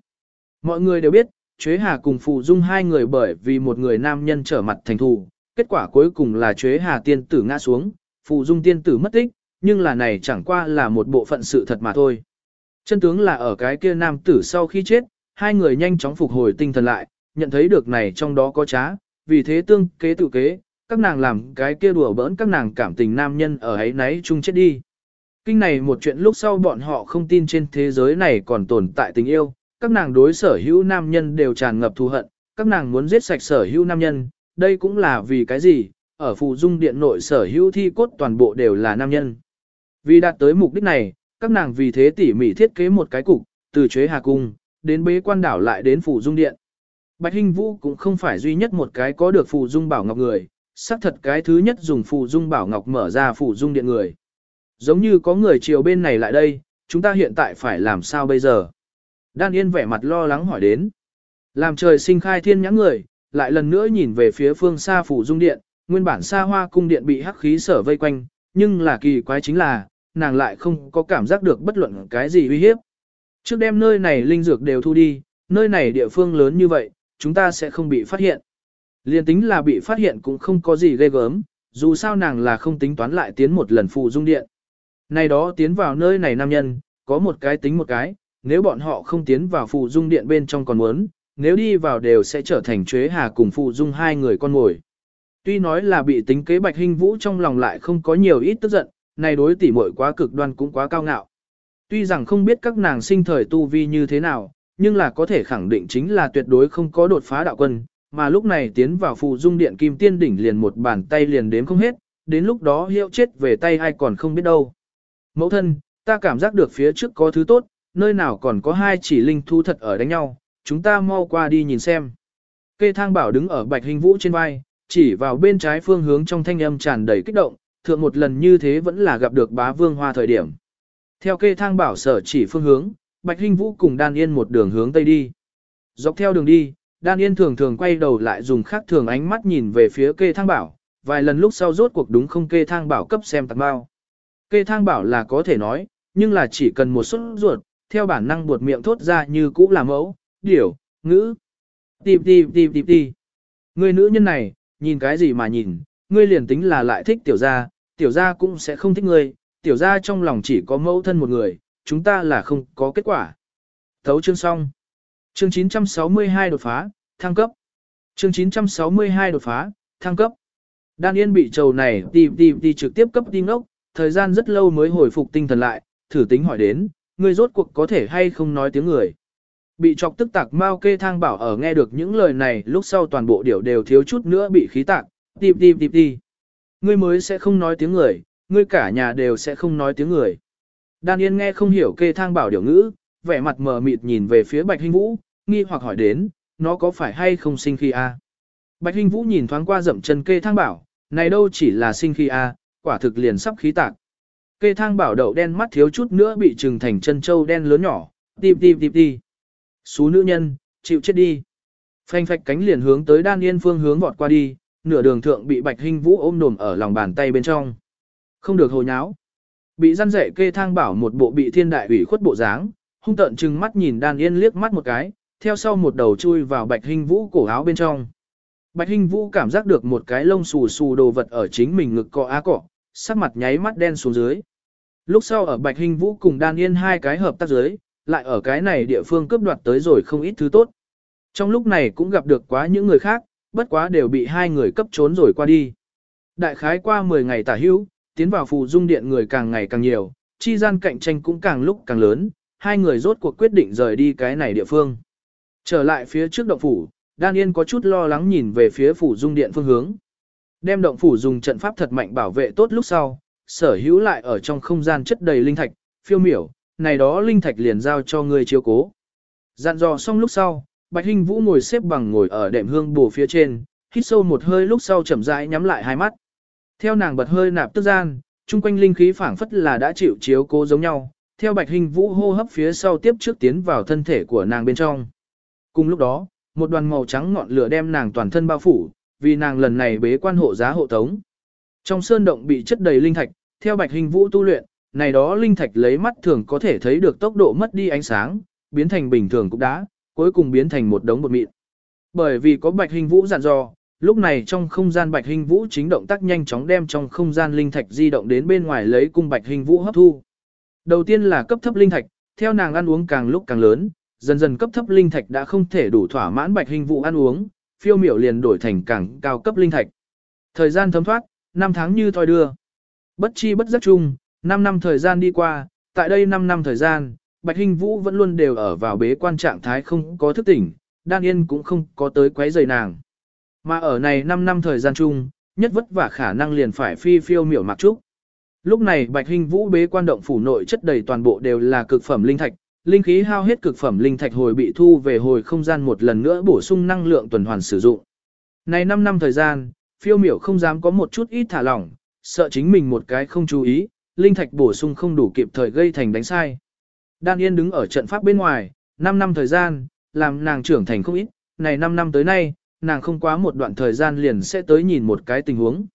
Mọi người đều biết, chế Hà cùng phụ Dung hai người bởi vì một người nam nhân trở mặt thành thù, kết quả cuối cùng là chế Hà tiên tử ngã xuống, Phù Dung tiên tử mất tích, nhưng là này chẳng qua là một bộ phận sự thật mà thôi. Chân tướng là ở cái kia nam tử sau khi chết, hai người nhanh chóng phục hồi tinh thần lại, nhận thấy được này trong đó có trá, vì thế tương kế tự kế, các nàng làm cái kia đùa bỡn các nàng cảm tình nam nhân ở ấy nấy chung chết đi. Kinh này một chuyện lúc sau bọn họ không tin trên thế giới này còn tồn tại tình yêu, các nàng đối sở hữu nam nhân đều tràn ngập thù hận, các nàng muốn giết sạch sở hữu nam nhân, đây cũng là vì cái gì, ở phù dung điện nội sở hữu thi cốt toàn bộ đều là nam nhân. Vì đạt tới mục đích này, các nàng vì thế tỉ mỉ thiết kế một cái cục, từ chế hà cung, đến bế quan đảo lại đến phù dung điện. Bạch Hinh Vũ cũng không phải duy nhất một cái có được phù dung bảo ngọc người, xác thật cái thứ nhất dùng phù dung bảo ngọc mở ra phù dung điện người. Giống như có người chiều bên này lại đây, chúng ta hiện tại phải làm sao bây giờ? Đan Yên vẻ mặt lo lắng hỏi đến. Làm trời sinh khai thiên nhãn người, lại lần nữa nhìn về phía phương xa phủ dung điện, nguyên bản xa hoa cung điện bị hắc khí sở vây quanh, nhưng là kỳ quái chính là, nàng lại không có cảm giác được bất luận cái gì uy hiếp. Trước đêm nơi này linh dược đều thu đi, nơi này địa phương lớn như vậy, chúng ta sẽ không bị phát hiện. Liên tính là bị phát hiện cũng không có gì ghê gớm, dù sao nàng là không tính toán lại tiến một lần phụ dung điện. Này đó tiến vào nơi này nam nhân, có một cái tính một cái, nếu bọn họ không tiến vào phụ dung điện bên trong còn muốn, nếu đi vào đều sẽ trở thành chế hà cùng phụ dung hai người con ngồi. Tuy nói là bị tính kế Bạch hình Vũ trong lòng lại không có nhiều ít tức giận, này đối tỷ muội quá cực đoan cũng quá cao ngạo. Tuy rằng không biết các nàng sinh thời tu vi như thế nào, nhưng là có thể khẳng định chính là tuyệt đối không có đột phá đạo quân, mà lúc này tiến vào phụ dung điện kim tiên đỉnh liền một bàn tay liền đếm không hết, đến lúc đó hiệu chết về tay ai còn không biết đâu. Mẫu thân, ta cảm giác được phía trước có thứ tốt, nơi nào còn có hai chỉ linh thu thật ở đánh nhau, chúng ta mau qua đi nhìn xem. Kê thang bảo đứng ở bạch hình vũ trên vai, chỉ vào bên trái phương hướng trong thanh âm tràn đầy kích động, thượng một lần như thế vẫn là gặp được bá vương hoa thời điểm. Theo kê thang bảo sở chỉ phương hướng, bạch hinh vũ cùng đan yên một đường hướng tây đi. Dọc theo đường đi, đan yên thường thường quay đầu lại dùng khác thường ánh mắt nhìn về phía kê thang bảo, vài lần lúc sau rốt cuộc đúng không kê thang bảo cấp xem tạc bao. Kê thang bảo là có thể nói, nhưng là chỉ cần một suất ruột, theo bản năng buột miệng thốt ra như cũ là mẫu, điểu, ngữ. Tìm tìm tìm tìm tìm. Người nữ nhân này, nhìn cái gì mà nhìn, ngươi liền tính là lại thích tiểu gia, tiểu gia cũng sẽ không thích ngươi, tiểu gia trong lòng chỉ có mẫu thân một người, chúng ta là không có kết quả. Thấu chương xong. Chương 962 đột phá, thăng cấp. Chương 962 đột phá, thăng cấp. Đan Yên bị trầu này tìm tìm đi trực tiếp cấp đi ngốc, thời gian rất lâu mới hồi phục tinh thần lại, thử tính hỏi đến, ngươi rốt cuộc có thể hay không nói tiếng người. Bị chọc tức tạc mau kê thang bảo ở nghe được những lời này lúc sau toàn bộ điểu đều thiếu chút nữa bị khí tạc, tìm tìm tìm tìm. Ngươi mới sẽ không nói tiếng người, ngươi cả nhà đều sẽ không nói tiếng người. Đan Yên nghe không hiểu kê thang bảo điểu ngữ, vẻ mặt mờ mịt nhìn về phía Bạch Hinh Vũ, nghi hoặc hỏi đến, nó có phải hay không sinh khi a? Bạch Hinh Vũ nhìn thoáng qua dậm chân kê thang bảo, này đâu chỉ là sinh khi a, quả thực liền sắp khí tạc. Kê thang bảo đậu đen mắt thiếu chút nữa bị trừng thành chân châu đen lớn nhỏ, tìm tìm tìm tìm. Xú nữ nhân, chịu chết đi. Phanh phạch cánh liền hướng tới đan yên phương hướng vọt qua đi, nửa đường thượng bị bạch hình vũ ôm đồm ở lòng bàn tay bên trong. Không được hồ nháo. Bị răn rẻ kê thang bảo một bộ bị thiên đại ủy khuất bộ dáng, hung tợn chừng mắt nhìn đan yên liếc mắt một cái, theo sau một đầu chui vào bạch hình vũ cổ áo bên trong. Bạch hình vũ cảm giác được một cái lông xù xù đồ vật ở chính mình ngực cọ á cọ, sắc mặt nháy mắt đen xuống dưới. Lúc sau ở bạch hình vũ cùng đan yên hai cái hợp tác dưới, lại ở cái này địa phương cướp đoạt tới rồi không ít thứ tốt. Trong lúc này cũng gặp được quá những người khác, bất quá đều bị hai người cấp trốn rồi qua đi. Đại khái qua 10 ngày tả hữu, tiến vào phù dung điện người càng ngày càng nhiều, chi gian cạnh tranh cũng càng lúc càng lớn, hai người rốt cuộc quyết định rời đi cái này địa phương. Trở lại phía trước động phủ, Đan Yên có chút lo lắng nhìn về phía phủ dung điện phương hướng. Đem động phủ dùng trận pháp thật mạnh bảo vệ tốt lúc sau, sở hữu lại ở trong không gian chất đầy linh thạch, phiêu miểu, này đó linh thạch liền giao cho ngươi chiếu cố. Dặn dò xong lúc sau, Bạch Hinh Vũ ngồi xếp bằng ngồi ở đệm hương bù phía trên, hít sâu một hơi lúc sau chậm rãi nhắm lại hai mắt. Theo nàng bật hơi nạp tức gian, chung quanh linh khí phảng phất là đã chịu chiếu cố giống nhau, theo Bạch Hinh Vũ hô hấp phía sau tiếp trước tiến vào thân thể của nàng bên trong. Cùng lúc đó, một đoàn màu trắng ngọn lửa đem nàng toàn thân bao phủ, vì nàng lần này bế quan hộ giá hộ tống. Trong sơn động bị chất đầy linh thạch, theo Bạch Hinh Vũ tu luyện, này đó linh thạch lấy mắt thường có thể thấy được tốc độ mất đi ánh sáng, biến thành bình thường cục đá, cuối cùng biến thành một đống bột mịn. Bởi vì có Bạch Hình Vũ dặn dò, lúc này trong không gian Bạch Hình Vũ chính động tác nhanh chóng đem trong không gian linh thạch di động đến bên ngoài lấy cung Bạch Hình Vũ hấp thu. Đầu tiên là cấp thấp linh thạch, theo nàng ăn uống càng lúc càng lớn, dần dần cấp thấp linh thạch đã không thể đủ thỏa mãn Bạch Hình Vũ ăn uống, phiêu miểu liền đổi thành càng cao cấp linh thạch. Thời gian thấm thoát, năm tháng như thoi đưa. Bất chi bất giác chung, 5 năm thời gian đi qua, tại đây 5 năm thời gian, Bạch Hinh Vũ vẫn luôn đều ở vào bế quan trạng thái không có thức tỉnh, Đan Yên cũng không có tới quấy rầy nàng. Mà ở này 5 năm thời gian chung, nhất vất vả khả năng liền phải phi phiêu miểu mặc trúc. Lúc này Bạch Hinh Vũ bế quan động phủ nội chất đầy toàn bộ đều là cực phẩm linh thạch, linh khí hao hết cực phẩm linh thạch hồi bị thu về hồi không gian một lần nữa bổ sung năng lượng tuần hoàn sử dụng. Này 5 năm thời gian, phiêu miểu không dám có một chút ít thả lỏng, sợ chính mình một cái không chú ý, linh thạch bổ sung không đủ kịp thời gây thành đánh sai. Đan Yên đứng ở trận pháp bên ngoài, 5 năm thời gian, làm nàng trưởng thành không ít, này 5 năm tới nay, nàng không quá một đoạn thời gian liền sẽ tới nhìn một cái tình huống.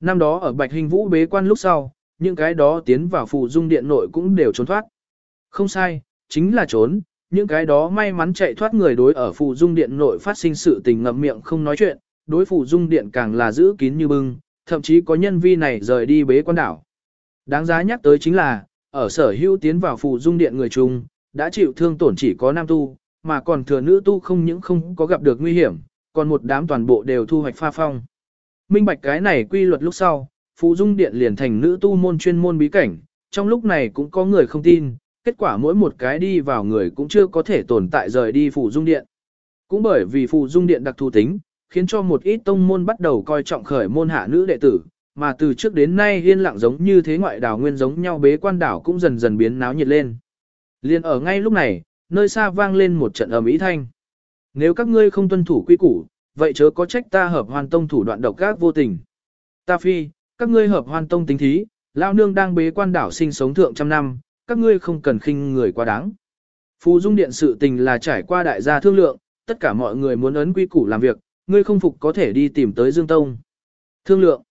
Năm đó ở Bạch Hình Vũ bế quan lúc sau, những cái đó tiến vào phụ dung điện nội cũng đều trốn thoát. Không sai, chính là trốn, những cái đó may mắn chạy thoát người đối ở phụ dung điện nội phát sinh sự tình ngậm miệng không nói chuyện, đối phụ dung điện càng là giữ kín như bưng, thậm chí có nhân vi này rời đi bế quan đảo. Đáng giá nhắc tới chính là, ở sở hữu tiến vào phù dung điện người chung, đã chịu thương tổn chỉ có nam tu, mà còn thừa nữ tu không những không có gặp được nguy hiểm, còn một đám toàn bộ đều thu hoạch pha phong. minh bạch cái này quy luật lúc sau, Phù Dung Điện liền thành nữ tu môn chuyên môn bí cảnh, trong lúc này cũng có người không tin, kết quả mỗi một cái đi vào người cũng chưa có thể tồn tại rời đi Phù Dung Điện. Cũng bởi vì Phù Dung Điện đặc thù tính, khiến cho một ít tông môn bắt đầu coi trọng khởi môn hạ nữ đệ tử, mà từ trước đến nay yên lặng giống như thế ngoại đảo nguyên giống nhau bế quan đảo cũng dần dần biến náo nhiệt lên. Liên ở ngay lúc này, nơi xa vang lên một trận ầm ý thanh. Nếu các ngươi không tuân thủ quy củ, vậy chớ có trách ta hợp hoàn tông thủ đoạn độc ác vô tình. Ta phi, các ngươi hợp hoàn tông tính thí, lao nương đang bế quan đảo sinh sống thượng trăm năm, các ngươi không cần khinh người quá đáng. Phù dung điện sự tình là trải qua đại gia thương lượng, tất cả mọi người muốn ấn quy củ làm việc, ngươi không phục có thể đi tìm tới Dương Tông. Thương lượng.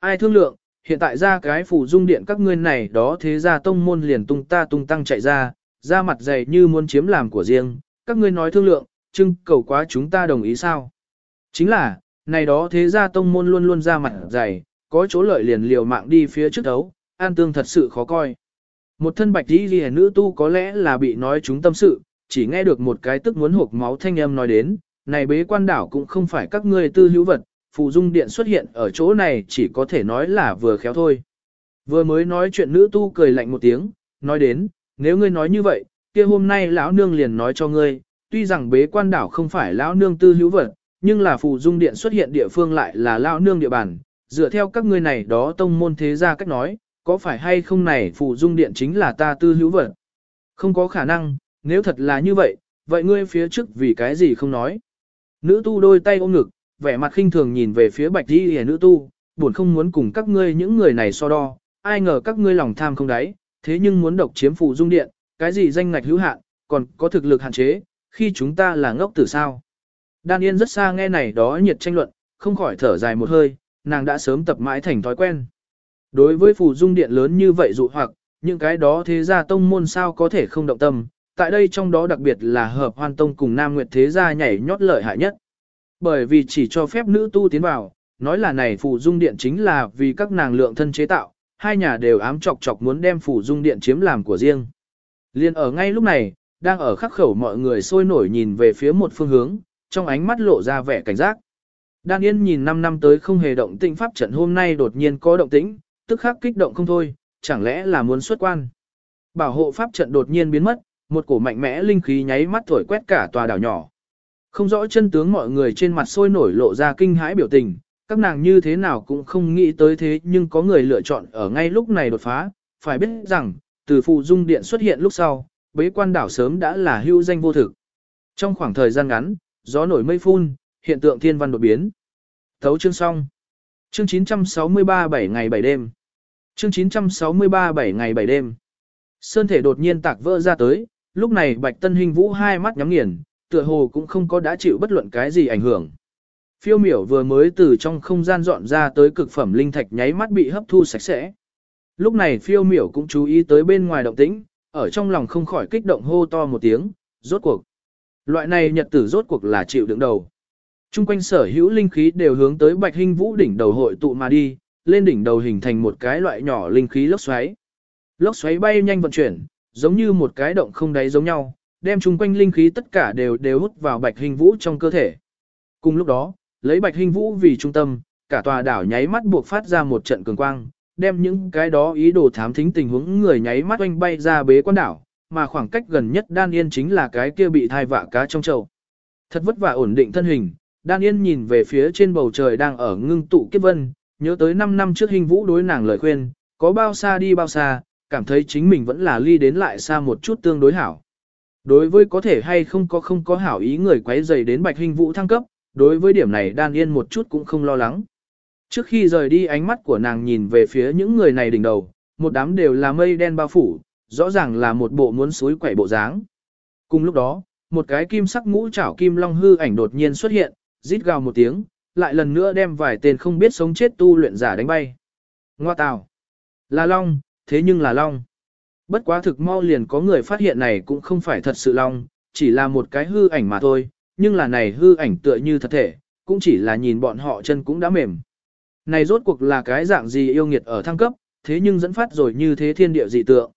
Ai thương lượng, hiện tại ra cái phủ dung điện các ngươi này đó thế ra tông môn liền tung ta tung tăng chạy ra, ra mặt dày như muốn chiếm làm của riêng, các ngươi nói thương lượng, trưng cầu quá chúng ta đồng ý sao? Chính là, này đó thế gia tông môn luôn luôn ra mặt dày, có chỗ lợi liền liều mạng đi phía trước đấu, an tương thật sự khó coi. Một thân bạch đi ghi nữ tu có lẽ là bị nói chúng tâm sự, chỉ nghe được một cái tức muốn hộp máu thanh âm nói đến, này bế quan đảo cũng không phải các ngươi tư hữu vật, phù dung điện xuất hiện ở chỗ này chỉ có thể nói là vừa khéo thôi. Vừa mới nói chuyện nữ tu cười lạnh một tiếng, nói đến, nếu ngươi nói như vậy, kia hôm nay lão nương liền nói cho ngươi, tuy rằng bế quan đảo không phải lão nương tư hữu vật, nhưng là phù dung điện xuất hiện địa phương lại là lão nương địa bàn, dựa theo các ngươi này đó tông môn thế gia cách nói, có phải hay không này phù dung điện chính là ta tư hữu vật? Không có khả năng, nếu thật là như vậy, vậy ngươi phía trước vì cái gì không nói? Nữ tu đôi tay ôm ngực, vẻ mặt khinh thường nhìn về phía bạch đi hề nữ tu, buồn không muốn cùng các ngươi những người này so đo, ai ngờ các ngươi lòng tham không đáy, thế nhưng muốn độc chiếm phụ dung điện, cái gì danh ngạch hữu hạn, còn có thực lực hạn chế, khi chúng ta là ngốc tử sao. Đan Yên rất xa nghe này đó nhiệt tranh luận, không khỏi thở dài một hơi, nàng đã sớm tập mãi thành thói quen. Đối với phù dung điện lớn như vậy dụ hoặc, những cái đó thế gia tông môn sao có thể không động tâm, tại đây trong đó đặc biệt là hợp hoan tông cùng nam nguyệt thế gia nhảy nhót lợi hại nhất. Bởi vì chỉ cho phép nữ tu tiến vào, nói là này phủ dung điện chính là vì các nàng lượng thân chế tạo, hai nhà đều ám chọc chọc muốn đem phủ dung điện chiếm làm của riêng. Liên ở ngay lúc này, đang ở khắc khẩu mọi người sôi nổi nhìn về phía một phương hướng, trong ánh mắt lộ ra vẻ cảnh giác. Đan Yên nhìn 5 năm tới không hề động tĩnh pháp trận hôm nay đột nhiên có động tĩnh, tức khắc kích động không thôi, chẳng lẽ là muốn xuất quan. Bảo hộ pháp trận đột nhiên biến mất, một cổ mạnh mẽ linh khí nháy mắt thổi quét cả tòa đảo nhỏ. Không rõ chân tướng mọi người trên mặt sôi nổi lộ ra kinh hãi biểu tình, các nàng như thế nào cũng không nghĩ tới thế nhưng có người lựa chọn ở ngay lúc này đột phá, phải biết rằng, từ phụ dung điện xuất hiện lúc sau, bế quan đảo sớm đã là hưu danh vô thực. Trong khoảng thời gian ngắn, gió nổi mây phun, hiện tượng thiên văn đột biến. Thấu chương xong. Chương 963 7 ngày 7 đêm. Chương 963 7 ngày 7 đêm. Sơn thể đột nhiên tạc vỡ ra tới, lúc này Bạch Tân Hình Vũ hai mắt nhắm nghiền, tựa hồ cũng không có đã chịu bất luận cái gì ảnh hưởng. Phiêu miểu vừa mới từ trong không gian dọn ra tới cực phẩm linh thạch nháy mắt bị hấp thu sạch sẽ. Lúc này phiêu miểu cũng chú ý tới bên ngoài động tĩnh, ở trong lòng không khỏi kích động hô to một tiếng, rốt cuộc. Loại này nhật tử rốt cuộc là chịu đựng đầu. Trung quanh sở hữu linh khí đều hướng tới bạch hình vũ đỉnh đầu hội tụ mà đi, lên đỉnh đầu hình thành một cái loại nhỏ linh khí lốc xoáy. Lốc xoáy bay nhanh vận chuyển, giống như một cái động không đáy giống nhau, đem chung quanh linh khí tất cả đều đều hút vào bạch hình vũ trong cơ thể. Cùng lúc đó, lấy bạch hình vũ vì trung tâm, cả tòa đảo nháy mắt buộc phát ra một trận cường quang, đem những cái đó ý đồ thám thính tình huống người nháy mắt oanh bay ra bế quan đảo, mà khoảng cách gần nhất Đan Yên chính là cái kia bị thai vạ cá trong chậu. Thật vất vả ổn định thân hình, Đan Yên nhìn về phía trên bầu trời đang ở ngưng tụ kiếp vân, nhớ tới 5 năm trước hình vũ đối nàng lời khuyên, có bao xa đi bao xa, cảm thấy chính mình vẫn là ly đến lại xa một chút tương đối hảo. Đối với có thể hay không có không có hảo ý người quấy rầy đến bạch hình vũ thăng cấp, đối với điểm này Đan Yên một chút cũng không lo lắng. Trước khi rời đi ánh mắt của nàng nhìn về phía những người này đỉnh đầu, một đám đều là mây đen bao phủ, rõ ràng là một bộ muốn suối quẩy bộ dáng. Cùng lúc đó, một cái kim sắc ngũ chảo kim long hư ảnh đột nhiên xuất hiện, rít gào một tiếng, lại lần nữa đem vài tên không biết sống chết tu luyện giả đánh bay. Ngoa tào. Là long, thế nhưng là long. Bất quá thực mau liền có người phát hiện này cũng không phải thật sự long, chỉ là một cái hư ảnh mà thôi, nhưng là này hư ảnh tựa như thật thể, cũng chỉ là nhìn bọn họ chân cũng đã mềm. Này rốt cuộc là cái dạng gì yêu nghiệt ở thăng cấp, thế nhưng dẫn phát rồi như thế thiên địa dị tượng.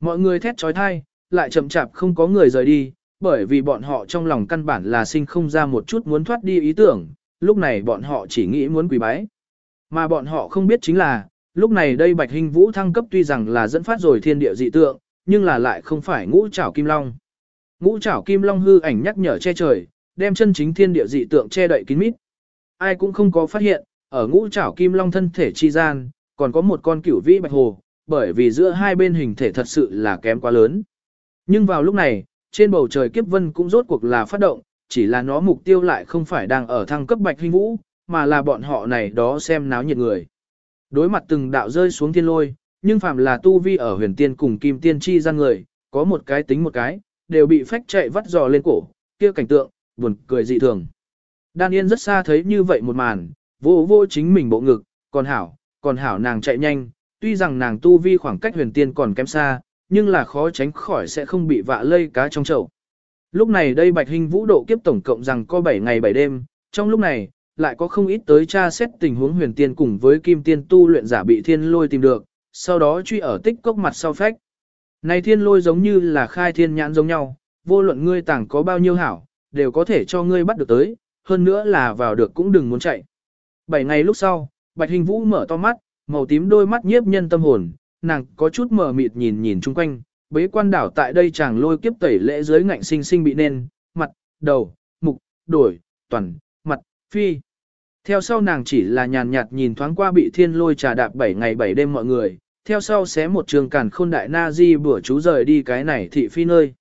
Mọi người thét trói thai, lại chậm chạp không có người rời đi, bởi vì bọn họ trong lòng căn bản là sinh không ra một chút muốn thoát đi ý tưởng, lúc này bọn họ chỉ nghĩ muốn quỳ bái. Mà bọn họ không biết chính là, lúc này đây Bạch Hình Vũ thăng cấp tuy rằng là dẫn phát rồi thiên địa dị tượng, nhưng là lại không phải ngũ trảo kim long. Ngũ trảo kim long hư ảnh nhắc nhở che trời, đem chân chính thiên địa dị tượng che đậy kín mít. Ai cũng không có phát hiện, ở ngũ trảo kim long thân thể chi gian, còn có một con cửu vĩ bạch hồ, bởi vì giữa hai bên hình thể thật sự là kém quá lớn. Nhưng vào lúc này, trên bầu trời kiếp vân cũng rốt cuộc là phát động, chỉ là nó mục tiêu lại không phải đang ở thăng cấp bạch hình vũ, mà là bọn họ này đó xem náo nhiệt người. Đối mặt từng đạo rơi xuống thiên lôi, nhưng phàm là tu vi ở huyền tiên cùng kim tiên chi gian người, có một cái tính một cái, đều bị phách chạy vắt dò lên cổ, kia cảnh tượng, buồn cười dị thường. Đan Yên rất xa thấy như vậy một màn, vô vô chính mình bộ ngực, còn hảo, còn hảo nàng chạy nhanh, tuy rằng nàng tu vi khoảng cách huyền tiên còn kém xa, nhưng là khó tránh khỏi sẽ không bị vạ lây cá trong chậu. Lúc này đây Bạch Hình Vũ độ kiếp tổng cộng rằng có 7 ngày 7 đêm, trong lúc này, lại có không ít tới tra xét tình huống huyền tiên cùng với kim tiên tu luyện giả bị thiên lôi tìm được, sau đó truy ở tích cốc mặt sau phách. Này thiên lôi giống như là khai thiên nhãn giống nhau, vô luận ngươi tảng có bao nhiêu hảo, đều có thể cho ngươi bắt được tới, hơn nữa là vào được cũng đừng muốn chạy. Bảy ngày lúc sau, Bạch Hình Vũ mở to mắt, màu tím đôi mắt nhiếp nhân tâm hồn, nàng có chút mờ mịt nhìn nhìn chung quanh, bế quan đảo tại đây chàng lôi kiếp tẩy lễ dưới ngạnh sinh sinh bị nên, mặt, đầu, mục, đổi, toàn, mặt, phi. Theo sau nàng chỉ là nhàn nhạt nhìn thoáng qua bị thiên lôi trà đạp 7 ngày 7 đêm mọi người, theo sau xé một trường cản khôn đại na di bữa chú rời đi cái này thị phi nơi.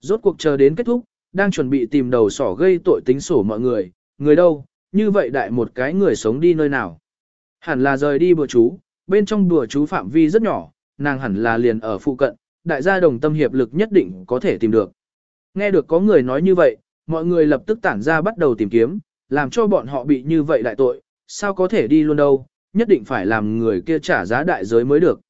Rốt cuộc chờ đến kết thúc, đang chuẩn bị tìm đầu sỏ gây tội tính sổ mọi người, người đâu, như vậy đại một cái người sống đi nơi nào. Hẳn là rời đi bữa chú, bên trong bữa chú phạm vi rất nhỏ, nàng hẳn là liền ở phụ cận, đại gia đồng tâm hiệp lực nhất định có thể tìm được. Nghe được có người nói như vậy, mọi người lập tức tản ra bắt đầu tìm kiếm, làm cho bọn họ bị như vậy đại tội, sao có thể đi luôn đâu, nhất định phải làm người kia trả giá đại giới mới được.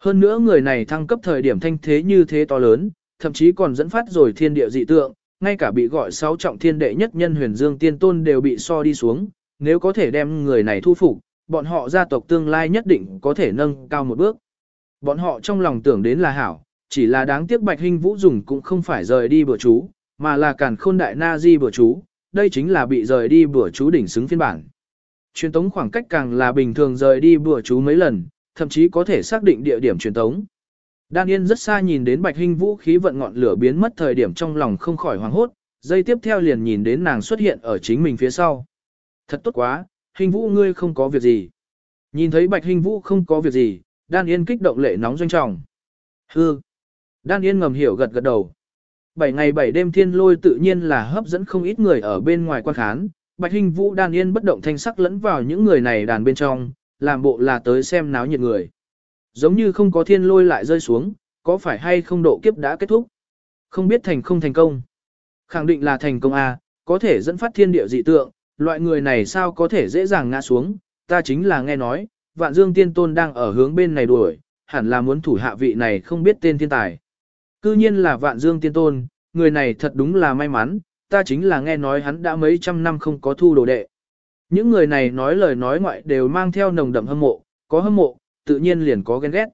Hơn nữa người này thăng cấp thời điểm thanh thế như thế to lớn, thậm chí còn dẫn phát rồi thiên địa dị tượng, ngay cả bị gọi sáu trọng thiên đệ nhất nhân huyền dương tiên tôn đều bị so đi xuống, nếu có thể đem người này thu phục, bọn họ gia tộc tương lai nhất định có thể nâng cao một bước. Bọn họ trong lòng tưởng đến là hảo, chỉ là đáng tiếc Bạch Hinh Vũ dùng cũng không phải rời đi bữa chú, mà là càn khôn đại na di bữa chú, đây chính là bị rời đi bữa chú đỉnh xứng phiên bản. Truyền tống khoảng cách càng là bình thường rời đi bữa chú mấy lần, thậm chí có thể xác định địa điểm truyền tống. Đan Yên rất xa nhìn đến Bạch Hinh Vũ khí vận ngọn lửa biến mất thời điểm trong lòng không khỏi hoảng hốt, giây tiếp theo liền nhìn đến nàng xuất hiện ở chính mình phía sau. Thật tốt quá, Hinh Vũ ngươi không có việc gì. Nhìn thấy Bạch Hinh Vũ không có việc gì, Đan Yên kích động lệ nóng doanh trọng. Hư. Đan Yên ngầm hiểu gật gật đầu. Bảy ngày bảy đêm thiên lôi tự nhiên là hấp dẫn không ít người ở bên ngoài quan khán. Bạch Hinh Vũ Đan Yên bất động thanh sắc lẫn vào những người này đàn bên trong, làm bộ là tới xem náo nhiệt người. Giống như không có thiên lôi lại rơi xuống, có phải hay không độ kiếp đã kết thúc? Không biết thành không thành công. Khẳng định là thành công A, có thể dẫn phát thiên địa dị tượng, loại người này sao có thể dễ dàng ngã xuống, ta chính là nghe nói, vạn dương tiên tôn đang ở hướng bên này đuổi, hẳn là muốn thủ hạ vị này không biết tên thiên tài. Cư nhiên là vạn dương tiên tôn, người này thật đúng là may mắn, ta chính là nghe nói hắn đã mấy trăm năm không có thu đồ đệ. Những người này nói lời nói ngoại đều mang theo nồng đậm hâm mộ, có hâm mộ, tự nhiên liền có ghen ghét.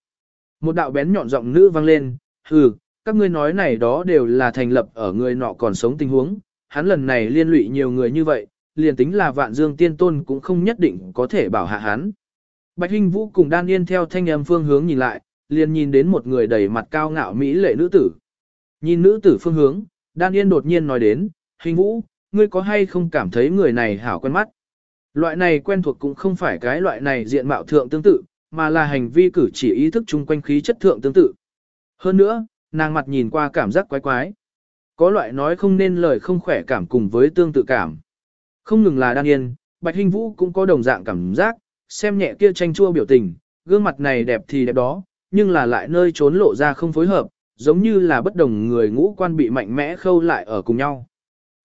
Một đạo bén nhọn giọng nữ vang lên, hừ, các ngươi nói này đó đều là thành lập ở người nọ còn sống tình huống, hắn lần này liên lụy nhiều người như vậy, liền tính là vạn dương tiên tôn cũng không nhất định có thể bảo hạ hắn. Bạch Hinh Vũ cùng Đan Yên theo thanh âm phương hướng nhìn lại, liền nhìn đến một người đầy mặt cao ngạo mỹ lệ nữ tử. Nhìn nữ tử phương hướng, Đan Yên đột nhiên nói đến, Hình Vũ, ngươi có hay không cảm thấy người này hảo quen mắt? Loại này quen thuộc cũng không phải cái loại này diện mạo thượng tương tự, mà là hành vi cử chỉ ý thức chung quanh khí chất thượng tương tự. Hơn nữa, nàng mặt nhìn qua cảm giác quái quái. Có loại nói không nên lời không khỏe cảm cùng với tương tự cảm. Không ngừng là đan yên, Bạch hình Vũ cũng có đồng dạng cảm giác, xem nhẹ kia tranh chua biểu tình, gương mặt này đẹp thì đẹp đó, nhưng là lại nơi trốn lộ ra không phối hợp, giống như là bất đồng người ngũ quan bị mạnh mẽ khâu lại ở cùng nhau.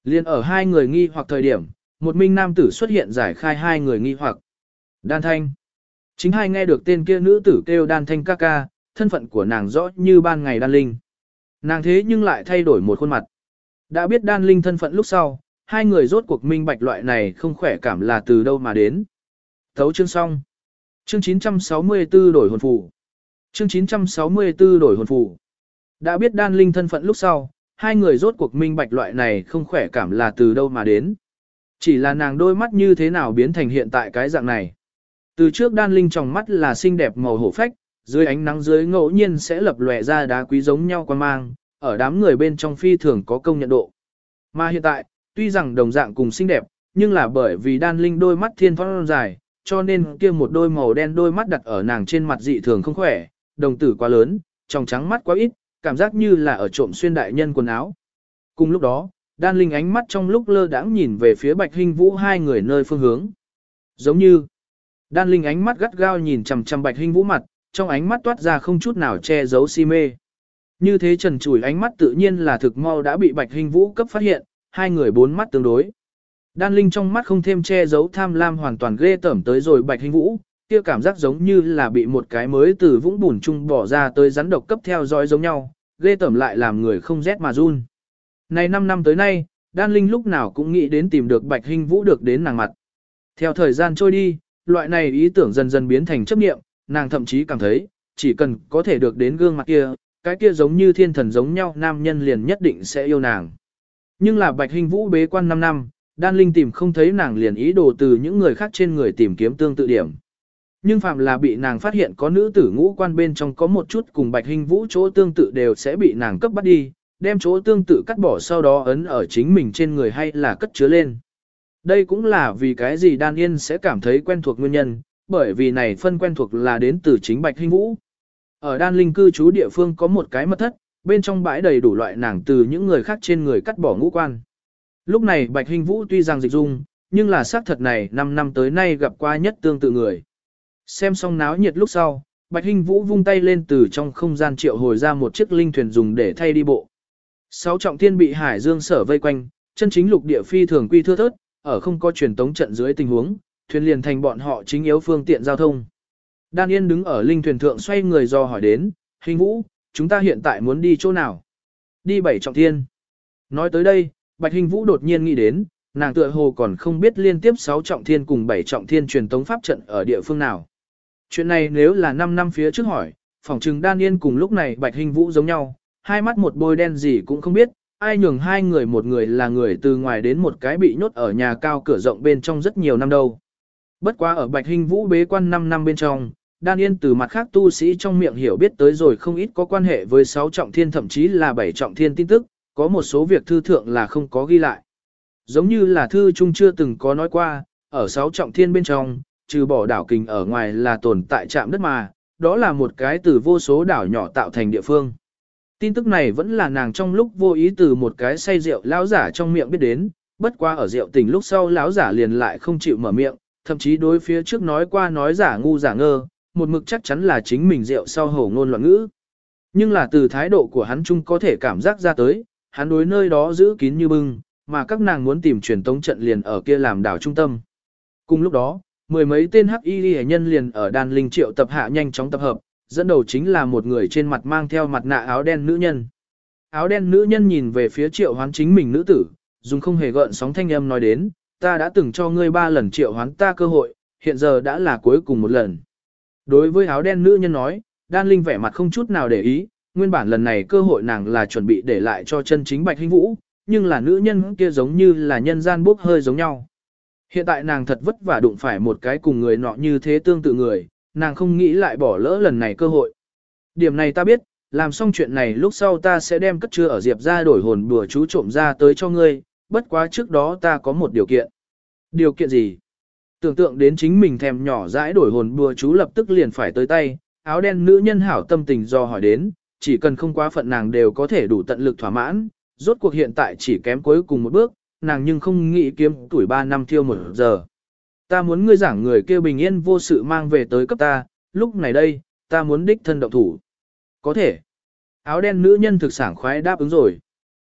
Liên ở hai người nghi hoặc thời điểm, một minh nam tử xuất hiện giải khai hai người nghi hoặc. Đan thanh. Chính hai nghe được tên kia nữ tử kêu đan thanh ca ca, thân phận của nàng rõ như ban ngày đan linh. Nàng thế nhưng lại thay đổi một khuôn mặt. Đã biết đan linh thân phận lúc sau, hai người rốt cuộc minh bạch loại này không khỏe cảm là từ đâu mà đến. Thấu chương xong. Chương 964 đổi hồn phù. Chương 964 đổi hồn phù. Đã biết đan linh thân phận lúc sau, hai người rốt cuộc minh bạch loại này không khỏe cảm là từ đâu mà đến. Chỉ là nàng đôi mắt như thế nào biến thành hiện tại cái dạng này. Từ trước đan linh trong mắt là xinh đẹp màu hổ phách, dưới ánh nắng dưới ngẫu nhiên sẽ lập lòe ra đá quý giống nhau quan mang, ở đám người bên trong phi thường có công nhận độ. Mà hiện tại, tuy rằng đồng dạng cùng xinh đẹp, nhưng là bởi vì đan linh đôi mắt thiên phong dài, cho nên kia một đôi màu đen đôi mắt đặt ở nàng trên mặt dị thường không khỏe, đồng tử quá lớn, trong trắng mắt quá ít, cảm giác như là ở trộm xuyên đại nhân quần áo. Cùng lúc đó, đan linh ánh mắt trong lúc lơ đãng nhìn về phía bạch hình vũ hai người nơi phương hướng. Giống như, đan linh ánh mắt gắt gao nhìn chằm chằm bạch hình vũ mặt, trong ánh mắt toát ra không chút nào che giấu si mê. Như thế trần chùi ánh mắt tự nhiên là thực mau đã bị bạch hình vũ cấp phát hiện, hai người bốn mắt tương đối. Đan linh trong mắt không thêm che giấu tham lam hoàn toàn ghê tởm tới rồi bạch hình vũ, kia cảm giác giống như là bị một cái mới từ vũng bùn chung bỏ ra tới rắn độc cấp theo dõi giống nhau, ghê tẩm lại làm người không rét mà run. Này 5 năm tới nay, đan linh lúc nào cũng nghĩ đến tìm được bạch Hinh vũ được đến nàng mặt. Theo thời gian trôi đi, loại này ý tưởng dần dần biến thành chấp niệm, nàng thậm chí cảm thấy, chỉ cần có thể được đến gương mặt kia, cái kia giống như thiên thần giống nhau nam nhân liền nhất định sẽ yêu nàng. Nhưng là bạch Hinh vũ bế quan 5 năm, đan linh tìm không thấy nàng liền ý đồ từ những người khác trên người tìm kiếm tương tự điểm. Nhưng phạm là bị nàng phát hiện có nữ tử ngũ quan bên trong có một chút cùng bạch hình vũ chỗ tương tự đều sẽ bị nàng cấp bắt đi, đem chỗ tương tự cắt bỏ sau đó ấn ở chính mình trên người hay là cất chứa lên. Đây cũng là vì cái gì đan yên sẽ cảm thấy quen thuộc nguyên nhân, bởi vì này phân quen thuộc là đến từ chính bạch hình vũ. Ở đan linh cư trú địa phương có một cái mật thất, bên trong bãi đầy đủ loại nàng từ những người khác trên người cắt bỏ ngũ quan. Lúc này Bạch Hình Vũ tuy rằng dịch dung, nhưng là xác thật này 5 năm tới nay gặp qua nhất tương tự người. Xem xong náo nhiệt lúc sau, Bạch Hình Vũ vung tay lên từ trong không gian triệu hồi ra một chiếc linh thuyền dùng để thay đi bộ. Sáu trọng thiên bị Hải Dương sở vây quanh, chân chính lục địa phi thường quy thưa thớt, ở không có truyền tống trận dưới tình huống, thuyền liền thành bọn họ chính yếu phương tiện giao thông. Đan Yên đứng ở linh thuyền thượng xoay người do hỏi đến, Hình Vũ, chúng ta hiện tại muốn đi chỗ nào? Đi bảy trọng thiên. Nói tới đây, Bạch Hình Vũ đột nhiên nghĩ đến, nàng tựa hồ còn không biết liên tiếp 6 trọng thiên cùng 7 trọng thiên truyền tống pháp trận ở địa phương nào. Chuyện này nếu là 5 năm phía trước hỏi, phỏng trừng đan yên cùng lúc này Bạch Hình Vũ giống nhau, hai mắt một bôi đen gì cũng không biết, ai nhường hai người một người là người từ ngoài đến một cái bị nhốt ở nhà cao cửa rộng bên trong rất nhiều năm đâu. Bất quá ở Bạch Hình Vũ bế quan 5 năm bên trong, Đan Yên từ mặt khác tu sĩ trong miệng hiểu biết tới rồi không ít có quan hệ với 6 trọng thiên thậm chí là 7 trọng thiên tin tức, có một số việc thư thượng là không có ghi lại. Giống như là thư trung chưa từng có nói qua, ở 6 trọng thiên bên trong, trừ bỏ đảo kình ở ngoài là tồn tại trạm đất mà, đó là một cái từ vô số đảo nhỏ tạo thành địa phương. Tin tức này vẫn là nàng trong lúc vô ý từ một cái say rượu lão giả trong miệng biết đến, bất qua ở rượu tình lúc sau lão giả liền lại không chịu mở miệng, thậm chí đối phía trước nói qua nói giả ngu giả ngơ, một mực chắc chắn là chính mình rượu sau hổ ngôn loạn ngữ. Nhưng là từ thái độ của hắn chung có thể cảm giác ra tới, hắn đối nơi đó giữ kín như bưng, mà các nàng muốn tìm truyền tống trận liền ở kia làm đảo trung tâm. Cùng lúc đó, mười mấy tên hắc y nhân liền ở đàn linh triệu tập hạ nhanh chóng tập hợp, dẫn đầu chính là một người trên mặt mang theo mặt nạ áo đen nữ nhân. Áo đen nữ nhân nhìn về phía triệu hoán chính mình nữ tử, dùng không hề gợn sóng thanh âm nói đến, ta đã từng cho ngươi ba lần triệu hoán ta cơ hội, hiện giờ đã là cuối cùng một lần. Đối với áo đen nữ nhân nói, đan linh vẻ mặt không chút nào để ý, nguyên bản lần này cơ hội nàng là chuẩn bị để lại cho chân chính bạch hình vũ, nhưng là nữ nhân kia giống như là nhân gian bốc hơi giống nhau. Hiện tại nàng thật vất vả đụng phải một cái cùng người nọ như thế tương tự người, nàng không nghĩ lại bỏ lỡ lần này cơ hội. Điểm này ta biết, làm xong chuyện này lúc sau ta sẽ đem cất chứa ở Diệp ra đổi hồn bùa chú trộm ra tới cho ngươi, bất quá trước đó ta có một điều kiện. Điều kiện gì? Tưởng tượng đến chính mình thèm nhỏ dãi đổi hồn bùa chú lập tức liền phải tới tay, áo đen nữ nhân hảo tâm tình do hỏi đến, chỉ cần không quá phận nàng đều có thể đủ tận lực thỏa mãn, rốt cuộc hiện tại chỉ kém cuối cùng một bước, nàng nhưng không nghĩ kiếm tuổi 3 năm thiêu một giờ. Ta muốn ngươi giảng người kêu bình yên vô sự mang về tới cấp ta, lúc này đây, ta muốn đích thân động thủ. Có thể. Áo đen nữ nhân thực sản khoái đáp ứng rồi.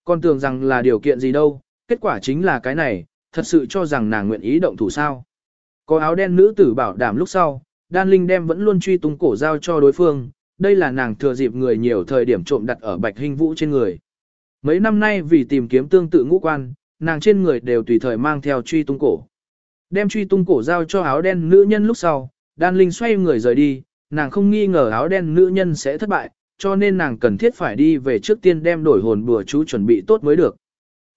Còn tưởng rằng là điều kiện gì đâu, kết quả chính là cái này, thật sự cho rằng nàng nguyện ý động thủ sao. Có áo đen nữ tử bảo đảm lúc sau, đan linh đem vẫn luôn truy tung cổ giao cho đối phương, đây là nàng thừa dịp người nhiều thời điểm trộm đặt ở bạch hình vũ trên người. Mấy năm nay vì tìm kiếm tương tự ngũ quan, nàng trên người đều tùy thời mang theo truy tung cổ. Đem truy tung cổ giao cho áo đen nữ nhân lúc sau, đan linh xoay người rời đi, nàng không nghi ngờ áo đen nữ nhân sẽ thất bại, cho nên nàng cần thiết phải đi về trước tiên đem đổi hồn bùa chú chuẩn bị tốt mới được.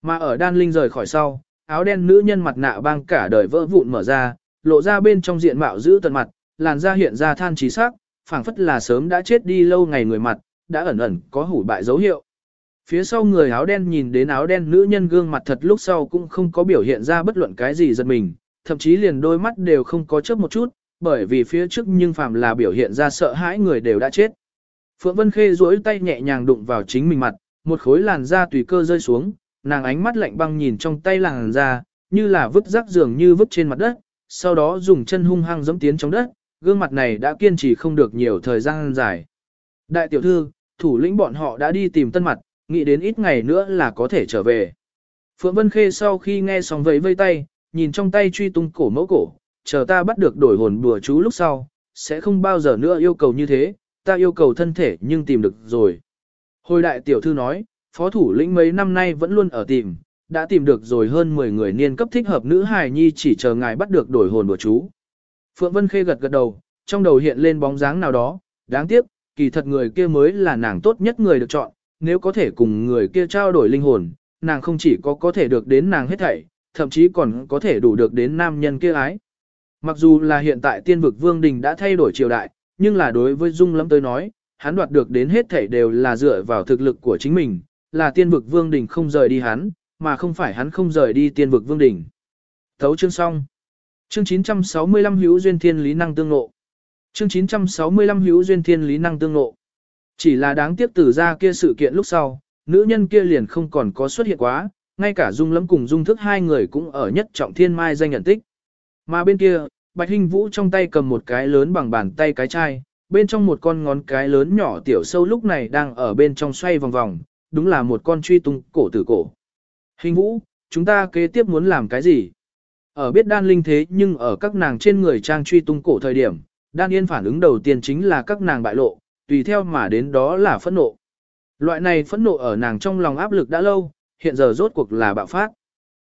Mà ở đan linh rời khỏi sau, áo đen nữ nhân mặt nạ băng cả đời vỡ vụn mở ra, lộ ra bên trong diện mạo giữ tận mặt, làn da hiện ra than trí sắc, phảng phất là sớm đã chết đi lâu ngày người mặt, đã ẩn ẩn có hủ bại dấu hiệu. Phía sau người áo đen nhìn đến áo đen nữ nhân gương mặt thật lúc sau cũng không có biểu hiện ra bất luận cái gì giật mình, thậm chí liền đôi mắt đều không có chớp một chút, bởi vì phía trước nhưng phàm là biểu hiện ra sợ hãi người đều đã chết. Phượng Vân Khê duỗi tay nhẹ nhàng đụng vào chính mình mặt, một khối làn da tùy cơ rơi xuống, nàng ánh mắt lạnh băng nhìn trong tay làn da, như là vứt rác dường như vứt trên mặt đất, sau đó dùng chân hung hăng giẫm tiến trong đất, gương mặt này đã kiên trì không được nhiều thời gian dài. Đại tiểu thư, thủ lĩnh bọn họ đã đi tìm tân mặt, nghĩ đến ít ngày nữa là có thể trở về. Phượng Vân Khê sau khi nghe xong vẫy vây tay, nhìn trong tay truy tung cổ mẫu cổ, chờ ta bắt được đổi hồn bùa chú lúc sau, sẽ không bao giờ nữa yêu cầu như thế, ta yêu cầu thân thể nhưng tìm được rồi. Hồi đại tiểu thư nói, phó thủ lĩnh mấy năm nay vẫn luôn ở tìm, đã tìm được rồi hơn 10 người niên cấp thích hợp nữ hài nhi chỉ chờ ngài bắt được đổi hồn bùa chú. Phượng Vân Khê gật gật đầu, trong đầu hiện lên bóng dáng nào đó, đáng tiếc, kỳ thật người kia mới là nàng tốt nhất người được chọn, nếu có thể cùng người kia trao đổi linh hồn, nàng không chỉ có có thể được đến nàng hết thảy, thậm chí còn có thể đủ được đến nam nhân kia ái. Mặc dù là hiện tại tiên vực vương đình đã thay đổi triều đại, nhưng là đối với Dung Lâm tới nói, hắn đoạt được đến hết thảy đều là dựa vào thực lực của chính mình, là tiên vực vương đình không rời đi hắn, mà không phải hắn không rời đi tiên vực vương đình. Thấu chương xong. Chương 965 hữu duyên thiên lý năng tương ngộ. Chương 965 hữu duyên thiên lý năng tương ngộ. Chỉ là đáng tiếc từ ra kia sự kiện lúc sau, nữ nhân kia liền không còn có xuất hiện quá, ngay cả Dung Lâm cùng Dung Thức hai người cũng ở nhất trọng thiên mai danh nhận tích. Mà bên kia, Bạch Hinh Vũ trong tay cầm một cái lớn bằng bàn tay cái chai, bên trong một con ngón cái lớn nhỏ tiểu sâu lúc này đang ở bên trong xoay vòng vòng, đúng là một con truy tung cổ tử cổ. Hình Vũ, chúng ta kế tiếp muốn làm cái gì? Ở biết đan linh thế nhưng ở các nàng trên người trang truy tung cổ thời điểm, đan yên phản ứng đầu tiên chính là các nàng bại lộ, tùy theo mà đến đó là phẫn nộ. Loại này phẫn nộ ở nàng trong lòng áp lực đã lâu, hiện giờ rốt cuộc là bạo phát.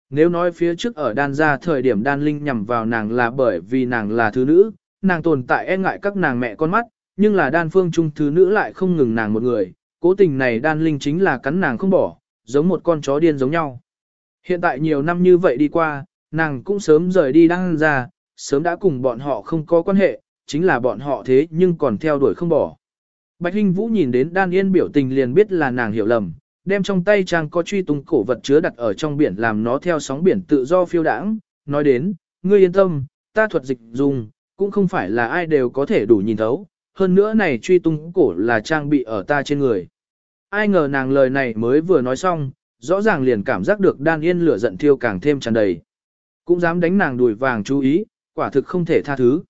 Nếu nói phía trước ở đan gia thời điểm đan linh nhằm vào nàng là bởi vì nàng là thứ nữ, nàng tồn tại e ngại các nàng mẹ con mắt, nhưng là đan phương trung thứ nữ lại không ngừng nàng một người, cố tình này đan linh chính là cắn nàng không bỏ, giống một con chó điên giống nhau. Hiện tại nhiều năm như vậy đi qua, nàng cũng sớm rời đi đan gia, sớm đã cùng bọn họ không có quan hệ, chính là bọn họ thế nhưng còn theo đuổi không bỏ. Bạch Hinh Vũ nhìn đến đan yên biểu tình liền biết là nàng hiểu lầm, đem trong tay trang có truy tung cổ vật chứa đặt ở trong biển làm nó theo sóng biển tự do phiêu đãng, nói đến, ngươi yên tâm, ta thuật dịch dùng, cũng không phải là ai đều có thể đủ nhìn thấu, hơn nữa này truy tung cổ là trang bị ở ta trên người. Ai ngờ nàng lời này mới vừa nói xong, rõ ràng liền cảm giác được đan yên lửa giận thiêu càng thêm tràn đầy. Cũng dám đánh nàng đùi vàng chú ý, quả thực không thể tha thứ.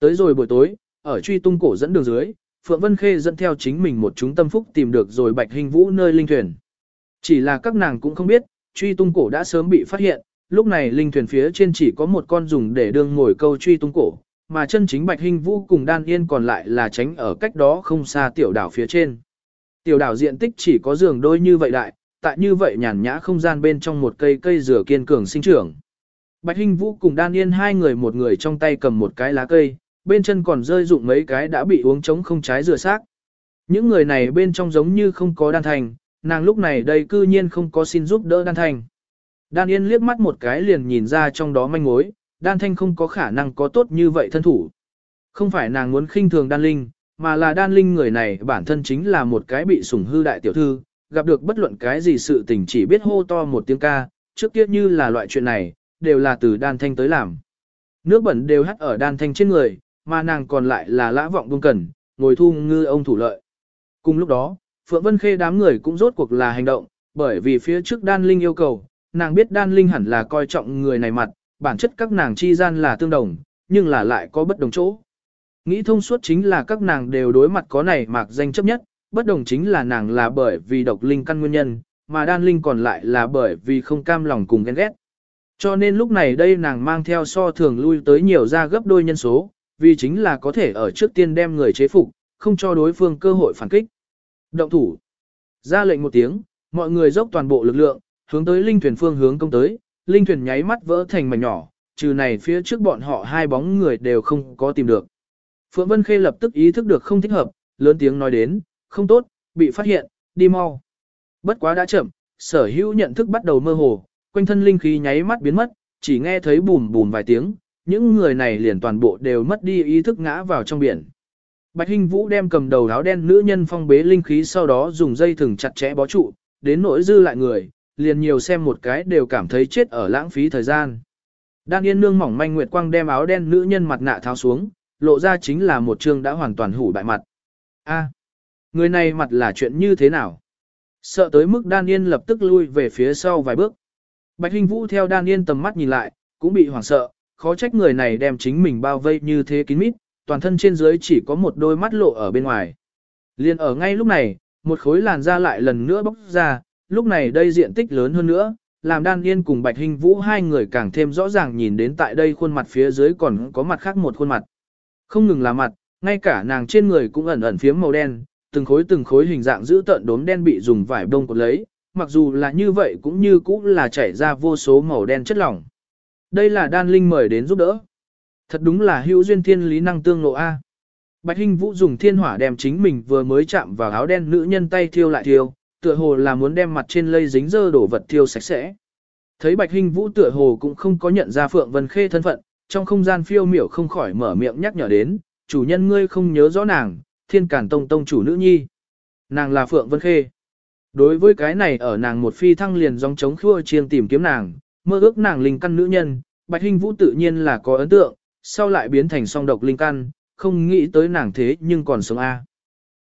Tới rồi buổi tối, ở truy tung cổ dẫn đường dưới, Phượng Vân Khê dẫn theo chính mình một chúng tâm phúc tìm được rồi Bạch Hình Vũ nơi linh thuyền. Chỉ là các nàng cũng không biết, truy tung cổ đã sớm bị phát hiện, lúc này linh thuyền phía trên chỉ có một con dùng để đương ngồi câu truy tung cổ, mà chân chính Bạch Hình Vũ cùng Đan Yên còn lại là tránh ở cách đó không xa tiểu đảo phía trên. Tiểu đảo diện tích chỉ có giường đôi như vậy đại, tại như vậy nhàn nhã không gian bên trong một cây cây dừa kiên cường sinh trưởng. Bạch Hinh Vũ cùng Đan Yên hai người một người trong tay cầm một cái lá cây, bên chân còn rơi dụng mấy cái đã bị uống trống không trái rửa xác. Những người này bên trong giống như không có đan thành, nàng lúc này đây cư nhiên không có xin giúp đỡ đan thành. Đan Yên liếc mắt một cái liền nhìn ra trong đó manh mối, đan thanh không có khả năng có tốt như vậy thân thủ. Không phải nàng muốn khinh thường đan linh, mà là đan linh người này bản thân chính là một cái bị sủng hư đại tiểu thư, gặp được bất luận cái gì sự tình chỉ biết hô to một tiếng ca, trước kia như là loại chuyện này, đều là từ đan thanh tới làm. Nước bẩn đều hắt ở đan thanh trên người, mà nàng còn lại là lã vọng buông cần, ngồi thu ngư ông thủ lợi. Cùng lúc đó, Phượng Vân Khê đám người cũng rốt cuộc là hành động, bởi vì phía trước đan linh yêu cầu, nàng biết đan linh hẳn là coi trọng người này mặt, bản chất các nàng chi gian là tương đồng, nhưng là lại có bất đồng chỗ. Nghĩ thông suốt chính là các nàng đều đối mặt có này mạc danh chấp nhất, bất đồng chính là nàng là bởi vì độc linh căn nguyên nhân, mà đan linh còn lại là bởi vì không cam lòng cùng ghen ghét. Cho nên lúc này đây nàng mang theo so thường lui tới nhiều ra gấp đôi nhân số, vì chính là có thể ở trước tiên đem người chế phục, không cho đối phương cơ hội phản kích. Động thủ. Ra lệnh một tiếng, mọi người dốc toàn bộ lực lượng, hướng tới linh thuyền phương hướng công tới, linh thuyền nháy mắt vỡ thành mảnh nhỏ, trừ này phía trước bọn họ hai bóng người đều không có tìm được. Phượng Vân Khê lập tức ý thức được không thích hợp, lớn tiếng nói đến, không tốt, bị phát hiện, đi mau. Bất quá đã chậm, sở hữu nhận thức bắt đầu mơ hồ, quanh thân linh khí nháy mắt biến mất, chỉ nghe thấy bùm bùm vài tiếng, những người này liền toàn bộ đều mất đi ý thức ngã vào trong biển. Bạch Hinh Vũ đem cầm đầu áo đen nữ nhân phong bế linh khí sau đó dùng dây thừng chặt chẽ bó trụ, đến nỗi dư lại người, liền nhiều xem một cái đều cảm thấy chết ở lãng phí thời gian. Đan Yên nương mỏng manh nguyệt quang đem áo đen nữ nhân mặt nạ tháo xuống, lộ ra chính là một trương đã hoàn toàn hủ bại mặt. A, người này mặt là chuyện như thế nào? Sợ tới mức Đan Yên lập tức lui về phía sau vài bước. Bạch Hinh Vũ theo Đan Yên tầm mắt nhìn lại, cũng bị hoảng sợ, khó trách người này đem chính mình bao vây như thế kín mít, toàn thân trên dưới chỉ có một đôi mắt lộ ở bên ngoài. Liên ở ngay lúc này, một khối làn da lại lần nữa bóc ra, lúc này đây diện tích lớn hơn nữa, làm đan yên cùng bạch hình vũ hai người càng thêm rõ ràng nhìn đến tại đây khuôn mặt phía dưới còn có mặt khác một khuôn mặt. Không ngừng là mặt, ngay cả nàng trên người cũng ẩn ẩn phiếm màu đen, từng khối từng khối hình dạng giữ tợn đốm đen bị dùng vải đông cột lấy, mặc dù là như vậy cũng như cũng là chảy ra vô số màu đen chất lỏng. Đây là đan linh mời đến giúp đỡ. Thật đúng là hữu duyên thiên lý năng tương lộ A. Bạch Hinh Vũ dùng thiên hỏa đem chính mình vừa mới chạm vào áo đen nữ nhân tay thiêu lại thiêu, tựa hồ là muốn đem mặt trên lây dính dơ đổ vật thiêu sạch sẽ. Thấy Bạch Hinh Vũ tựa hồ cũng không có nhận ra Phượng Vân Khê thân phận, trong không gian phiêu miểu không khỏi mở miệng nhắc nhở đến, chủ nhân ngươi không nhớ rõ nàng, thiên cản tông tông chủ nữ nhi. Nàng là Phượng Vân Khê. Đối với cái này ở nàng một phi thăng liền dòng chống khua chiêng tìm kiếm nàng, mơ ước nàng linh căn nữ nhân, Bạch Hinh Vũ tự nhiên là có ấn tượng, sau lại biến thành song độc linh căn, không nghĩ tới nàng thế nhưng còn sống A.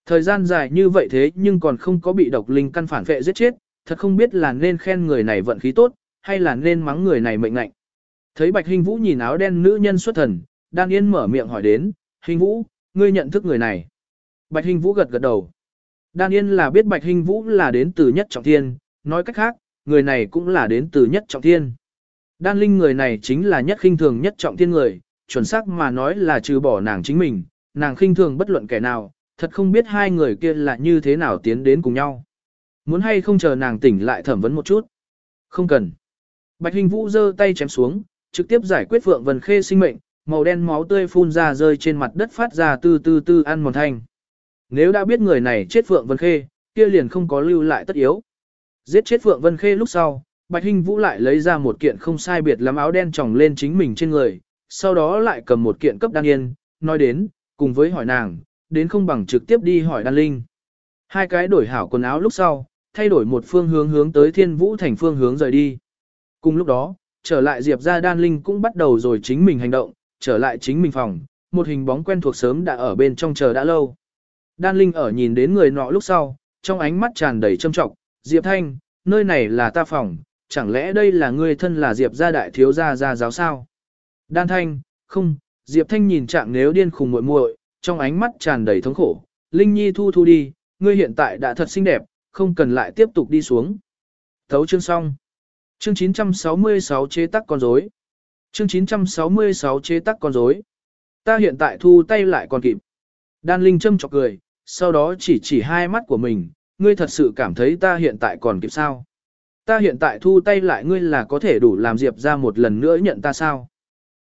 Thời gian dài như vậy thế nhưng còn không có bị độc linh căn phản vệ giết chết, thật không biết là nên khen người này vận khí tốt, hay là nên mắng người này mệnh lạnh. Thấy Bạch Hình Vũ nhìn áo đen nữ nhân xuất thần, Đan Yên mở miệng hỏi đến, Hình Vũ, ngươi nhận thức người này. Bạch Hình Vũ gật gật đầu. Đan Yên là biết Bạch Hình Vũ là đến từ nhất trọng thiên, nói cách khác, người này cũng là đến từ nhất trọng thiên. Đan Linh người này chính là nhất khinh thường nhất trọng thiên người, chuẩn xác mà nói là trừ bỏ nàng chính mình, nàng khinh thường bất luận kẻ nào, thật không biết hai người kia là như thế nào tiến đến cùng nhau. Muốn hay không chờ nàng tỉnh lại thẩm vấn một chút? Không cần. Bạch Hình Vũ giơ tay chém xuống, trực tiếp giải quyết Phượng Vân Khê sinh mệnh, màu đen máu tươi phun ra rơi trên mặt đất phát ra từ từ từ ăn mòn thanh. Nếu đã biết người này chết Phượng Vân Khê, kia liền không có lưu lại tất yếu. Giết chết Phượng Vân Khê lúc sau, Bạch Hinh Vũ lại lấy ra một kiện không sai biệt lắm áo đen tròng lên chính mình trên người, sau đó lại cầm một kiện cấp đan yên, nói đến, cùng với hỏi nàng, đến không bằng trực tiếp đi hỏi đan linh. Hai cái đổi hảo quần áo lúc sau, thay đổi một phương hướng hướng tới thiên vũ thành phương hướng rời đi. Cùng lúc đó, trở lại Diệp ra đan linh cũng bắt đầu rồi chính mình hành động, trở lại chính mình phòng, một hình bóng quen thuộc sớm đã ở bên trong chờ đã lâu. Đan linh ở nhìn đến người nọ lúc sau, trong ánh mắt tràn đầy châm trọng, Diệp Thanh, nơi này là ta phòng, chẳng lẽ đây là ngươi thân là Diệp gia đại thiếu gia gia giáo sao? Đan Thanh, không, Diệp Thanh nhìn trạng nếu điên khùng muội muội, trong ánh mắt tràn đầy thống khổ. Linh Nhi thu thu đi, ngươi hiện tại đã thật xinh đẹp, không cần lại tiếp tục đi xuống. Thấu chương xong. Chương 966 chế tắc con rối. Chương 966 chế tắc con rối. Ta hiện tại thu tay lại còn kịp. Đan Linh châm chọc cười, sau đó chỉ chỉ hai mắt của mình, ngươi thật sự cảm thấy ta hiện tại còn kịp sao? Ta hiện tại thu tay lại ngươi là có thể đủ làm Diệp ra một lần nữa nhận ta sao?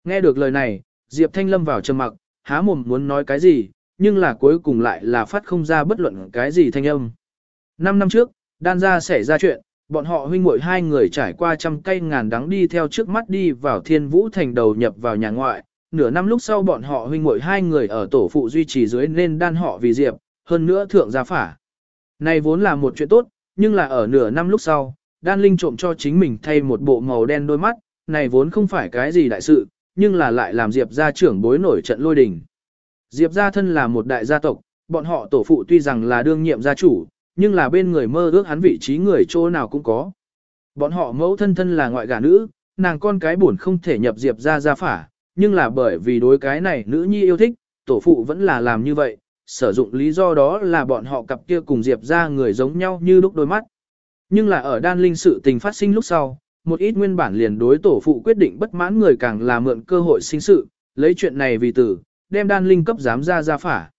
Nghe được lời này, Diệp Thanh lâm vào trầm mặc, há mồm muốn nói cái gì, nhưng là cuối cùng lại là phát không ra bất luận cái gì thanh âm. Năm năm trước, đan ra xảy ra chuyện, bọn họ huynh muội hai người trải qua trăm cây ngàn đắng đi theo trước mắt đi vào thiên vũ thành đầu nhập vào nhà ngoại. Nửa năm lúc sau bọn họ huynh muội hai người ở tổ phụ duy trì dưới nên đan họ vì diệp, hơn nữa thượng gia phả. Này vốn là một chuyện tốt, nhưng là ở nửa năm lúc sau, đan linh trộm cho chính mình thay một bộ màu đen đôi mắt, này vốn không phải cái gì đại sự, nhưng là lại làm Diệp gia trưởng bối nổi trận lôi đình. Diệp gia thân là một đại gia tộc, bọn họ tổ phụ tuy rằng là đương nhiệm gia chủ, nhưng là bên người mơ ước hắn vị trí người chỗ nào cũng có. Bọn họ mẫu thân thân là ngoại gả nữ, nàng con cái buồn không thể nhập Diệp gia gia phả, nhưng là bởi vì đối cái này nữ nhi yêu thích, tổ phụ vẫn là làm như vậy, sử dụng lý do đó là bọn họ cặp kia cùng Diệp gia người giống nhau như lúc đôi mắt. Nhưng là ở đan linh sự tình phát sinh lúc sau, một ít nguyên bản liền đối tổ phụ quyết định bất mãn người càng là mượn cơ hội sinh sự, lấy chuyện này vì tử, đem đan linh cấp dám ra ra phả.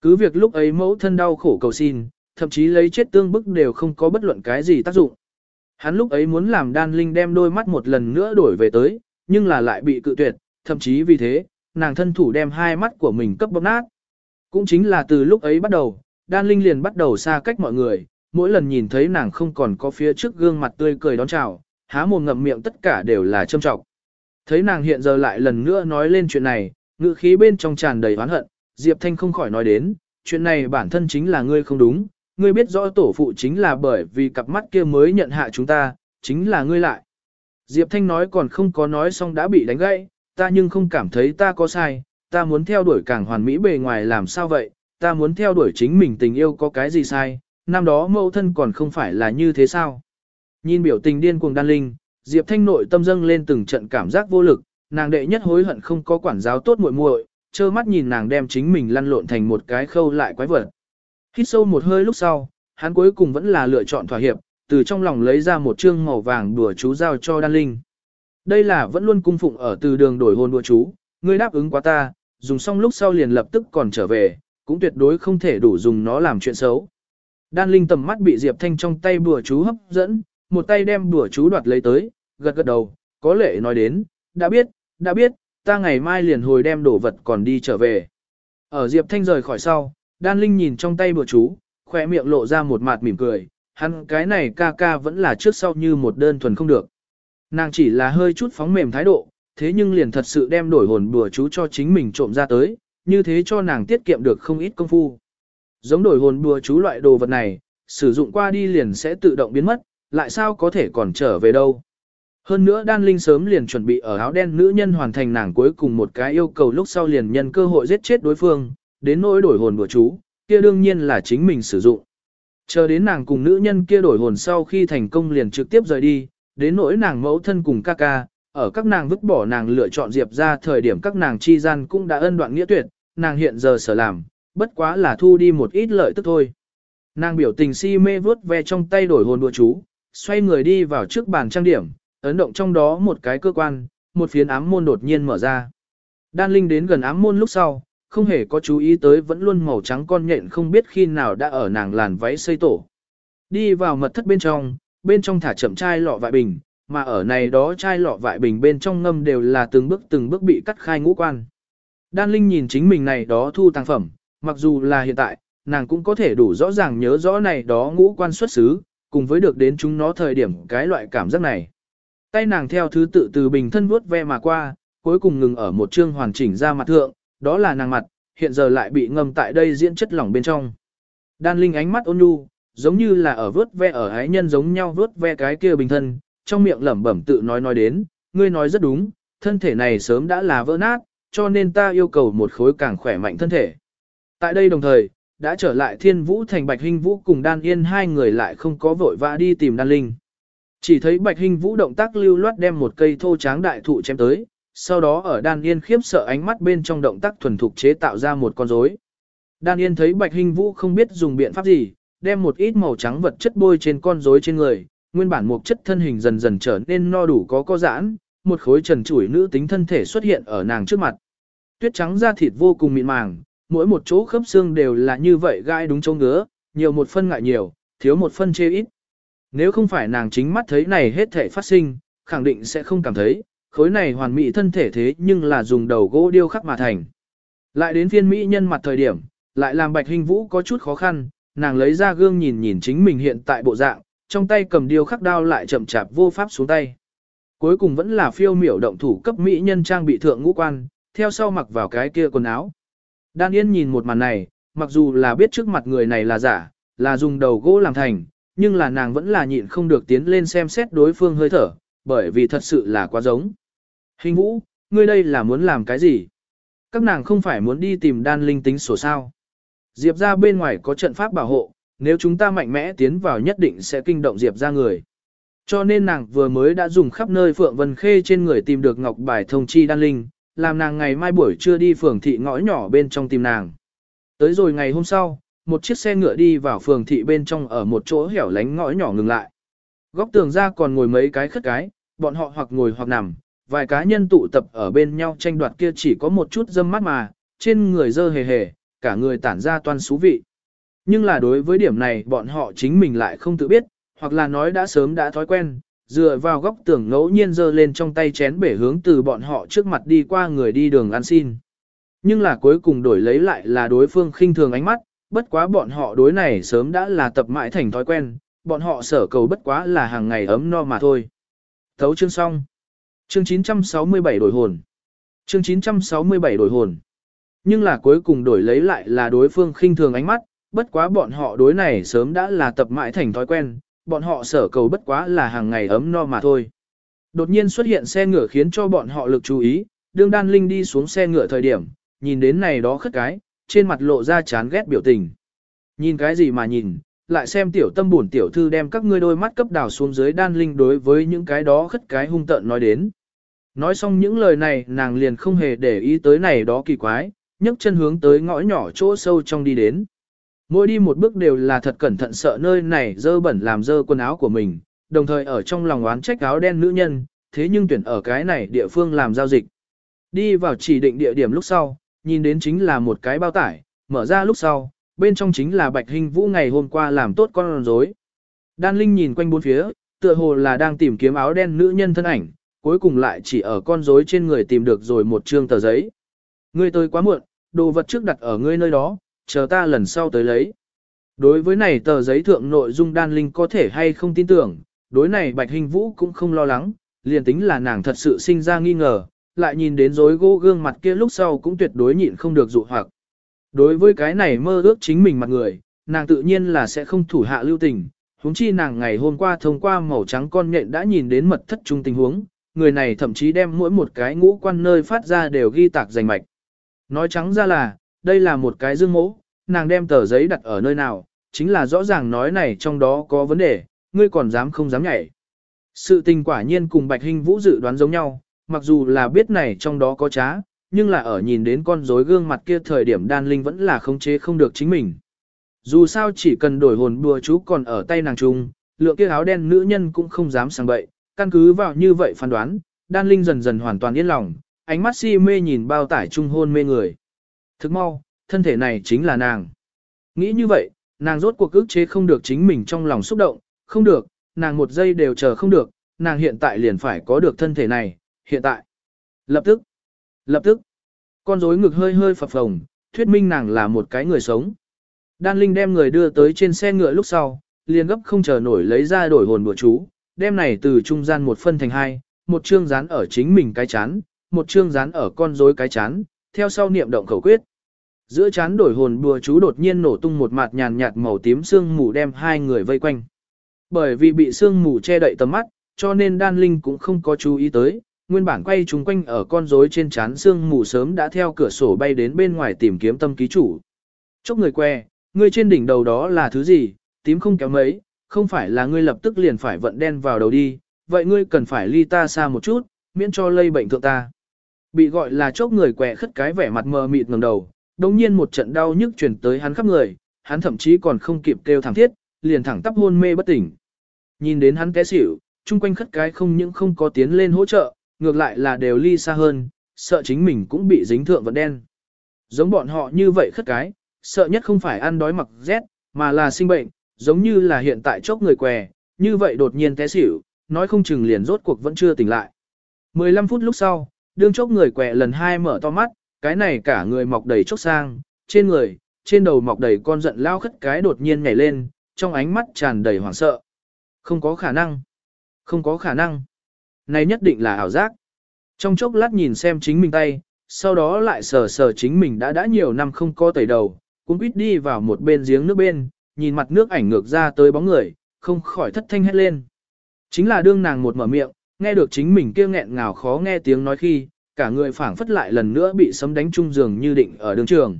Cứ việc lúc ấy mẫu thân đau khổ cầu xin, thậm chí lấy chết tương bức đều không có bất luận cái gì tác dụng. Hắn lúc ấy muốn làm đan linh đem đôi mắt một lần nữa đổi về tới, nhưng là lại bị cự tuyệt, thậm chí vì thế, nàng thân thủ đem hai mắt của mình cấp bóp nát. Cũng chính là từ lúc ấy bắt đầu, đan linh liền bắt đầu xa cách mọi người, mỗi lần nhìn thấy nàng không còn có phía trước gương mặt tươi cười đón chào, há mồm ngậm miệng tất cả đều là châm trọng. Thấy nàng hiện giờ lại lần nữa nói lên chuyện này, ngữ khí bên trong tràn đầy oán hận, Diệp Thanh không khỏi nói đến, chuyện này bản thân chính là ngươi không đúng, ngươi biết rõ tổ phụ chính là bởi vì cặp mắt kia mới nhận hạ chúng ta, chính là ngươi lại. Diệp Thanh nói còn không có nói xong đã bị đánh gãy, ta nhưng không cảm thấy ta có sai, ta muốn theo đuổi càng hoàn mỹ bề ngoài làm sao vậy, ta muốn theo đuổi chính mình tình yêu có cái gì sai, năm đó mẫu thân còn không phải là như thế sao. Nhìn biểu tình điên cuồng đan linh, Diệp Thanh nội tâm dâng lên từng trận cảm giác vô lực, nàng đệ nhất hối hận không có quản giáo tốt muội muội, trơ mắt nhìn nàng đem chính mình lăn lộn thành một cái khâu lại quái vật. Hít sâu một hơi lúc sau, hắn cuối cùng vẫn là lựa chọn thỏa hiệp, từ trong lòng lấy ra một chương màu vàng đùa chú giao cho đan linh. Đây là vẫn luôn cung phụng ở từ đường đổi hôn đùa chú, ngươi đáp ứng quá ta, dùng xong lúc sau liền lập tức còn trở về, cũng tuyệt đối không thể đủ dùng nó làm chuyện xấu. Đan Linh tầm mắt bị Diệp Thanh trong tay bùa chú hấp dẫn, một tay đem bùa chú đoạt lấy tới, gật gật đầu, có lệ nói đến, đã biết, đã biết, ta ngày mai liền hồi đem đồ vật còn đi trở về. Ở Diệp Thanh rời khỏi sau, Đan Linh nhìn trong tay bùa chú, khỏe miệng lộ ra một mặt mỉm cười, hắn cái này ca ca vẫn là trước sau như một đơn thuần không được. Nàng chỉ là hơi chút phóng mềm thái độ, thế nhưng liền thật sự đem đổi hồn bùa chú cho chính mình trộm ra tới, như thế cho nàng tiết kiệm được không ít công phu. Giống đổi hồn bùa chú loại đồ vật này, sử dụng qua đi liền sẽ tự động biến mất, lại sao có thể còn trở về đâu. Hơn nữa đan linh sớm liền chuẩn bị ở áo đen nữ nhân hoàn thành nàng cuối cùng một cái yêu cầu lúc sau liền nhân cơ hội giết chết đối phương, đến nỗi đổi hồn bùa chú, kia đương nhiên là chính mình sử dụng. Chờ đến nàng cùng nữ nhân kia đổi hồn sau khi thành công liền trực tiếp rời đi, đến nỗi nàng mẫu thân cùng ca ca, ở các nàng vứt bỏ nàng lựa chọn Diệp ra thời điểm các nàng chi gian cũng đã ân đoạn nghĩa tuyệt, nàng hiện giờ sở làm, bất quá là thu đi một ít lợi tức thôi. Nàng biểu tình si mê vuốt ve trong tay đổi hồn đùa chú, xoay người đi vào trước bàn trang điểm, ấn động trong đó một cái cơ quan, một phiến ám môn đột nhiên mở ra. Đan Linh đến gần ám môn lúc sau, không hề có chú ý tới vẫn luôn màu trắng con nhện không biết khi nào đã ở nàng làn váy xây tổ. Đi vào mật thất bên trong, bên trong thả chậm chai lọ vại bình, mà ở này đó chai lọ vại bình bên trong ngâm đều là từng bước từng bước bị cắt khai ngũ quan. Đan Linh nhìn chính mình này đó thu tàng phẩm, mặc dù là hiện tại, nàng cũng có thể đủ rõ ràng nhớ rõ này đó ngũ quan xuất xứ, cùng với được đến chúng nó thời điểm cái loại cảm giác này. Tay nàng theo thứ tự từ bình thân vuốt ve mà qua, cuối cùng ngừng ở một chương hoàn chỉnh ra mặt thượng, đó là nàng mặt, hiện giờ lại bị ngâm tại đây diễn chất lỏng bên trong. Đan Linh ánh mắt ôn nhu, giống như là ở vớt ve ở ái nhân giống nhau vớt ve cái kia bình thân, trong miệng lẩm bẩm tự nói nói đến, ngươi nói rất đúng, thân thể này sớm đã là vỡ nát, cho nên ta yêu cầu một khối càng khỏe mạnh thân thể. Tại đây đồng thời, đã trở lại thiên vũ thành Bạch Hinh Vũ cùng Đan Yên hai người lại không có vội vã đi tìm Đan Linh. Chỉ thấy Bạch Hinh Vũ động tác lưu loát đem một cây thô tráng đại thụ chém tới, sau đó ở Đan Yên khiếp sợ ánh mắt bên trong động tác thuần thục chế tạo ra một con rối. Đan Yên thấy Bạch Hinh Vũ không biết dùng biện pháp gì, đem một ít màu trắng vật chất bôi trên con rối trên người, nguyên bản một chất thân hình dần dần trở nên no đủ có co giãn, một khối trần trụi nữ tính thân thể xuất hiện ở nàng trước mặt. Tuyết trắng da thịt vô cùng mịn màng, mỗi một chỗ khớp xương đều là như vậy gai đúng chỗ ngứa, nhiều một phân ngại nhiều, thiếu một phân chê ít. Nếu không phải nàng chính mắt thấy này hết thể phát sinh, khẳng định sẽ không cảm thấy, khối này hoàn mỹ thân thể thế nhưng là dùng đầu gỗ điêu khắc mà thành. Lại đến phiên mỹ nhân mặt thời điểm, lại làm bạch hình vũ có chút khó khăn, nàng lấy ra gương nhìn nhìn chính mình hiện tại bộ dạng, trong tay cầm điêu khắc đao lại chậm chạp vô pháp xuống tay. Cuối cùng vẫn là phiêu miểu động thủ cấp mỹ nhân trang bị thượng ngũ quan, theo sau mặc vào cái kia quần áo. Đan Yên nhìn một màn này, mặc dù là biết trước mặt người này là giả, là dùng đầu gỗ làm thành, nhưng là nàng vẫn là nhịn không được tiến lên xem xét đối phương hơi thở, bởi vì thật sự là quá giống. Hình vũ, ngươi đây là muốn làm cái gì? Các nàng không phải muốn đi tìm đan linh tính sổ sao. Diệp ra bên ngoài có trận pháp bảo hộ, nếu chúng ta mạnh mẽ tiến vào nhất định sẽ kinh động Diệp ra người. Cho nên nàng vừa mới đã dùng khắp nơi Phượng Vân Khê trên người tìm được ngọc bài thông chi đan linh, làm nàng ngày mai buổi trưa đi phường thị ngõ nhỏ bên trong tìm nàng. Tới rồi ngày hôm sau, một chiếc xe ngựa đi vào phường thị bên trong ở một chỗ hẻo lánh ngõ nhỏ ngừng lại. Góc tường ra còn ngồi mấy cái khất cái, bọn họ hoặc ngồi hoặc nằm, vài cá nhân tụ tập ở bên nhau tranh đoạt kia chỉ có một chút dâm mắt mà, trên người dơ hề hề, cả người tản ra toan xú vị. Nhưng là đối với điểm này bọn họ chính mình lại không tự biết, hoặc là nói đã sớm đã thói quen, dựa vào góc tường ngẫu nhiên giơ lên trong tay chén bể hướng từ bọn họ trước mặt đi qua người đi đường ăn xin. Nhưng là cuối cùng đổi lấy lại là đối phương khinh thường ánh mắt, bất quá bọn họ đối này sớm đã là tập mãi thành thói quen, bọn họ sở cầu bất quá là hàng ngày ấm no mà thôi. Thấu chương xong. Chương 967 đổi hồn. Chương 967 đổi hồn. Nhưng là cuối cùng đổi lấy lại là đối phương khinh thường ánh mắt, bất quá bọn họ đối này sớm đã là tập mãi thành thói quen, bọn họ sở cầu bất quá là hàng ngày ấm no mà thôi. Đột nhiên xuất hiện xe ngựa khiến cho bọn họ lực chú ý, đương đan linh đi xuống xe ngựa thời điểm, nhìn đến này đó khất cái, trên mặt lộ ra chán ghét biểu tình. Nhìn cái gì mà nhìn, lại xem tiểu tâm buồn tiểu thư đem các ngươi đôi mắt cấp đào xuống dưới đan linh đối với những cái đó khất cái hung tợn nói đến. Nói xong những lời này nàng liền không hề để ý tới này đó kỳ quái, nhấc chân hướng tới ngõ nhỏ chỗ sâu trong đi đến. Mỗi đi một bước đều là thật cẩn thận sợ nơi này dơ bẩn làm dơ quần áo của mình, đồng thời ở trong lòng oán trách áo đen nữ nhân, thế nhưng tuyển ở cái này địa phương làm giao dịch. Đi vào chỉ định địa điểm lúc sau, nhìn đến chính là một cái bao tải, mở ra lúc sau, bên trong chính là Bạch Hình Vũ ngày hôm qua làm tốt con rối. Đan Linh nhìn quanh bốn phía, tựa hồ là đang tìm kiếm áo đen nữ nhân thân ảnh, cuối cùng lại chỉ ở con rối trên người tìm được rồi một trương tờ giấy. Ngươi tới quá muộn, đồ vật trước đặt ở ngươi nơi đó, chờ ta lần sau tới lấy. Đối với này tờ giấy thượng nội dung đan linh có thể hay không tin tưởng, đối này Bạch Hình Vũ cũng không lo lắng, liền tính là nàng thật sự sinh ra nghi ngờ, lại nhìn đến rối gỗ gương mặt kia lúc sau cũng tuyệt đối nhịn không được dụ hoặc. Đối với cái này mơ ước chính mình mặt người, nàng tự nhiên là sẽ không thủ hạ lưu tình, huống chi nàng ngày hôm qua thông qua màu trắng con nhện đã nhìn đến mật thất trung tình huống, người này thậm chí đem mỗi một cái ngũ quan nơi phát ra đều ghi tạc danh mạch. Nói trắng ra là, đây là một cái dương mẫu, nàng đem tờ giấy đặt ở nơi nào, chính là rõ ràng nói này trong đó có vấn đề, ngươi còn dám không dám nhảy. Sự tình quả nhiên cùng Bạch Hinh Vũ dự đoán giống nhau, mặc dù là biết này trong đó có trá, nhưng là ở nhìn đến con rối gương mặt kia thời điểm đan linh vẫn là khống chế không được chính mình. Dù sao chỉ cần đổi hồn bùa chú còn ở tay nàng trung, lượng kia áo đen nữ nhân cũng không dám sang bậy, căn cứ vào như vậy phán đoán, đan linh dần dần hoàn toàn yên lòng, ánh mắt si mê nhìn bao tải trung hôn mê người. Thức mau, thân thể này chính là nàng. Nghĩ như vậy, nàng rốt cuộc ức chế không được chính mình trong lòng xúc động, không được, nàng một giây đều chờ không được, nàng hiện tại liền phải có được thân thể này, hiện tại. Lập tức, lập tức, con rối ngực hơi hơi phập phồng, thuyết minh nàng là một cái người sống. Đan Linh đem người đưa tới trên xe ngựa lúc sau, liền gấp không chờ nổi lấy ra đổi hồn bùa chú, đem này từ trung gian một phân thành hai, một chương dán ở chính mình cái chán, một chương dán ở con rối cái chán, theo sau niệm động khẩu quyết. Giữa chán đổi hồn bùa chú đột nhiên nổ tung một mạt nhàn nhạt màu tím sương mù đem hai người vây quanh. Bởi vì bị sương mù che đậy tầm mắt, cho nên đan linh cũng không có chú ý tới, nguyên bản quay chúng quanh ở con rối trên chán sương mù sớm đã theo cửa sổ bay đến bên ngoài tìm kiếm tâm ký chủ. Chốc người que, ngươi trên đỉnh đầu đó là thứ gì, tím không kéo mấy, không phải là ngươi lập tức liền phải vận đen vào đầu đi, vậy ngươi cần phải ly ta xa một chút, miễn cho lây bệnh thượng ta. Bị gọi là chốc người quẹ khất cái vẻ mặt mờ mịt ngẩng đầu, đồng nhiên một trận đau nhức truyền tới hắn khắp người, hắn thậm chí còn không kịp kêu thảm thiết, liền thẳng tắp hôn mê bất tỉnh. Nhìn đến hắn té xỉu, chung quanh khất cái không những không có tiến lên hỗ trợ, ngược lại là đều ly xa hơn, sợ chính mình cũng bị dính thượng vật đen. Giống bọn họ như vậy khất cái, sợ nhất không phải ăn đói mặc rét, mà là sinh bệnh, giống như là hiện tại chốc người què, như vậy đột nhiên té xỉu, nói không chừng liền rốt cuộc vẫn chưa tỉnh lại. 15 phút lúc sau, đương chốc người què lần hai mở to mắt, cái này cả người mọc đầy chốc sang, trên người, trên đầu mọc đầy con giận lao khất cái đột nhiên nhảy lên, trong ánh mắt tràn đầy hoảng sợ. Không có khả năng. Không có khả năng. Này nhất định là ảo giác. Trong chốc lát nhìn xem chính mình tay, sau đó lại sờ sờ chính mình đã đã nhiều năm không có tẩy đầu, cũng quýt đi vào một bên giếng nước bên, nhìn mặt nước ảnh ngược ra tới bóng người, không khỏi thất thanh hét lên. Chính là đương nàng một mở miệng, nghe được chính mình kia nghẹn ngào khó nghe tiếng nói khi, cả người phảng phất lại lần nữa bị sấm đánh trung giường như định ở đường trường.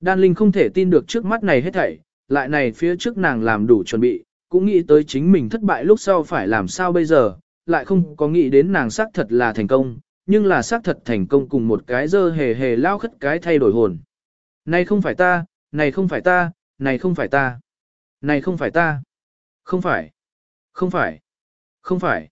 Đan Linh không thể tin được trước mắt này hết thảy, lại này phía trước nàng làm đủ chuẩn bị, cũng nghĩ tới chính mình thất bại lúc sau phải làm sao bây giờ, lại không có nghĩ đến nàng xác thật là thành công, nhưng là xác thật thành công cùng một cái dơ hề hề lao khất cái thay đổi hồn. Này không phải ta, này không phải ta, này không phải ta, này không phải ta, không phải, không phải, không phải.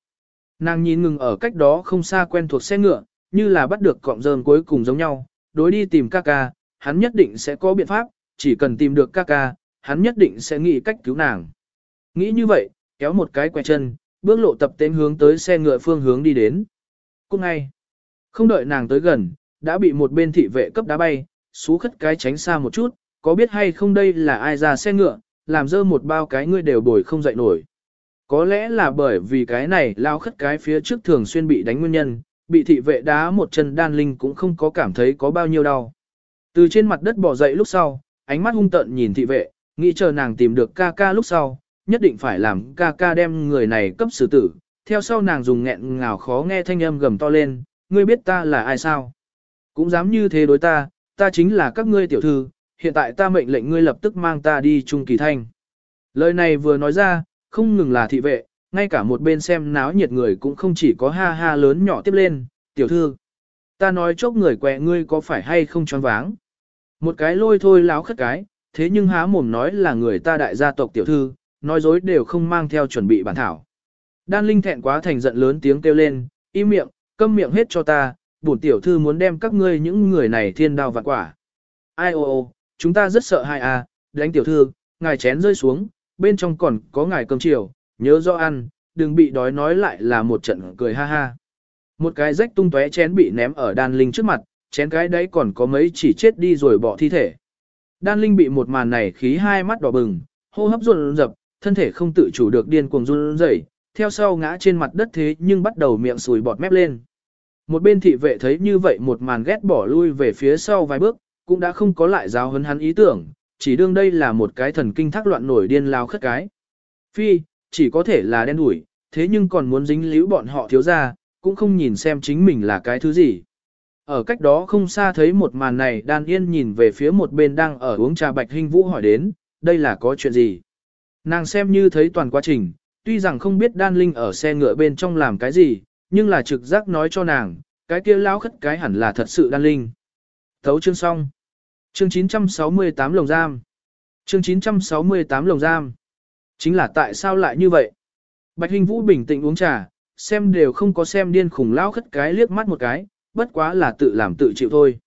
Nàng nhìn ngừng ở cách đó không xa quen thuộc xe ngựa, như là bắt được cọng rơm cuối cùng giống nhau, đối đi tìm ca ca, hắn nhất định sẽ có biện pháp, chỉ cần tìm được ca ca, hắn nhất định sẽ nghĩ cách cứu nàng. Nghĩ như vậy, kéo một cái quay chân, bước lộ tập tên hướng tới xe ngựa phương hướng đi đến. Cũng ngay, không đợi nàng tới gần, đã bị một bên thị vệ cấp đá bay, xú khất cái tránh xa một chút, có biết hay không đây là ai ra xe ngựa, làm dơ một bao cái ngươi đều bồi không dậy nổi. Có lẽ là bởi vì cái này lao khất cái phía trước thường xuyên bị đánh nguyên nhân, bị thị vệ đá một chân đan linh cũng không có cảm thấy có bao nhiêu đau. Từ trên mặt đất bỏ dậy lúc sau, ánh mắt hung tợn nhìn thị vệ, nghĩ chờ nàng tìm được ca ca lúc sau, nhất định phải làm ca ca đem người này cấp xử tử. Theo sau nàng dùng nghẹn ngào khó nghe thanh âm gầm to lên, ngươi biết ta là ai sao? Cũng dám như thế đối ta, ta chính là các ngươi tiểu thư, hiện tại ta mệnh lệnh ngươi lập tức mang ta đi trung kỳ thanh. Lời này vừa nói ra, không ngừng là thị vệ, ngay cả một bên xem náo nhiệt người cũng không chỉ có ha ha lớn nhỏ tiếp lên, tiểu thư. Ta nói chốc người quẹ ngươi có phải hay không choáng váng. Một cái lôi thôi láo khất cái, thế nhưng há mồm nói là người ta đại gia tộc tiểu thư, nói dối đều không mang theo chuẩn bị bản thảo. Đan Linh thẹn quá thành giận lớn tiếng kêu lên, im miệng, câm miệng hết cho ta, bổn tiểu thư muốn đem các ngươi những người này thiên đao vạn quả. Ai ô ô, chúng ta rất sợ hai à, đánh tiểu thư, ngài chén rơi xuống, bên trong còn có ngài cơm chiều, nhớ rõ ăn, đừng bị đói nói lại là một trận cười ha ha. Một cái rách tung tóe chén bị ném ở đan linh trước mặt, chén cái đấy còn có mấy chỉ chết đi rồi bỏ thi thể. Đan linh bị một màn này khí hai mắt đỏ bừng, hô hấp run rập, thân thể không tự chủ được điên cuồng run rẩy, theo sau ngã trên mặt đất thế nhưng bắt đầu miệng sùi bọt mép lên. Một bên thị vệ thấy như vậy một màn ghét bỏ lui về phía sau vài bước, cũng đã không có lại giáo hấn hắn ý tưởng, chỉ đương đây là một cái thần kinh thác loạn nổi điên lao khất cái. Phi, chỉ có thể là đen đủi, thế nhưng còn muốn dính líu bọn họ thiếu ra, cũng không nhìn xem chính mình là cái thứ gì. Ở cách đó không xa thấy một màn này đan yên nhìn về phía một bên đang ở uống trà bạch hình vũ hỏi đến, đây là có chuyện gì? Nàng xem như thấy toàn quá trình, tuy rằng không biết đan linh ở xe ngựa bên trong làm cái gì, nhưng là trực giác nói cho nàng, cái kia lao khất cái hẳn là thật sự đan linh. Thấu chương xong. Chương 968 lồng giam. Chương 968 lồng giam. Chính là tại sao lại như vậy? Bạch Hình Vũ bình tĩnh uống trà, xem đều không có xem điên khủng lao khất cái liếc mắt một cái, bất quá là tự làm tự chịu thôi.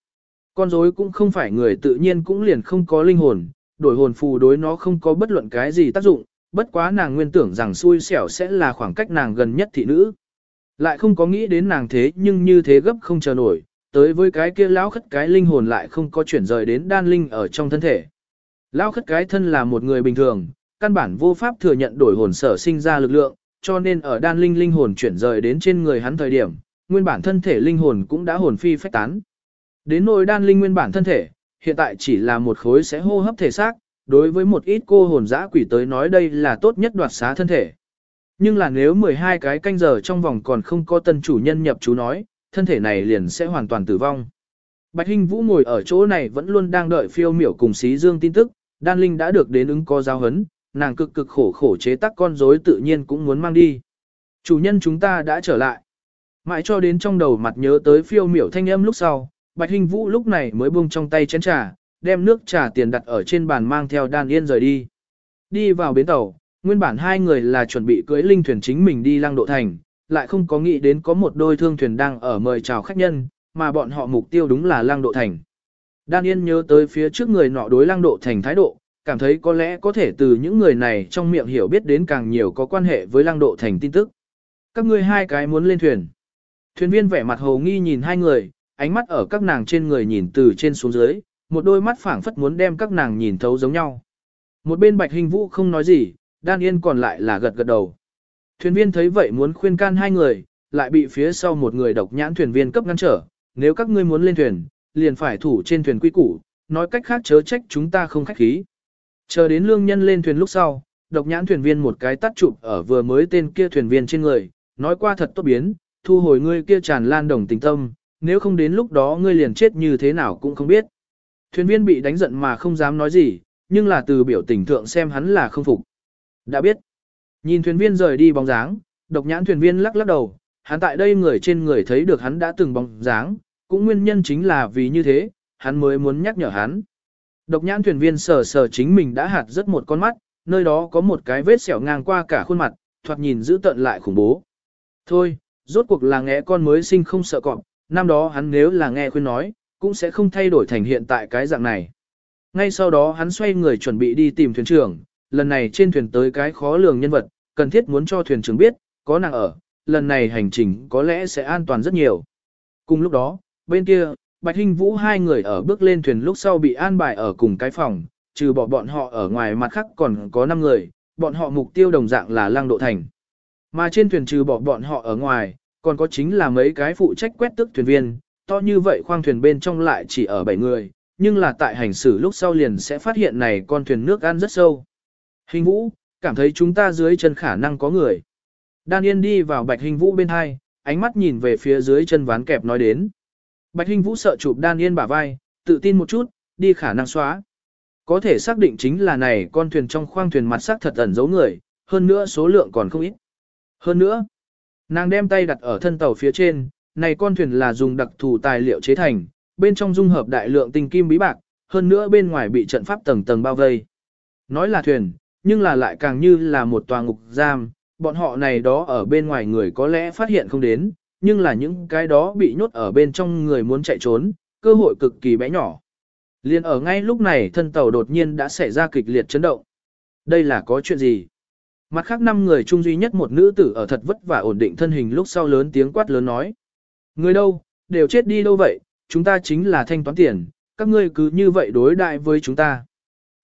Con rối cũng không phải người tự nhiên cũng liền không có linh hồn, đổi hồn phù đối nó không có bất luận cái gì tác dụng, bất quá nàng nguyên tưởng rằng xui xẻo sẽ là khoảng cách nàng gần nhất thị nữ. Lại không có nghĩ đến nàng thế nhưng như thế gấp không chờ nổi, tới với cái kia lão khất cái linh hồn lại không có chuyển rời đến đan linh ở trong thân thể. Lão khất cái thân là một người bình thường, căn bản vô pháp thừa nhận đổi hồn sở sinh ra lực lượng, cho nên ở đan linh linh hồn chuyển rời đến trên người hắn thời điểm, nguyên bản thân thể linh hồn cũng đã hồn phi phách tán. Đến nỗi đan linh nguyên bản thân thể, hiện tại chỉ là một khối sẽ hô hấp thể xác, đối với một ít cô hồn dã quỷ tới nói đây là tốt nhất đoạt xá thân thể. Nhưng là nếu 12 cái canh giờ trong vòng còn không có tân chủ nhân nhập chú nói, thân thể này liền sẽ hoàn toàn tử vong. Bạch Hinh Vũ ngồi ở chỗ này vẫn luôn đang đợi phiêu miểu cùng xí dương tin tức, đan linh đã được đến ứng có giao hấn, nàng cực cực khổ khổ chế tác con rối tự nhiên cũng muốn mang đi. Chủ nhân chúng ta đã trở lại. Mãi cho đến trong đầu mặt nhớ tới phiêu miểu thanh âm lúc sau, Bạch Hinh Vũ lúc này mới buông trong tay chén trà, đem nước trà tiền đặt ở trên bàn mang theo đan yên rời đi. Đi vào bến tàu, nguyên bản hai người là chuẩn bị cưới linh thuyền chính mình đi lang độ thành, lại không có nghĩ đến có một đôi thương thuyền đang ở mời chào khách nhân, mà bọn họ mục tiêu đúng là lăng độ thành. Đan Yên nhớ tới phía trước người nọ đối lăng độ thành thái độ, cảm thấy có lẽ có thể từ những người này trong miệng hiểu biết đến càng nhiều có quan hệ với lăng độ thành tin tức. Các ngươi hai cái muốn lên thuyền. Thuyền viên vẻ mặt hồ nghi nhìn hai người, ánh mắt ở các nàng trên người nhìn từ trên xuống dưới, một đôi mắt phảng phất muốn đem các nàng nhìn thấu giống nhau. Một bên bạch hình vũ không nói gì, đan yên còn lại là gật gật đầu. Thuyền viên thấy vậy muốn khuyên can hai người, lại bị phía sau một người độc nhãn thuyền viên cấp ngăn trở, nếu các ngươi muốn lên thuyền, liền phải thủ trên thuyền quy củ, nói cách khác chớ trách chúng ta không khách khí. Chờ đến lương nhân lên thuyền lúc sau, độc nhãn thuyền viên một cái tắt chụp ở vừa mới tên kia thuyền viên trên người, nói qua thật tốt biến, thu hồi ngươi kia tràn lan đồng tình tâm, nếu không đến lúc đó ngươi liền chết như thế nào cũng không biết. Thuyền viên bị đánh giận mà không dám nói gì, nhưng là từ biểu tình thượng xem hắn là không phục. Đã biết. Nhìn thuyền viên rời đi bóng dáng, độc nhãn thuyền viên lắc lắc đầu, hắn tại đây người trên người thấy được hắn đã từng bóng dáng, cũng nguyên nhân chính là vì như thế, hắn mới muốn nhắc nhở hắn. Độc nhãn thuyền viên sờ sờ chính mình đã hạt rất một con mắt, nơi đó có một cái vết sẹo ngang qua cả khuôn mặt, thoạt nhìn dữ tợn lại khủng bố. Thôi, rốt cuộc là nghe con mới sinh không sợ cọp, năm đó hắn nếu là nghe khuyên nói, cũng sẽ không thay đổi thành hiện tại cái dạng này. Ngay sau đó hắn xoay người chuẩn bị đi tìm thuyền trưởng, lần này trên thuyền tới cái khó lường nhân vật, cần thiết muốn cho thuyền trưởng biết, có nàng ở, lần này hành trình có lẽ sẽ an toàn rất nhiều. Cùng lúc đó, bên kia, Bạch Hinh Vũ hai người ở bước lên thuyền lúc sau bị an bài ở cùng cái phòng, trừ bỏ bọn họ ở ngoài mặt khác còn có 5 người, bọn họ mục tiêu đồng dạng là lang độ thành. Mà trên thuyền trừ bỏ bọn họ ở ngoài, còn có chính là mấy cái phụ trách quét tức thuyền viên, to như vậy khoang thuyền bên trong lại chỉ ở 7 người, nhưng là tại hành xử lúc sau liền sẽ phát hiện này con thuyền nước ăn rất sâu. Hình vũ, cảm thấy chúng ta dưới chân khả năng có người. Đan Yên đi vào Bạch Hình Vũ bên hai, ánh mắt nhìn về phía dưới chân ván kẹp nói đến. Bạch Hình Vũ sợ chụp Đan Yên bả vai, tự tin một chút, đi khả năng xóa. Có thể xác định chính là này con thuyền trong khoang thuyền mặt sắc thật ẩn giấu người, hơn nữa số lượng còn không ít. Hơn nữa, nàng đem tay đặt ở thân tàu phía trên, này con thuyền là dùng đặc thù tài liệu chế thành, bên trong dung hợp đại lượng tinh kim bí bạc, hơn nữa bên ngoài bị trận pháp tầng tầng bao vây. Nói là thuyền, nhưng là lại càng như là một tòa ngục giam, bọn họ này đó ở bên ngoài người có lẽ phát hiện không đến, nhưng là những cái đó bị nhốt ở bên trong người muốn chạy trốn, cơ hội cực kỳ bé nhỏ. Liên ở ngay lúc này thân tàu đột nhiên đã xảy ra kịch liệt chấn động. Đây là có chuyện gì? Mặt khác năm người chung duy nhất một nữ tử ở thật vất vả ổn định thân hình lúc sau lớn tiếng quát lớn nói. Người đâu, đều chết đi đâu vậy, chúng ta chính là thanh toán tiền, các ngươi cứ như vậy đối đại với chúng ta.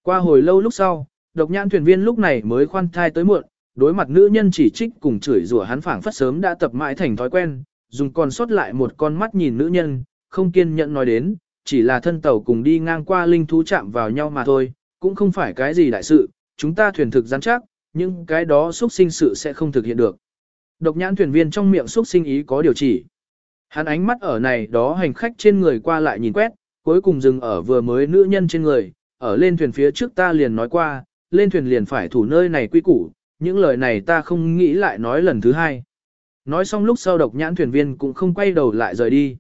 Qua hồi lâu lúc sau, độc nhãn thuyền viên lúc này mới khoan thai tới muộn, đối mặt nữ nhân chỉ trích cùng chửi rủa hắn phảng phất sớm đã tập mãi thành thói quen, dùng còn sót lại một con mắt nhìn nữ nhân, không kiên nhẫn nói đến, chỉ là thân tàu cùng đi ngang qua linh thú chạm vào nhau mà thôi, cũng không phải cái gì đại sự, chúng ta thuyền thực rắn chắc, nhưng cái đó xuất sinh sự sẽ không thực hiện được. Độc nhãn thuyền viên trong miệng xuất sinh ý có điều chỉ. Hắn ánh mắt ở này đó hành khách trên người qua lại nhìn quét, cuối cùng dừng ở vừa mới nữ nhân trên người, ở lên thuyền phía trước ta liền nói qua, lên thuyền liền phải thủ nơi này quy củ, những lời này ta không nghĩ lại nói lần thứ hai. Nói xong lúc sau độc nhãn thuyền viên cũng không quay đầu lại rời đi.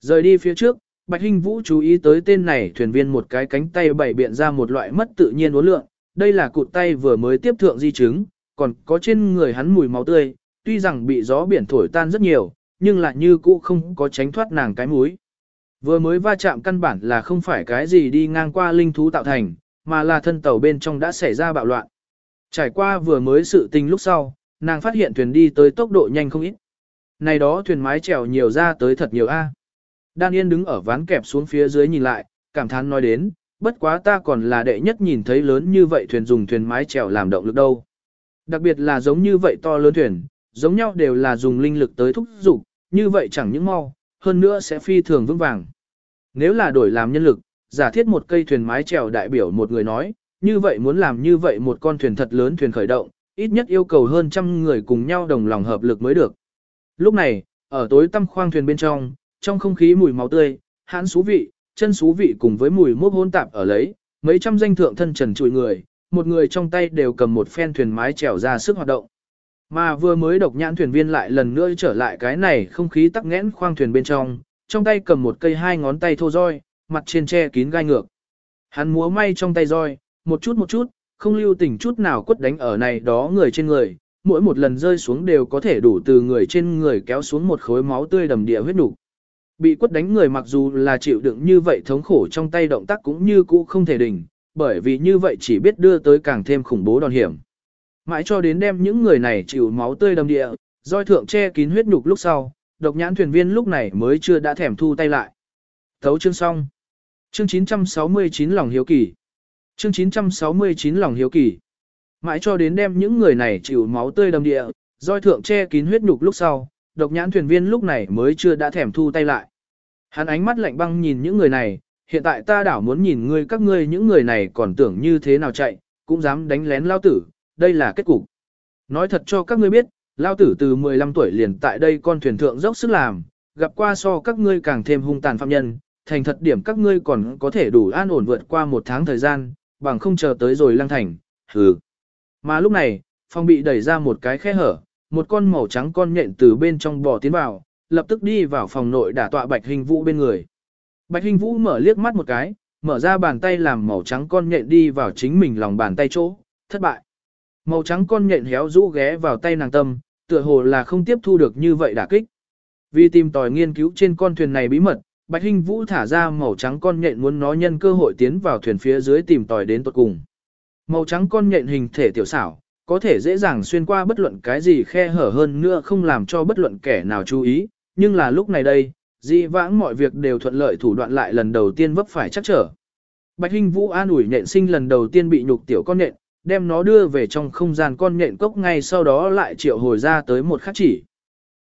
Rời đi phía trước, Bạch Hinh Vũ chú ý tới tên này thuyền viên một cái cánh tay bảy biện ra một loại mất tự nhiên uốn lượng, đây là cụt tay vừa mới tiếp thượng di chứng, còn có trên người hắn mùi máu tươi, tuy rằng bị gió biển thổi tan rất nhiều, nhưng lại như cũ không có tránh thoát nàng cái mũi. Vừa mới va chạm căn bản là không phải cái gì đi ngang qua linh thú tạo thành, mà là thân tàu bên trong đã xảy ra bạo loạn. Trải qua vừa mới sự tình lúc sau, nàng phát hiện thuyền đi tới tốc độ nhanh không ít. Này đó thuyền mái chèo nhiều ra tới thật nhiều A. À. Đan Yên đứng ở ván kẹp xuống phía dưới nhìn lại, cảm thán nói đến, bất quá ta còn là đệ nhất nhìn thấy lớn như vậy thuyền dùng thuyền mái chèo làm động lực đâu. Đặc biệt là giống như vậy to lớn thuyền, giống nhau đều là dùng linh lực tới thúc dục, như vậy chẳng những mau, hơn nữa sẽ phi thường vững vàng. Nếu là đổi làm nhân lực, giả thiết một cây thuyền mái chèo đại biểu một người nói, như vậy muốn làm như vậy một con thuyền thật lớn thuyền khởi động, ít nhất yêu cầu hơn trăm người cùng nhau đồng lòng hợp lực mới được. Lúc này, ở tối tăm khoang thuyền bên trong, trong không khí mùi máu tươi, hãn xú vị, chân xú vị cùng với mùi mốc hôn tạp ở lấy, mấy trăm danh thượng thân trần trụi người, một người trong tay đều cầm một phen thuyền mái chèo ra sức hoạt động. Mà vừa mới độc nhãn thuyền viên lại lần nữa trở lại cái này không khí tắc nghẽn khoang thuyền bên trong, trong tay cầm một cây hai ngón tay thô roi, mặt trên che kín gai ngược. Hắn múa may trong tay roi, một chút một chút, không lưu tình chút nào quất đánh ở này đó người trên người, mỗi một lần rơi xuống đều có thể đủ từ người trên người kéo xuống một khối máu tươi đầm địa huyết đủ. Bị quất đánh người mặc dù là chịu đựng như vậy thống khổ trong tay động tác cũng như cũ không thể đỉnh, bởi vì như vậy chỉ biết đưa tới càng thêm khủng bố đòn hiểm. Mãi cho đến đem những người này chịu máu tươi đầm địa, roi thượng che kín huyết nhục lúc sau, độc nhãn thuyền viên lúc này mới chưa đã thèm thu tay lại. Thấu chương xong. Chương 969 lòng hiếu kỳ. Chương 969 lòng hiếu kỳ. Mãi cho đến đem những người này chịu máu tươi đầm địa, roi thượng che kín huyết nhục lúc sau, độc nhãn thuyền viên lúc này mới chưa đã thèm thu tay lại. Hắn ánh mắt lạnh băng nhìn những người này, hiện tại ta đảo muốn nhìn ngươi các ngươi những người này còn tưởng như thế nào chạy, cũng dám đánh lén lao tử, đây là kết cục. Nói thật cho các ngươi biết, lao tử từ 15 tuổi liền tại đây con thuyền thượng dốc sức làm, gặp qua so các ngươi càng thêm hung tàn phạm nhân, thành thật điểm các ngươi còn có thể đủ an ổn vượt qua một tháng thời gian, bằng không chờ tới rồi lăng thành, hừ. Mà lúc này, phong bị đẩy ra một cái khe hở, một con màu trắng con nhện từ bên trong bò tiến vào, lập tức đi vào phòng nội đả tọa Bạch Hình Vũ bên người. Bạch Hình Vũ mở liếc mắt một cái, mở ra bàn tay làm màu trắng con nhện đi vào chính mình lòng bàn tay chỗ, thất bại. Màu trắng con nhện héo rũ ghé vào tay nàng tâm, tựa hồ là không tiếp thu được như vậy đả kích. Vì tìm tòi nghiên cứu trên con thuyền này bí mật, Bạch Hinh Vũ thả ra màu trắng con nhện muốn nó nhân cơ hội tiến vào thuyền phía dưới tìm tòi đến tận cùng. Màu trắng con nhện hình thể tiểu xảo, có thể dễ dàng xuyên qua bất luận cái gì khe hở hơn nữa không làm cho bất luận kẻ nào chú ý, nhưng là lúc này đây, dị vãng mọi việc đều thuận lợi thủ đoạn lại lần đầu tiên vấp phải chắc trở. Bạch Hinh Vũ an ủi nhện sinh lần đầu tiên bị nhục tiểu con nhện, đem nó đưa về trong không gian con nhện cốc ngay sau đó lại triệu hồi ra tới một khắc chỉ.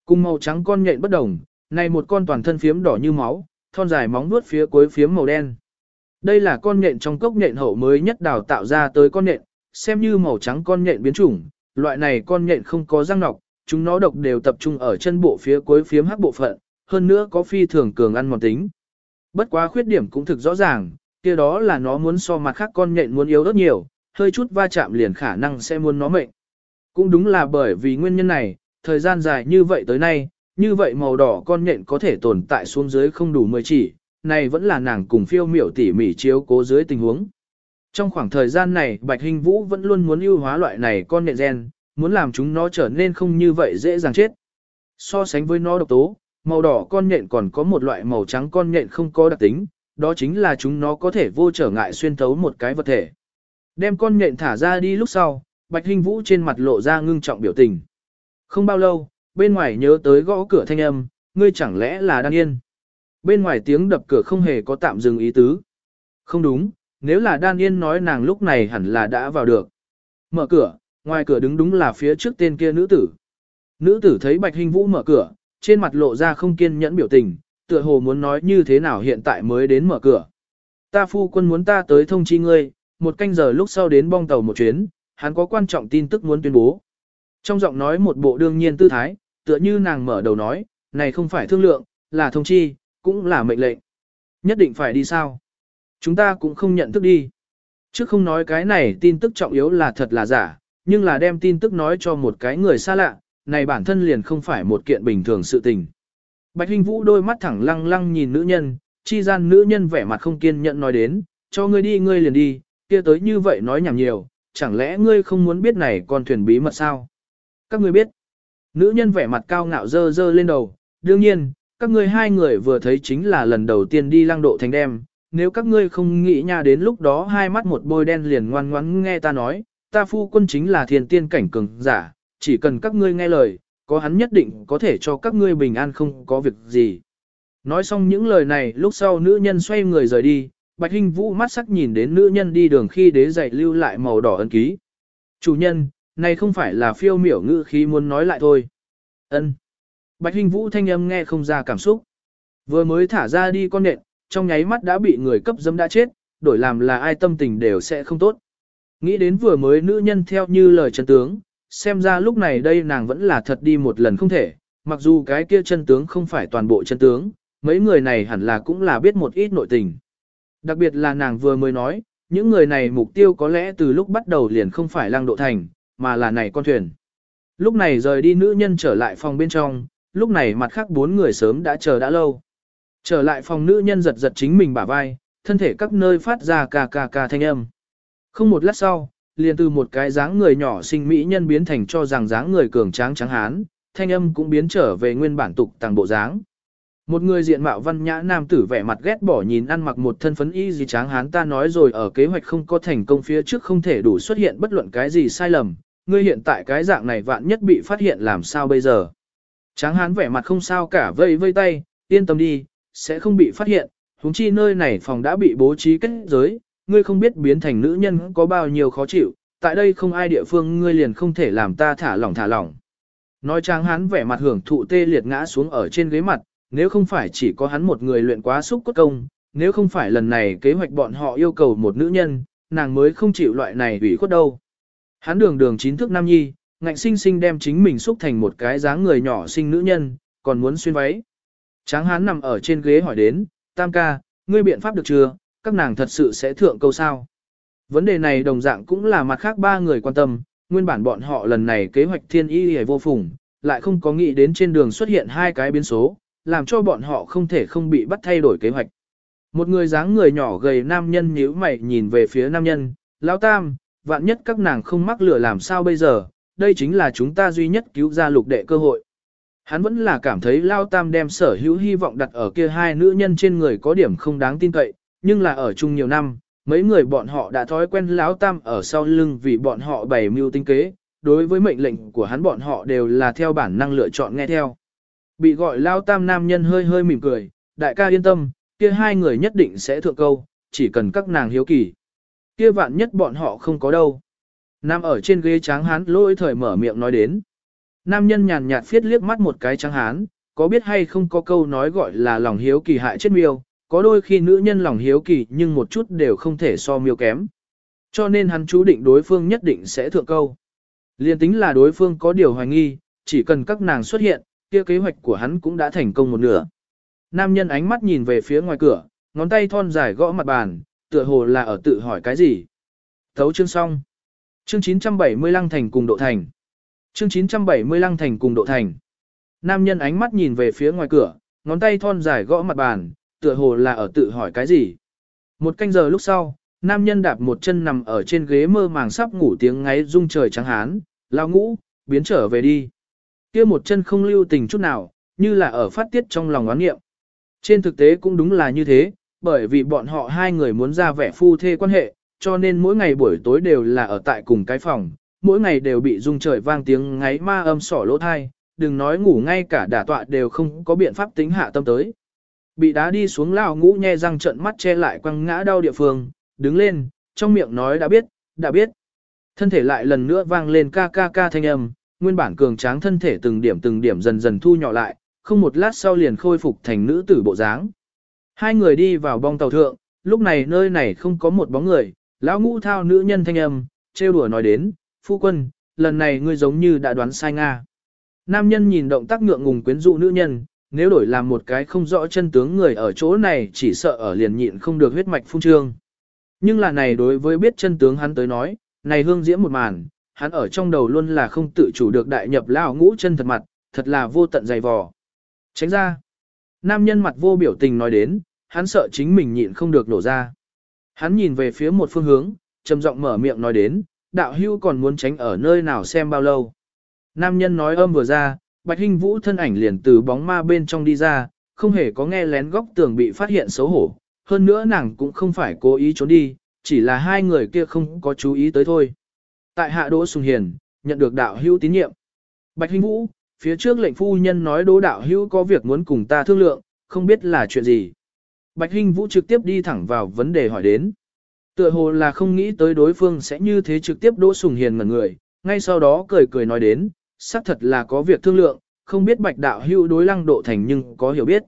Cùng màu trắng con nhện bất đồng, này một con toàn thân phiếm đỏ như máu, thon dài móng vuốt phía cuối phiếm màu đen. Đây là con nhện trong cốc nhện hậu mới nhất đào tạo ra tới con nhện, xem như màu trắng con nhện biến chủng, loại này con nhện không có răng nọc, chúng nó độc đều tập trung ở chân bộ phía cuối phiếm hắc bộ phận, hơn nữa có phi thường cường ăn mòn tính. Bất quá khuyết điểm cũng thực rõ ràng, kia đó là nó muốn so mặt khác con nhện muốn yếu rất nhiều, hơi chút va chạm liền khả năng sẽ muốn nó mệnh. Cũng đúng là bởi vì nguyên nhân này, thời gian dài như vậy tới nay, như vậy màu đỏ con nhện có thể tồn tại xuống dưới không đủ 10 chỉ, này vẫn là nàng cùng phiêu miểu tỉ mỉ chiếu cố dưới tình huống. Trong khoảng thời gian này, Bạch Hình Vũ vẫn luôn muốn ưu hóa loại này con nhện gen, muốn làm chúng nó trở nên không như vậy dễ dàng chết. So sánh với nó độc tố, màu đỏ con nhện còn có một loại màu trắng con nhện không có đặc tính, đó chính là chúng nó có thể vô trở ngại xuyên thấu một cái vật thể. Đem con nhện thả ra đi lúc sau, Bạch Hinh Vũ trên mặt lộ ra ngưng trọng biểu tình. Không bao lâu, bên ngoài nhớ tới gõ cửa thanh âm, ngươi chẳng lẽ là Đan Yên. Bên ngoài tiếng đập cửa không hề có tạm dừng ý tứ. Không đúng, nếu là Đan Yên nói nàng lúc này hẳn là đã vào được. Mở cửa, ngoài cửa đứng đúng là phía trước tên kia nữ tử. Nữ tử thấy Bạch Hinh Vũ mở cửa, trên mặt lộ ra không kiên nhẫn biểu tình, tựa hồ muốn nói như thế nào hiện tại mới đến mở cửa. Ta phu quân muốn ta tới thông chi ngươi, một canh giờ lúc sau đến bong tàu một chuyến, hắn có quan trọng tin tức muốn tuyên bố. Trong giọng nói một bộ đương nhiên tư thái, tựa như nàng mở đầu nói, này không phải thương lượng, là thông chi, cũng là mệnh lệnh. Nhất định phải đi sao? Chúng ta cũng không nhận thức đi. Chứ không nói cái này tin tức trọng yếu là thật là giả, nhưng là đem tin tức nói cho một cái người xa lạ, này bản thân liền không phải một kiện bình thường sự tình. Bạch Hinh Vũ đôi mắt thẳng lăng lăng nhìn nữ nhân, chi gian nữ nhân vẻ mặt không kiên nhẫn nói đến, cho ngươi đi ngươi liền đi, kia tới như vậy nói nhảm nhiều, chẳng lẽ ngươi không muốn biết này con thuyền bí mật sao? Các ngươi biết. Nữ nhân vẻ mặt cao ngạo dơ dơ lên đầu, đương nhiên, các ngươi hai người vừa thấy chính là lần đầu tiên đi lăng độ thành đêm, nếu các ngươi không nghĩ nha đến lúc đó hai mắt một bôi đen liền ngoan ngoãn nghe ta nói, ta phu quân chính là thiền tiên cảnh cường giả, chỉ cần các ngươi nghe lời, có hắn nhất định có thể cho các ngươi bình an không có việc gì. Nói xong những lời này lúc sau nữ nhân xoay người rời đi, Bạch Hinh Vũ mắt sắc nhìn đến nữ nhân đi đường khi đế dạy lưu lại màu đỏ ân ký. Chủ nhân, này không phải là phiêu miểu ngữ khí muốn nói lại thôi. Ân. Bạch Hinh Vũ thanh âm nghe không ra cảm xúc. Vừa mới thả ra đi con nện, trong nháy mắt đã bị người cấp dâm đã chết, đổi làm là ai tâm tình đều sẽ không tốt. Nghĩ đến vừa mới nữ nhân theo như lời chân tướng, xem ra lúc này đây nàng vẫn là thật đi một lần không thể, mặc dù cái kia chân tướng không phải toàn bộ chân tướng, mấy người này hẳn là cũng là biết một ít nội tình. Đặc biệt là nàng vừa mới nói, những người này mục tiêu có lẽ từ lúc bắt đầu liền không phải lăng độ thành, mà là này con thuyền. Lúc này rời đi nữ nhân trở lại phòng bên trong, lúc này mặt khác bốn người sớm đã chờ đã lâu. Trở lại phòng nữ nhân giật giật chính mình bả vai, thân thể các nơi phát ra ca ca ca thanh âm. Không một lát sau, liền từ một cái dáng người nhỏ sinh mỹ nhân biến thành cho rằng dáng người cường tráng trắng hán, thanh âm cũng biến trở về nguyên bản tục tàng bộ dáng. Một người diện mạo văn nhã nam tử vẻ mặt ghét bỏ nhìn ăn mặc một thân phấn y gì tráng hán ta nói rồi ở kế hoạch không có thành công phía trước không thể đủ xuất hiện bất luận cái gì sai lầm, ngươi hiện tại cái dạng này vạn nhất bị phát hiện làm sao bây giờ. Tráng hán vẻ mặt không sao cả vây vây tay, yên tâm đi, sẽ không bị phát hiện, huống chi nơi này phòng đã bị bố trí kết giới, ngươi không biết biến thành nữ nhân có bao nhiêu khó chịu, tại đây không ai địa phương ngươi liền không thể làm ta thả lỏng thả lỏng. Nói tráng hán vẻ mặt hưởng thụ tê liệt ngã xuống ở trên ghế mặt, nếu không phải chỉ có hắn một người luyện quá xúc cốt công, nếu không phải lần này kế hoạch bọn họ yêu cầu một nữ nhân, nàng mới không chịu loại này ủy khuất đâu. Hắn đường đường chín thước nam nhi, ngạnh sinh sinh đem chính mình xúc thành một cái dáng người nhỏ sinh nữ nhân, còn muốn xuyên váy. Tráng hán nằm ở trên ghế hỏi đến, tam ca, ngươi biện pháp được chưa, các nàng thật sự sẽ thượng câu sao. Vấn đề này đồng dạng cũng là mặt khác ba người quan tâm, nguyên bản bọn họ lần này kế hoạch thiên y hề vô phùng, lại không có nghĩ đến trên đường xuất hiện hai cái biến số, làm cho bọn họ không thể không bị bắt thay đổi kế hoạch. Một người dáng người nhỏ gầy nam nhân nhíu mày nhìn về phía nam nhân, lão tam, vạn nhất các nàng không mắc lửa làm sao bây giờ, đây chính là chúng ta duy nhất cứu ra lục đệ cơ hội. Hắn vẫn là cảm thấy Lao Tam đem sở hữu hy vọng đặt ở kia hai nữ nhân trên người có điểm không đáng tin cậy, nhưng là ở chung nhiều năm, mấy người bọn họ đã thói quen Lão Tam ở sau lưng vì bọn họ bày mưu tinh kế, đối với mệnh lệnh của hắn bọn họ đều là theo bản năng lựa chọn nghe theo. Bị gọi Lao Tam nam nhân hơi hơi mỉm cười, đại ca yên tâm, kia hai người nhất định sẽ thượng câu, chỉ cần các nàng hiếu kỳ. Kia vạn nhất bọn họ không có đâu. Nam ở trên ghế tráng hán lôi thời mở miệng nói đến. Nam nhân nhàn nhạt phiết liếc mắt một cái tráng hán, có biết hay không có câu nói gọi là lòng hiếu kỳ hại chết miêu, có đôi khi nữ nhân lòng hiếu kỳ nhưng một chút đều không thể so miêu kém. Cho nên hắn chú định đối phương nhất định sẽ thượng câu. Liên tính là đối phương có điều hoài nghi, chỉ cần các nàng xuất hiện, kia kế hoạch của hắn cũng đã thành công một nửa. Nam nhân ánh mắt nhìn về phía ngoài cửa, ngón tay thon dài gõ mặt bàn, tựa hồ là ở tự hỏi cái gì. Thấu chương xong. Chương 970 lăng thành cùng độ thành. Chương 970 lăng thành cùng độ thành. Nam nhân ánh mắt nhìn về phía ngoài cửa, ngón tay thon dài gõ mặt bàn, tựa hồ là ở tự hỏi cái gì. Một canh giờ lúc sau, nam nhân đạp một chân nằm ở trên ghế mơ màng sắp ngủ tiếng ngáy rung trời trắng hán, lao ngũ, biến trở về đi. kia một chân không lưu tình chút nào, như là ở phát tiết trong lòng oán nghiệm. Trên thực tế cũng đúng là như thế, bởi vì bọn họ hai người muốn ra vẻ phu thê quan hệ, cho nên mỗi ngày buổi tối đều là ở tại cùng cái phòng, mỗi ngày đều bị rung trời vang tiếng ngáy ma âm sỏ lỗ thai, đừng nói ngủ ngay cả đả tọa đều không có biện pháp tính hạ tâm tới. Bị đá đi xuống lao ngũ nhe răng trận mắt che lại quăng ngã đau địa phương, đứng lên, trong miệng nói đã biết, đã biết. Thân thể lại lần nữa vang lên ca ca ca thanh âm, nguyên bản cường tráng thân thể từng điểm từng điểm dần dần thu nhỏ lại, không một lát sau liền khôi phục thành nữ tử bộ dáng. Hai người đi vào bong tàu thượng, lúc này nơi này không có một bóng người, lão ngũ thao nữ nhân thanh âm, trêu đùa nói đến, phu quân, lần này ngươi giống như đã đoán sai Nga. Nam nhân nhìn động tác ngượng ngùng quyến rũ nữ nhân, nếu đổi làm một cái không rõ chân tướng người ở chỗ này chỉ sợ ở liền nhịn không được huyết mạch phung trương. Nhưng là này đối với biết chân tướng hắn tới nói, này hương diễm một màn, hắn ở trong đầu luôn là không tự chủ được đại nhập lão ngũ chân thật mặt, thật là vô tận dày vò. Tránh ra. Nam nhân mặt vô biểu tình nói đến, hắn sợ chính mình nhịn không được nổ ra. Hắn nhìn về phía một phương hướng, trầm giọng mở miệng nói đến, đạo hưu còn muốn tránh ở nơi nào xem bao lâu. Nam nhân nói âm vừa ra, Bạch Hinh Vũ thân ảnh liền từ bóng ma bên trong đi ra, không hề có nghe lén góc tường bị phát hiện xấu hổ. Hơn nữa nàng cũng không phải cố ý trốn đi, chỉ là hai người kia không có chú ý tới thôi. Tại hạ Đỗ Sùng Hiền, nhận được đạo hưu tín nhiệm. Bạch Hinh Vũ, phía trước lệnh phu nhân nói Đỗ đạo hưu có việc muốn cùng ta thương lượng, không biết là chuyện gì. Bạch Hinh Vũ trực tiếp đi thẳng vào vấn đề hỏi đến. Tựa hồ là không nghĩ tới đối phương sẽ như thế trực tiếp Đỗ Sùng Hiền ngẩn người, ngay sau đó cười cười nói đến, xác thật là có việc thương lượng, không biết Bạch đạo hưu đối lăng độ thành nhưng có hiểu biết.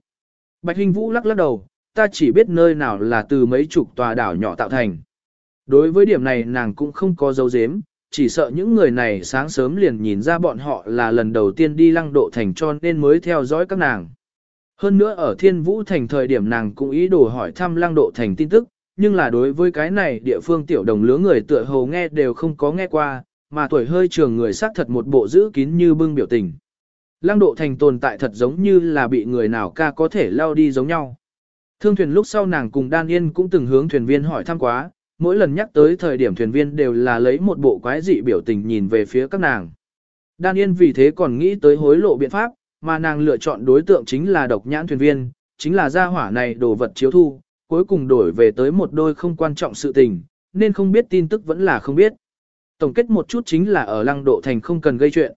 Bạch Hinh Vũ lắc lắc đầu, ta chỉ biết nơi nào là từ mấy chục tòa đảo nhỏ tạo thành. Đối với điểm này nàng cũng không có dấu dếm, chỉ sợ những người này sáng sớm liền nhìn ra bọn họ là lần đầu tiên đi lăng độ thành cho nên mới theo dõi các nàng. Hơn nữa ở Thiên Vũ Thành thời điểm nàng cũng ý đồ hỏi thăm lăng độ thành tin tức, nhưng là đối với cái này địa phương tiểu đồng lứa người tựa hồ nghe đều không có nghe qua, mà tuổi hơi trường người xác thật một bộ giữ kín như bưng biểu tình. Lăng độ thành tồn tại thật giống như là bị người nào ca có thể lao đi giống nhau. Thương thuyền lúc sau nàng cùng Đan Yên cũng từng hướng thuyền viên hỏi thăm quá, mỗi lần nhắc tới thời điểm thuyền viên đều là lấy một bộ quái dị biểu tình nhìn về phía các nàng. Đan Yên vì thế còn nghĩ tới hối lộ biện pháp, mà nàng lựa chọn đối tượng chính là độc nhãn thuyền viên, chính là gia hỏa này đồ vật chiếu thu, cuối cùng đổi về tới một đôi không quan trọng sự tình, nên không biết tin tức vẫn là không biết. Tổng kết một chút chính là ở lăng độ thành không cần gây chuyện.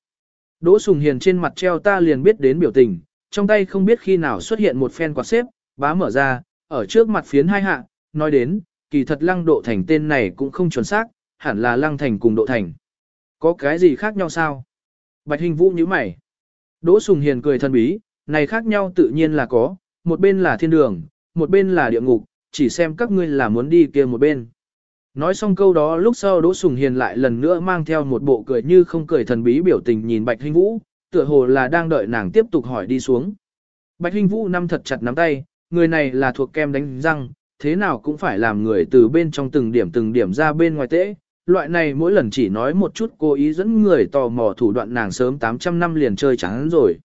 Đỗ Sùng Hiền trên mặt treo ta liền biết đến biểu tình, trong tay không biết khi nào xuất hiện một phen quạt xếp, bá mở ra, ở trước mặt phiến hai hạ, nói đến, kỳ thật lăng độ thành tên này cũng không chuẩn xác, hẳn là lăng thành cùng độ thành. Có cái gì khác nhau sao? Bạch Hình Vũ như mày. Đỗ Sùng Hiền cười thân bí, này khác nhau tự nhiên là có, một bên là thiên đường, một bên là địa ngục, chỉ xem các ngươi là muốn đi kia một bên. Nói xong câu đó lúc sau Đỗ Sùng Hiền lại lần nữa mang theo một bộ cười như không cười thần bí biểu tình nhìn Bạch Hinh Vũ, tựa hồ là đang đợi nàng tiếp tục hỏi đi xuống. Bạch Hinh Vũ nắm thật chặt nắm tay, người này là thuộc kem đánh răng, thế nào cũng phải làm người từ bên trong từng điểm từng điểm ra bên ngoài tễ. Loại này mỗi lần chỉ nói một chút cố ý dẫn người tò mò thủ đoạn nàng sớm 800 năm liền chơi chán rồi.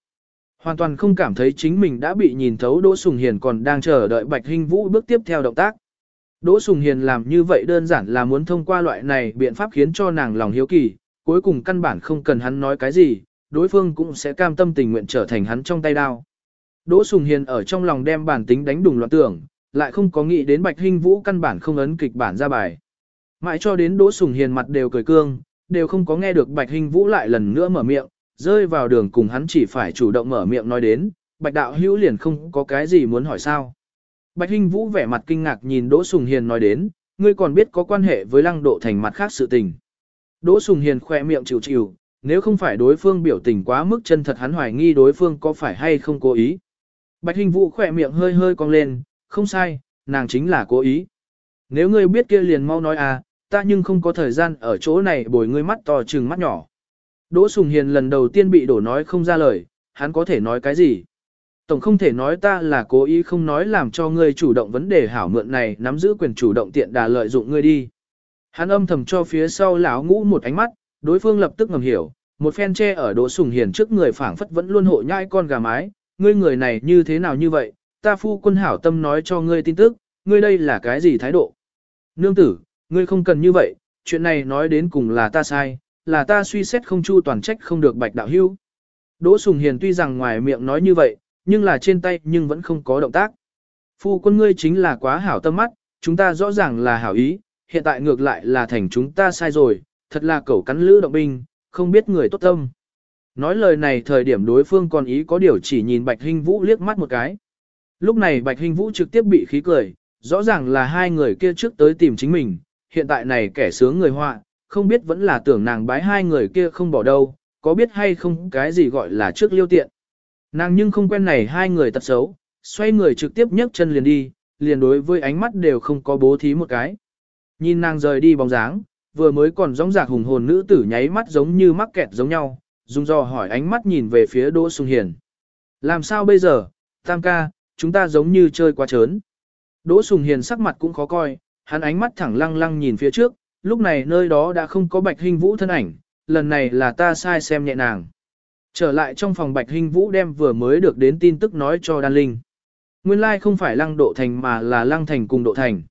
Hoàn toàn không cảm thấy chính mình đã bị nhìn thấu Đỗ Sùng Hiền còn đang chờ đợi Bạch Hinh Vũ bước tiếp theo động tác. Đỗ Sùng Hiền làm như vậy đơn giản là muốn thông qua loại này biện pháp khiến cho nàng lòng hiếu kỳ, cuối cùng căn bản không cần hắn nói cái gì, đối phương cũng sẽ cam tâm tình nguyện trở thành hắn trong tay đao. Đỗ Sùng Hiền ở trong lòng đem bản tính đánh đùng loạn tưởng, lại không có nghĩ đến Bạch Hinh Vũ căn bản không ấn kịch bản ra bài. Mãi cho đến Đỗ Sùng Hiền mặt đều cười cương, đều không có nghe được Bạch Hinh Vũ lại lần nữa mở miệng, rơi vào đường cùng hắn chỉ phải chủ động mở miệng nói đến, Bạch Đạo Hữu liền không có cái gì muốn hỏi sao. Bạch Hinh Vũ vẻ mặt kinh ngạc nhìn Đỗ Sùng Hiền nói đến, ngươi còn biết có quan hệ với lăng độ thành mặt khác sự tình. Đỗ Sùng Hiền khỏe miệng chịu chịu, nếu không phải đối phương biểu tình quá mức chân thật hắn hoài nghi đối phương có phải hay không cố ý. Bạch Hình Vũ khỏe miệng hơi hơi cong lên, không sai, nàng chính là cố ý. Nếu ngươi biết kia liền mau nói à, ta nhưng không có thời gian ở chỗ này bồi ngươi mắt to trừng mắt nhỏ. Đỗ Sùng Hiền lần đầu tiên bị đổ nói không ra lời, hắn có thể nói cái gì? Tổng không thể nói ta là cố ý không nói làm cho ngươi chủ động vấn đề hảo mượn này nắm giữ quyền chủ động tiện đà lợi dụng ngươi đi. Hắn âm thầm cho phía sau lão ngũ một ánh mắt, đối phương lập tức ngầm hiểu, một phen che ở Đỗ Sùng Hiền trước người phảng phất vẫn luôn hộ nhai con gà mái, ngươi người này như thế nào như vậy, ta phu quân hảo tâm nói cho ngươi tin tức, ngươi đây là cái gì thái độ? Nương tử, ngươi không cần như vậy, chuyện này nói đến cùng là ta sai, là ta suy xét không chu toàn trách không được bạch đạo hưu. Đỗ Sùng Hiền tuy rằng ngoài miệng nói như vậy, nhưng là trên tay nhưng vẫn không có động tác. Phu quân ngươi chính là quá hảo tâm mắt, chúng ta rõ ràng là hảo ý, hiện tại ngược lại là thành chúng ta sai rồi, thật là cẩu cắn lữ động binh, không biết người tốt tâm. Nói lời này thời điểm đối phương còn ý có điều chỉ nhìn Bạch Hinh Vũ liếc mắt một cái. Lúc này Bạch Hình Vũ trực tiếp bị khí cười, rõ ràng là hai người kia trước tới tìm chính mình, hiện tại này kẻ sướng người họa, không biết vẫn là tưởng nàng bái hai người kia không bỏ đâu, có biết hay không cái gì gọi là trước liêu tiện. Nàng nhưng không quen này hai người tật xấu, xoay người trực tiếp nhấc chân liền đi, liền đối với ánh mắt đều không có bố thí một cái. Nhìn nàng rời đi bóng dáng, vừa mới còn rõng rạc hùng hồn nữ tử nháy mắt giống như mắc kẹt giống nhau, dùng do hỏi ánh mắt nhìn về phía Đỗ Sùng Hiền. Làm sao bây giờ, Tam ca, chúng ta giống như chơi quá trớn. Đỗ Sùng Hiền sắc mặt cũng khó coi, hắn ánh mắt thẳng lăng lăng nhìn phía trước, lúc này nơi đó đã không có Bạch Hinh Vũ thân ảnh, lần này là ta sai xem nhẹ nàng. Trở lại trong phòng Bạch Hinh Vũ đem vừa mới được đến tin tức nói cho Đan Linh. Nguyên lai like không phải lăng độ thành mà là lăng thành cùng độ thành.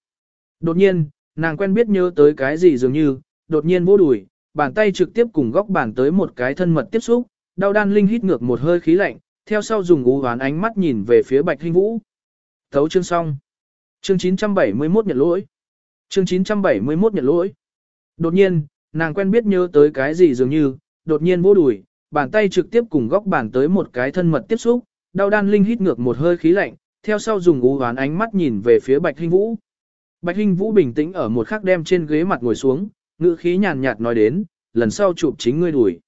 Đột nhiên, nàng quen biết nhớ tới cái gì dường như, đột nhiên vô đùi, bàn tay trực tiếp cùng góc bàn tới một cái thân mật tiếp xúc, đau Đan Linh hít ngược một hơi khí lạnh, theo sau dùng ú hoán ánh mắt nhìn về phía Bạch Hinh Vũ. Thấu chương xong. Chương 971 nhận lỗi. Chương 971 nhận lỗi. Đột nhiên, nàng quen biết nhớ tới cái gì dường như, đột nhiên vô đùi, bàn tay trực tiếp cùng góc bàn tới một cái thân mật tiếp xúc, đau đan linh hít ngược một hơi khí lạnh, theo sau dùng ú hoán ánh mắt nhìn về phía Bạch Hinh Vũ. Bạch Hinh Vũ bình tĩnh ở một khắc đem trên ghế mặt ngồi xuống, ngữ khí nhàn nhạt nói đến, lần sau chụp chính ngươi đuổi.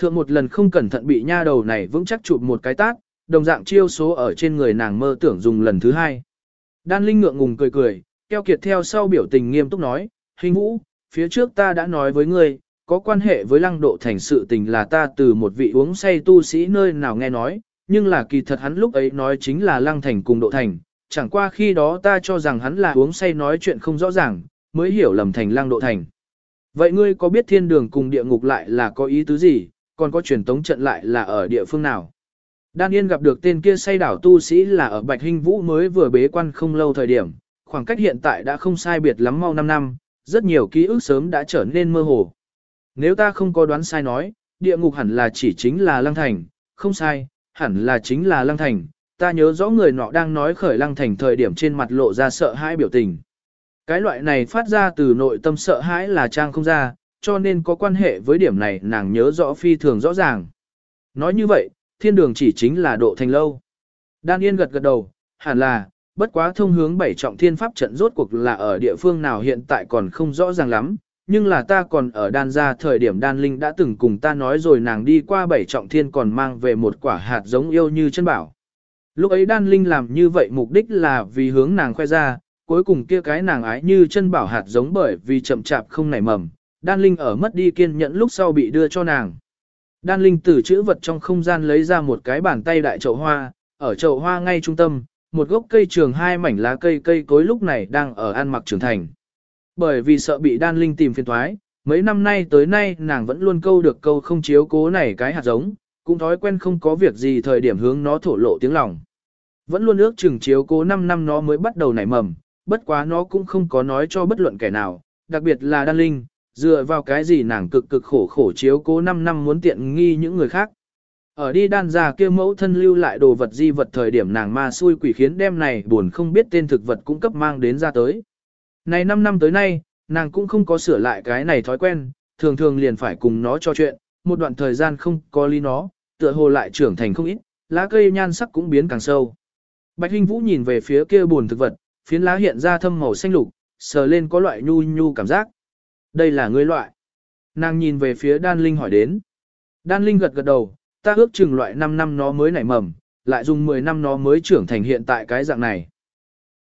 Thượng một lần không cẩn thận bị nha đầu này vững chắc chụp một cái tát, đồng dạng chiêu số ở trên người nàng mơ tưởng dùng lần thứ hai. Đan Linh ngượng ngùng cười cười, keo kiệt theo sau biểu tình nghiêm túc nói, Hình Vũ, phía trước ta đã nói với ngươi, có quan hệ với lăng độ thành sự tình là ta từ một vị uống say tu sĩ nơi nào nghe nói, nhưng là kỳ thật hắn lúc ấy nói chính là lăng thành cùng độ thành, chẳng qua khi đó ta cho rằng hắn là uống say nói chuyện không rõ ràng, mới hiểu lầm thành lăng độ thành. Vậy ngươi có biết thiên đường cùng địa ngục lại là có ý tứ gì, còn có truyền tống trận lại là ở địa phương nào? Đan Yên gặp được tên kia say đảo tu sĩ là ở Bạch Hinh Vũ mới vừa bế quan không lâu thời điểm, khoảng cách hiện tại đã không sai biệt lắm mau 5 năm, rất nhiều ký ức sớm đã trở nên mơ hồ. Nếu ta không có đoán sai nói, địa ngục hẳn là chỉ chính là Lăng Thành, không sai, hẳn là chính là Lăng Thành, ta nhớ rõ người nọ đang nói khởi Lăng Thành thời điểm trên mặt lộ ra sợ hãi biểu tình. Cái loại này phát ra từ nội tâm sợ hãi là trang không ra, cho nên có quan hệ với điểm này nàng nhớ rõ phi thường rõ ràng. Nói như vậy, thiên đường chỉ chính là độ thành lâu. Đan Yên gật gật đầu, hẳn là, bất quá thông hướng bảy trọng thiên pháp trận rốt cuộc là ở địa phương nào hiện tại còn không rõ ràng lắm, nhưng là ta còn ở đan gia thời điểm đan linh đã từng cùng ta nói rồi nàng đi qua bảy trọng thiên còn mang về một quả hạt giống yêu như chân bảo. Lúc ấy đan linh làm như vậy mục đích là vì hướng nàng khoe ra, cuối cùng kia cái nàng ái như chân bảo hạt giống bởi vì chậm chạp không nảy mầm, đan linh ở mất đi kiên nhẫn lúc sau bị đưa cho nàng. Đan linh từ chữ vật trong không gian lấy ra một cái bàn tay đại chậu hoa, ở chậu hoa ngay trung tâm, một gốc cây trường hai mảnh lá cây cây cối lúc này đang ở an mặc trưởng thành. Bởi vì sợ bị đan linh tìm phiền thoái, mấy năm nay tới nay nàng vẫn luôn câu được câu không chiếu cố này cái hạt giống, cũng thói quen không có việc gì thời điểm hướng nó thổ lộ tiếng lòng. Vẫn luôn ước chừng chiếu cố 5 năm nó mới bắt đầu nảy mầm, bất quá nó cũng không có nói cho bất luận kẻ nào, đặc biệt là đan linh, dựa vào cái gì nàng cực cực khổ khổ chiếu cố 5 năm muốn tiện nghi những người khác. Ở đi đan ra kia mẫu thân lưu lại đồ vật di vật thời điểm nàng ma xui quỷ khiến đem này buồn không biết tên thực vật cung cấp mang đến ra tới. Này 5 năm tới nay, nàng cũng không có sửa lại cái này thói quen, thường thường liền phải cùng nó cho chuyện, một đoạn thời gian không có ly nó, tựa hồ lại trưởng thành không ít, lá cây nhan sắc cũng biến càng sâu. Bạch Hinh Vũ nhìn về phía kia buồn thực vật, phiến lá hiện ra thâm màu xanh lục, sờ lên có loại nhu nhu cảm giác. Đây là ngươi loại. Nàng nhìn về phía đan linh hỏi đến. Đan linh gật gật đầu, ta ước chừng loại 5 năm nó mới nảy mầm, lại dùng 10 năm nó mới trưởng thành hiện tại cái dạng này.